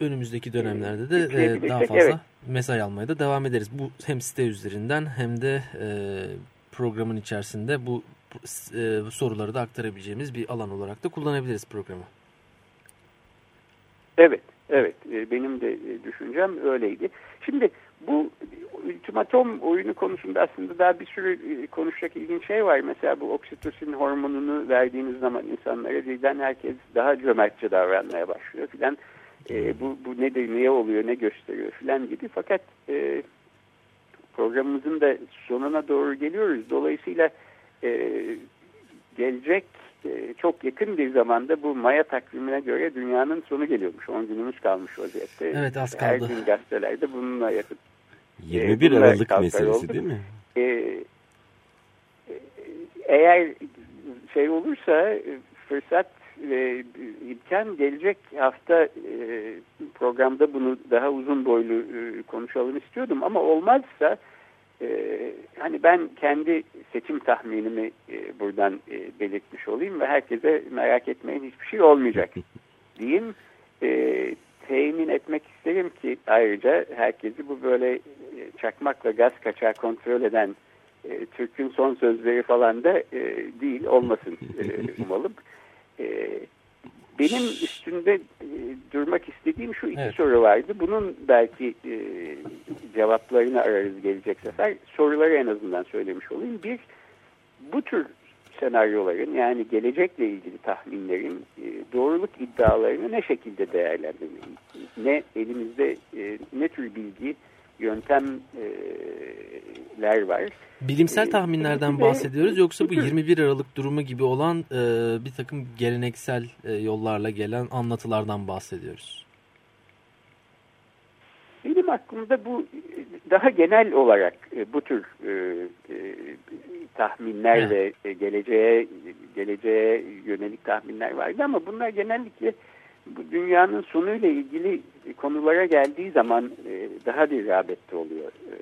Önümüzdeki dönemlerde de e, daha fazla evet. mesaj almaya da devam ederiz. Bu hem site üzerinden hem de e, programın içerisinde bu e, soruları da aktarabileceğimiz bir alan olarak da kullanabiliriz programı. Evet, evet. E, Benim de e, düşüncem öyleydi. Şimdi bu ultimatom oyunu konusunda aslında daha bir sürü e, konuşacak ilginç şey var. Mesela bu oksitosin hormonunu verdiğiniz zaman insanlara birden herkes daha cömertçe davranmaya başlıyor filan. E, bu, bu nedir, niye oluyor, ne gösteriyor filan gibi. Fakat e, programımızın da sonuna doğru geliyoruz. Dolayısıyla e, gelecek e, çok yakın bir zamanda bu Maya takvimine göre dünyanın sonu geliyormuş. 10 günümüz kalmış vaziyette. Evet, az Her kaldı. gün gazetelerde bununla yakın. 21 bunlar Aralık kalkar meselesi oldu. değil mi? E, e, eğer şey olursa e, fırsat ve imkan gelecek hafta e, programda bunu daha uzun boylu e, konuşalım istiyordum ama olmazsa e, hani ben kendi seçim tahminimi e, buradan e, belirtmiş olayım ve herkese merak etmeyin hiçbir şey olmayacak [LAUGHS] diyeyim. E, temin etmek isterim ki ayrıca herkesi bu böyle e, çakmakla gaz kaçağı kontrol eden e, Türk'ün son sözleri falan da e, değil olmasın e, [LAUGHS] umalım. E, benim üstünde e, durmak istediğim şu iki Evet. soru vardı. Bunun belki e, cevaplarını ararız gelecek sefer. Soruları en azından söylemiş olayım. Bir, bu tür senaryoların yani gelecekle ilgili tahminlerin e, doğruluk iddialarını ne şekilde değerlendirmeliyiz? Ne elimizde e, ne tür bilgi, yöntemler var? Bilimsel Ee, tahminlerden bahsediyoruz yoksa bu bir tür- 21 Aralık durumu gibi olan e, bir takım geleneksel e, yollarla gelen anlatılardan bahsediyoruz. Benim aklımda bu e, daha genel olarak e, bu tür e, e, tahminler Evet. ve e, geleceğe geleceğe yönelik tahminler vardı ama bunlar genellikle bu dünyanın sonuyla ilgili konulara geldiği zaman e, daha bir rağbette oluyor e,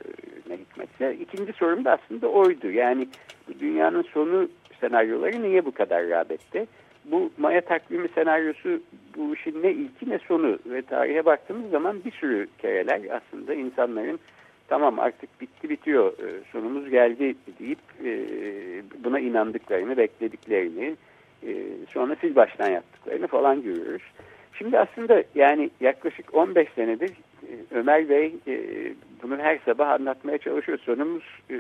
ne hikmetse. İkinci sorum da aslında oydu. Yani bu dünyanın sonu senaryoları niye bu kadar rağbette? Bu Maya takvimi senaryosu bu işin ne ilki ne sonu ve tarihe baktığımız zaman bir sürü kereler aslında insanların tamam artık bitti bitiyor e, sonumuz geldi deyip e, buna inandıklarını beklediklerini e, sonra fil baştan yaptıklarını falan görüyoruz. Şimdi aslında yani yaklaşık 15 senedir e, Ömer Bey e, bunu her sabah anlatmaya çalışıyor. Sonumuz e,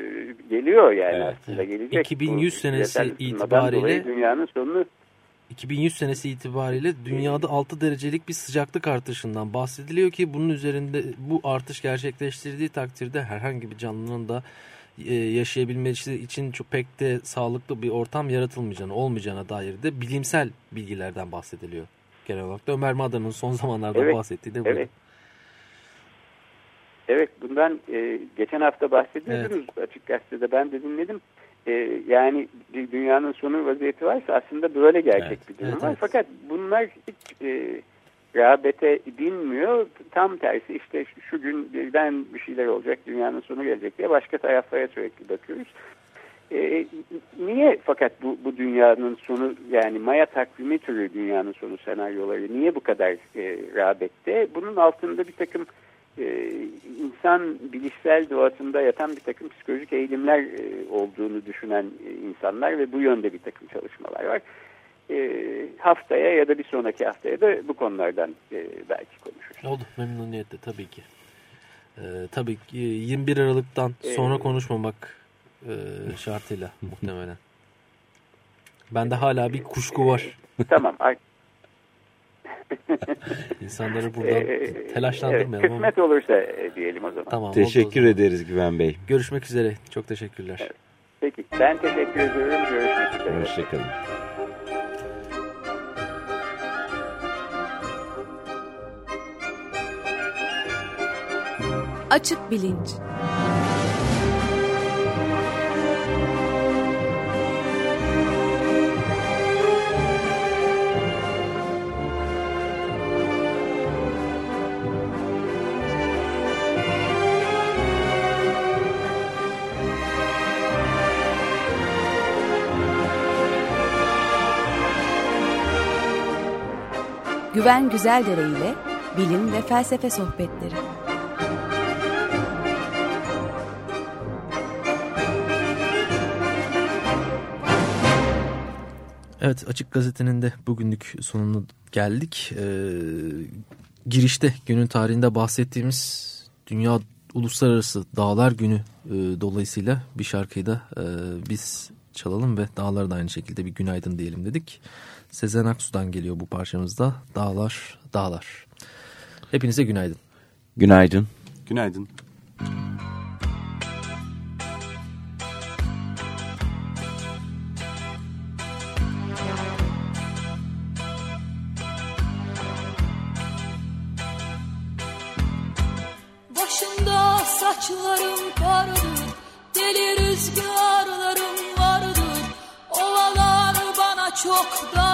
geliyor yani Evet, aslında evet. gelecek. 2100 Bu senesi itibariyle- dünyanın sonunu 2100 senesi itibariyle dünyada 6 derecelik bir sıcaklık artışından bahsediliyor ki bunun üzerinde bu artış gerçekleştirdiği takdirde herhangi bir canlının da yaşayabilmesi için çok pek de sağlıklı bir ortam yaratılmayacağını, olmayacağına dair de bilimsel bilgilerden bahsediliyor. Genel olarak da Ömer Madra'nın son zamanlarda Evet, bahsettiği de buydu. Evet. Evet bundan e, geçen hafta bahsediyordunuz açık gazetede ben de dinledim. E, yani bir dünyanın sonu vaziyeti varsa aslında böyle gerçek Evet, bir durum evet, var. evet. Fakat bunlar hiç e, rağbete binmiyor. Tam tersi işte şu, şu gün birden bir şeyler olacak dünyanın sonu gelecek diye başka taraflara sürekli bakıyoruz. E, niye fakat bu, bu dünyanın sonu yani Maya takvimi türü dünyanın sonu senaryoları niye bu kadar e, rağbette? Bunun altında bir takım e, insan bilişsel doğasında yatan bir takım psikolojik eğilimler e, olduğunu düşünen e, insanlar ve bu yönde bir takım çalışmalar var. E, haftaya ya da bir sonraki haftaya da bu konulardan e, belki konuşuruz. Oldu memnuniyetle tabii ki. Ee, tabii ki 21 Aralık'tan sonra Ee, konuşmamak e, şartıyla [LAUGHS] muhtemelen. Bende hala bir kuşku var. tamam. [LAUGHS] İnsanları buradan e, telaşlandırmayalım evet, ama. kısmet olursa e, diyelim o zaman. Tamam, Teşekkür zaman. ederiz Güven Bey. Görüşmek üzere. Çok teşekkürler. Peki ben teşekkür ediyorum. Görüşmek üzere. Hoşçakalın. Açık Bilinç Güven Güzeldere ile bilim ve felsefe sohbetleri. Evet Açık Gazete'nin de bugünlük sonuna geldik. Ee, girişte günün tarihinde bahsettiğimiz Dünya Uluslararası Dağlar Günü e, dolayısıyla bir şarkıyı da e, biz çalalım ve dağlara da aynı şekilde bir günaydın diyelim dedik. Sezen Aksu'dan geliyor bu parçamızda Dağlar Dağlar. Hepinize günaydın. Günaydın. Günaydın. Başımda saçlarım kardır, deli rüzgarlarım vardır. Ovalar bana çok dardır,